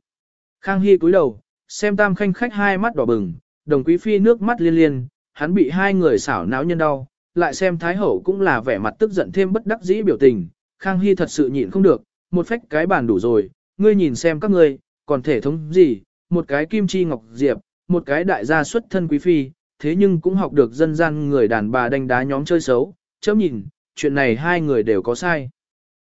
Khang hy cúi đầu, xem tam khanh khách hai mắt đỏ bừng, đồng quý phi nước mắt liên liên, hắn bị hai người xảo não nhân đau, lại xem thái hậu cũng là vẻ mặt tức giận thêm bất đắc dĩ biểu tình, khang hy thật sự nhịn không được, một phách cái bàn đủ rồi, ngươi nhìn xem các ngươi, còn thể thống gì, một cái kim chi ngọc diệp, một cái đại gia xuất thân quý phi, thế nhưng cũng học được dân gian người đàn bà đánh đá nhóm chơi xấu, chấm nhìn, chuyện này hai người đều có sai.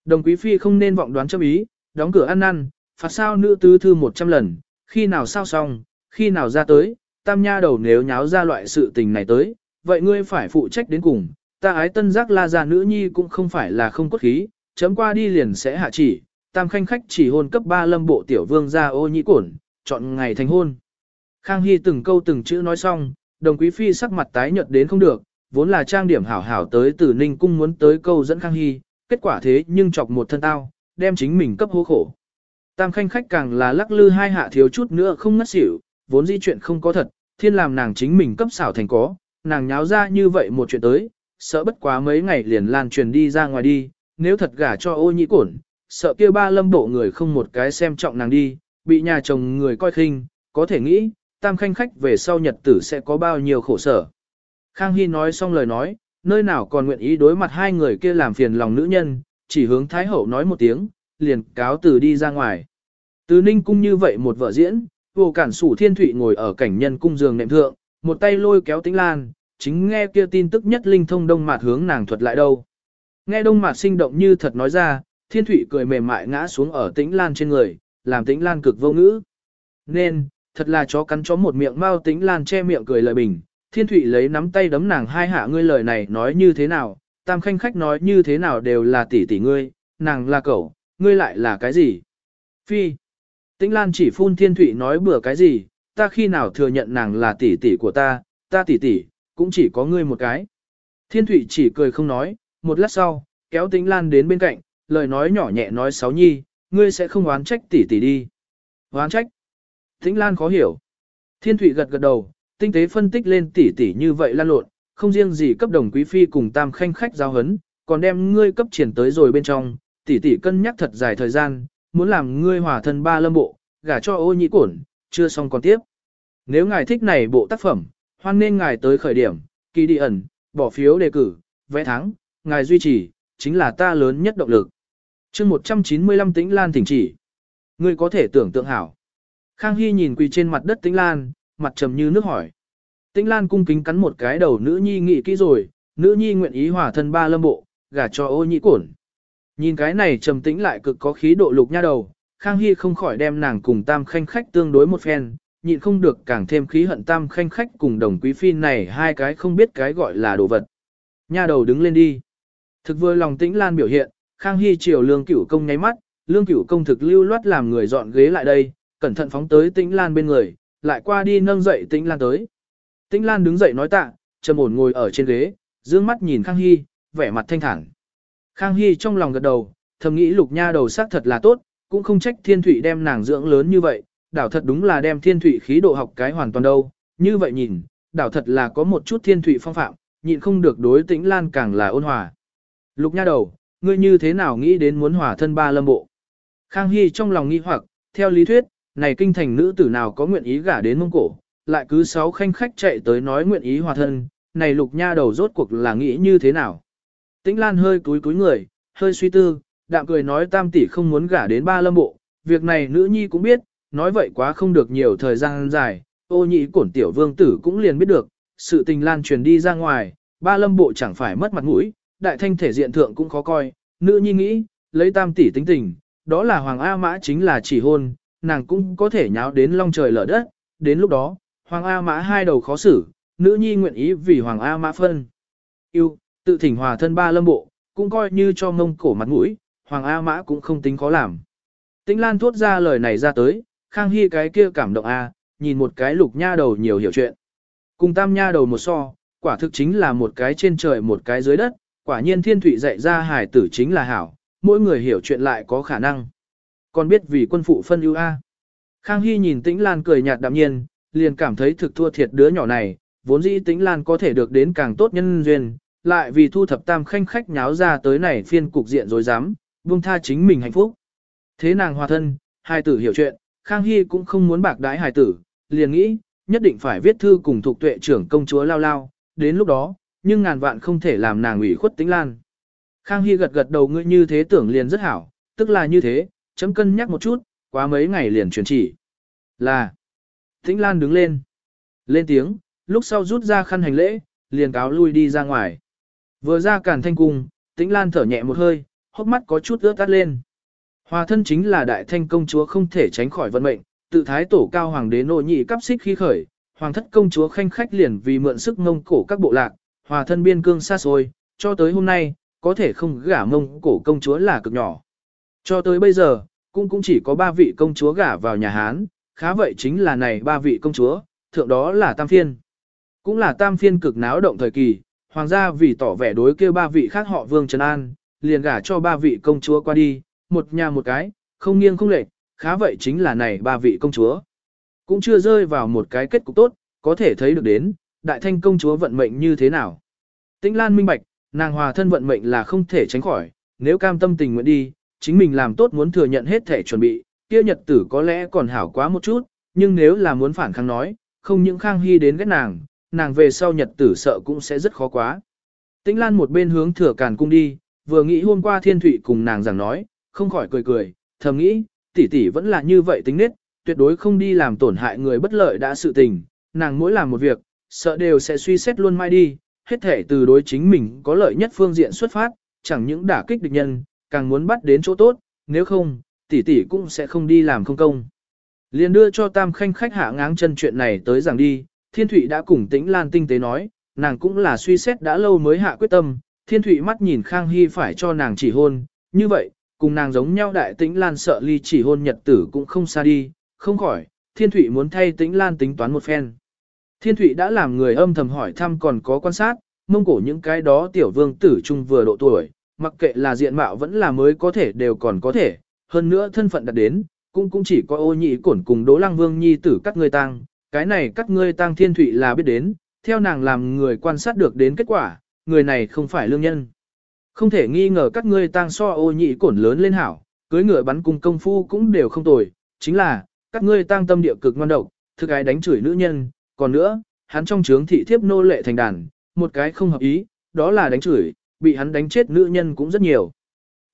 Đồng quý phi không nên vọng đoán chấm ý, đóng cửa ăn năn, phạt sao nữ tứ thư 100 lần, khi nào sao xong, khi nào ra tới, tam nha đầu nếu nháo ra loại sự tình này tới, vậy ngươi phải phụ trách đến cùng, ta ái tân giác la già nữ nhi cũng không phải là không cốt khí, chấm qua đi liền sẽ hạ chỉ, tam khanh khách chỉ hôn cấp 3 lâm bộ tiểu vương ra ô nhĩ cổn, chọn ngày thành hôn. Khang Hy từng câu từng chữ nói xong, đồng quý phi sắc mặt tái nhợt đến không được, vốn là trang điểm hảo hảo tới từ Ninh Cung muốn tới câu dẫn Khang Hy, kết quả thế nhưng chọc một thân tao, đem chính mình cấp hố khổ. Tam khanh khách càng là lắc lư hai hạ thiếu chút nữa không ngất xỉu, vốn di chuyện không có thật, thiên làm nàng chính mình cấp xảo thành có, nàng nháo ra như vậy một chuyện tới, sợ bất quá mấy ngày liền lan truyền đi ra ngoài đi, nếu thật gả cho ô nhĩ cổn, sợ kia ba lâm bộ người không một cái xem trọng nàng đi, bị nhà chồng người coi khinh, có thể nghĩ, tam khanh khách về sau nhật tử sẽ có bao nhiêu khổ sở. Khang Hy nói xong lời nói, nơi nào còn nguyện ý đối mặt hai người kia làm phiền lòng nữ nhân, chỉ hướng Thái Hậu nói một tiếng, liền cáo từ đi ra ngoài. Từ Ninh Cung như vậy một vợ diễn, vô cản sủ thiên thụy ngồi ở cảnh nhân cung giường nệm thượng, một tay lôi kéo tĩnh lan, chính nghe kia tin tức nhất linh thông đông mạt hướng nàng thuật lại đâu. Nghe đông mạt sinh động như thật nói ra, thiên thụy cười mềm mại ngã xuống ở tĩnh lan trên người, làm tĩnh lan cực vô ngữ. Nên, thật là chó cắn chó một miệng mau tĩnh lan che miệng cười lời bình, thiên thụy lấy nắm tay đấm nàng hai hạ ngươi lời này nói như thế nào, tam khanh khách nói như thế nào đều là tỷ tỷ ngươi, nàng là cậu, ngươi lại là cái gì? Phi. Tĩnh Lan chỉ phun thiên thụy nói bừa cái gì, ta khi nào thừa nhận nàng là tỷ tỷ của ta, ta tỷ tỷ, cũng chỉ có ngươi một cái. Thiên thụy chỉ cười không nói, một lát sau, kéo Tĩnh Lan đến bên cạnh, lời nói nhỏ nhẹ nói sáu nhi, ngươi sẽ không oán trách tỷ tỷ đi. Oán trách. Tĩnh Lan khó hiểu. Thiên thụy gật gật đầu, tinh tế phân tích lên tỷ tỷ như vậy lan lộn, không riêng gì cấp đồng quý phi cùng tam khanh khách giao hấn, còn đem ngươi cấp triển tới rồi bên trong, tỷ tỷ cân nhắc thật dài thời gian, muốn làm ngươi hòa thân ba lâm bộ, gả cho ô nhị cổn, chưa xong còn tiếp. Nếu ngài thích này bộ tác phẩm, hoan nên ngài tới khởi điểm, kỳ đi ẩn, bỏ phiếu đề cử, vẽ thắng, ngài duy trì, chính là ta lớn nhất động lực. chương 195 tĩnh lan thỉnh chỉ. Ngươi có thể tưởng tượng hảo. Khang Hy nhìn quỳ trên mặt đất tĩnh lan, mặt trầm như nước hỏi. Tĩnh lan cung kính cắn một cái đầu nữ nhi nghị kỹ rồi, nữ nhi nguyện ý hòa thân ba lâm bộ, gả cho ô nhị cổn. Nhìn cái này trầm tĩnh lại cực có khí độ lục nha đầu, Khang Hy không khỏi đem nàng cùng tam khanh khách tương đối một phen, nhịn không được càng thêm khí hận tam khanh khách cùng đồng quý phi này hai cái không biết cái gọi là đồ vật. Nha đầu đứng lên đi. Thực vừa lòng tĩnh lan biểu hiện, Khang Hy chiều lương cửu công nháy mắt, lương cửu công thực lưu loát làm người dọn ghế lại đây, cẩn thận phóng tới tĩnh lan bên người, lại qua đi nâng dậy tĩnh lan tới. Tĩnh lan đứng dậy nói tạ, trầm ổn ngồi ở trên ghế, dương mắt nhìn Khang Hy, vẻ mặt thanh thản. Khang Hy trong lòng gật đầu, thầm nghĩ lục nha đầu sắc thật là tốt, cũng không trách thiên thủy đem nàng dưỡng lớn như vậy, đảo thật đúng là đem thiên thủy khí độ học cái hoàn toàn đâu, như vậy nhìn, đảo thật là có một chút thiên thủy phong phạm, nhịn không được đối tĩnh lan càng là ôn hòa. Lục nha đầu, ngươi như thế nào nghĩ đến muốn hòa thân ba lâm bộ? Khang Hy trong lòng nghi hoặc, theo lý thuyết, này kinh thành nữ tử nào có nguyện ý gả đến mông cổ, lại cứ sáu khanh khách chạy tới nói nguyện ý hòa thân, này lục nha đầu rốt cuộc là nghĩ như thế nào? Tĩnh Lan hơi cúi cúi người, hơi suy tư, đạm cười nói tam tỷ không muốn gả đến ba lâm bộ, việc này nữ nhi cũng biết, nói vậy quá không được nhiều thời gian dài, ô nhị cổn tiểu vương tử cũng liền biết được, sự tình lan truyền đi ra ngoài, ba lâm bộ chẳng phải mất mặt mũi, đại thanh thể diện thượng cũng khó coi, nữ nhi nghĩ, lấy tam tỷ tính tình, đó là Hoàng A Mã chính là chỉ hôn, nàng cũng có thể nháo đến long trời lở đất, đến lúc đó, Hoàng A Mã hai đầu khó xử, nữ nhi nguyện ý vì Hoàng A Mã phân. Yêu, tự thỉnh hòa thân ba lâm bộ, cũng coi như cho mông cổ mặt mũi, Hoàng A Mã cũng không tính khó làm. Tĩnh Lan thốt ra lời này ra tới, Khang Hy cái kia cảm động A, nhìn một cái lục nha đầu nhiều hiểu chuyện. Cùng tam nha đầu một so, quả thực chính là một cái trên trời một cái dưới đất, quả nhiên thiên thủy dạy ra hải tử chính là hảo, mỗi người hiểu chuyện lại có khả năng. Còn biết vì quân phụ phân ưu A. Khang Hy nhìn Tĩnh Lan cười nhạt đạm nhiên, liền cảm thấy thực thua thiệt đứa nhỏ này, vốn dĩ tính Lan có thể được đến càng tốt nhân duyên, lại vì thu thập tam khanh khách nháo ra tới này phiên cục diện rồi dám, buông tha chính mình hạnh phúc. Thế nàng hòa thân, hai tử hiểu chuyện, Khang Hy cũng không muốn bạc đái hài tử, liền nghĩ, nhất định phải viết thư cùng thuộc tuệ trưởng công chúa lao lao, đến lúc đó, nhưng ngàn vạn không thể làm nàng ủy khuất tính lan. Khang Hy gật gật đầu ngươi như thế tưởng liền rất hảo, tức là như thế, chấm cân nhắc một chút, quá mấy ngày liền truyền chỉ. Là, Tĩnh Lan đứng lên, lên tiếng, lúc sau rút ra khăn hành lễ, liền cáo lui đi ra ngoài. Vừa ra cản thanh cung, Tĩnh Lan thở nhẹ một hơi, hốc mắt có chút ướt tắt lên. Hòa thân chính là đại thanh công chúa không thể tránh khỏi vận mệnh, tự thái tổ cao hoàng đế nội nhị cấp xích khi khởi, hoàng thất công chúa khanh khách liền vì mượn sức ngông cổ các bộ lạc, hòa thân biên cương xa xôi, cho tới hôm nay, có thể không gả ngông cổ công chúa là cực nhỏ. Cho tới bây giờ, cũng cũng chỉ có ba vị công chúa gả vào nhà Hán, khá vậy chính là này ba vị công chúa, thượng đó là Tam Phiên. Cũng là Tam Phiên cực náo động thời kỳ, hoàng gia vì tỏ vẻ đối kêu ba vị khác họ Vương Trần An, liền gả cho ba vị công chúa qua đi, một nhà một cái, không nghiêng không lệch, khá vậy chính là này ba vị công chúa. Cũng chưa rơi vào một cái kết cục tốt, có thể thấy được đến, đại thanh công chúa vận mệnh như thế nào. Tĩnh Lan minh bạch, nàng hòa thân vận mệnh là không thể tránh khỏi, nếu cam tâm tình nguyện đi, chính mình làm tốt muốn thừa nhận hết thể chuẩn bị, kia nhật tử có lẽ còn hảo quá một chút, nhưng nếu là muốn phản kháng nói, không những Khang Hy đến ghét nàng, nàng về sau nhật tử sợ cũng sẽ rất khó quá. Tĩnh Lan một bên hướng thừa càn cung đi, vừa nghĩ hôm qua Thiên Thụy cùng nàng rằng nói, không khỏi cười cười, thầm nghĩ, tỷ tỷ vẫn là như vậy tính nết, tuyệt đối không đi làm tổn hại người bất lợi đã sự tình, nàng mỗi làm một việc, sợ đều sẽ suy xét luôn mai đi, hết thể từ đối chính mình có lợi nhất phương diện xuất phát, chẳng những đả kích địch nhân, càng muốn bắt đến chỗ tốt, nếu không, tỷ tỷ cũng sẽ không đi làm không công. Liền đưa cho Tam Khanh khách hạ ngáng chân chuyện này tới rằng đi, Thiên Thụy đã cùng Tĩnh Lan tinh tế nói, nàng cũng là suy xét đã lâu mới hạ quyết tâm, Thiên Thụy mắt nhìn Khang Hy phải cho nàng chỉ hôn, như vậy, cùng nàng giống nhau đại tĩnh lan sợ ly chỉ hôn nhật tử cũng không xa đi, không khỏi, thiên Thụy muốn thay tĩnh lan tính toán một phen. Thiên Thụy đã làm người âm thầm hỏi thăm còn có quan sát, mông cổ những cái đó tiểu vương tử trung vừa độ tuổi, mặc kệ là diện mạo vẫn là mới có thể đều còn có thể, hơn nữa thân phận đặt đến, cũng cũng chỉ có ô nhị cổn cùng đố lăng vương nhi tử các ngươi tăng, cái này các ngươi tăng thiên Thụy là biết đến, theo nàng làm người quan sát được đến kết quả, người này không phải lương nhân. Không thể nghi ngờ các ngươi tang so ô nhị cổn lớn lên hảo, cưới ngựa bắn cùng công phu cũng đều không tồi, chính là, các ngươi tang tâm địa cực ngoan độc, thực ái đánh chửi nữ nhân, còn nữa, hắn trong trướng thị thiếp nô lệ thành đàn, một cái không hợp ý, đó là đánh chửi, bị hắn đánh chết nữ nhân cũng rất nhiều.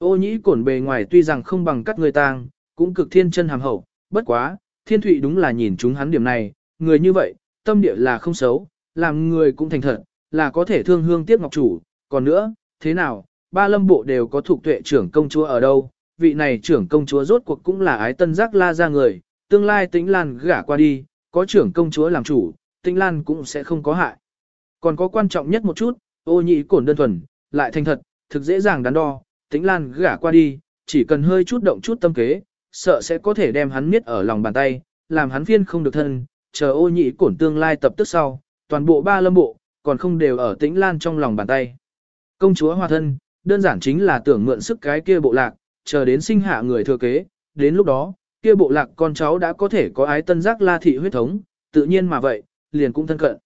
Ô nhĩ cổn bề ngoài tuy rằng không bằng cắt người tang, cũng cực thiên chân hàm hậu, bất quá, thiên thụy đúng là nhìn chúng hắn điểm này, người như vậy, tâm địa là không xấu, làm người cũng thành thật, là có thể thương hương tiếc ngọc chủ, còn nữa, thế nào, ba lâm bộ đều có thuộc tuệ trưởng công chúa ở đâu, vị này trưởng công chúa rốt cuộc cũng là ái tân giác la ra người, tương lai tĩnh lan gả qua đi, có trưởng công chúa làm chủ, tĩnh lan cũng sẽ không có hại. Còn có quan trọng nhất một chút, ô nhị cổn đơn thuần, lại thành thật, thực dễ dàng đắn đo, tĩnh lan gả qua đi, chỉ cần hơi chút động chút tâm kế, sợ sẽ có thể đem hắn miết ở lòng bàn tay, làm hắn phiên không được thân, chờ ô nhị cổn tương lai tập tức sau, toàn bộ ba lâm bộ, còn không đều ở tĩnh lan trong lòng bàn tay. Công chúa hòa thân, đơn giản chính là tưởng mượn sức cái kia bộ lạc, chờ đến sinh hạ người thừa kế, đến lúc đó, kia bộ lạc con cháu đã có thể có ái tân giác la thị huyết thống, tự nhiên mà vậy, liền cũng thân cận.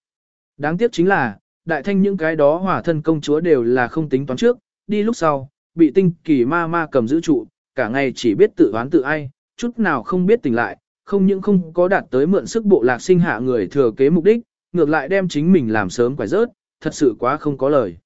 Đáng tiếc chính là, đại thanh những cái đó hòa thân công chúa đều là không tính toán trước, đi lúc sau, bị tinh kỳ ma ma cầm giữ trụ, cả ngày chỉ biết tự oán tự ai, chút nào không biết tỉnh lại, không những không có đạt tới mượn sức bộ lạc sinh hạ người thừa kế mục đích, ngược lại đem chính mình làm sớm quải rớt, thật sự quá không có lời.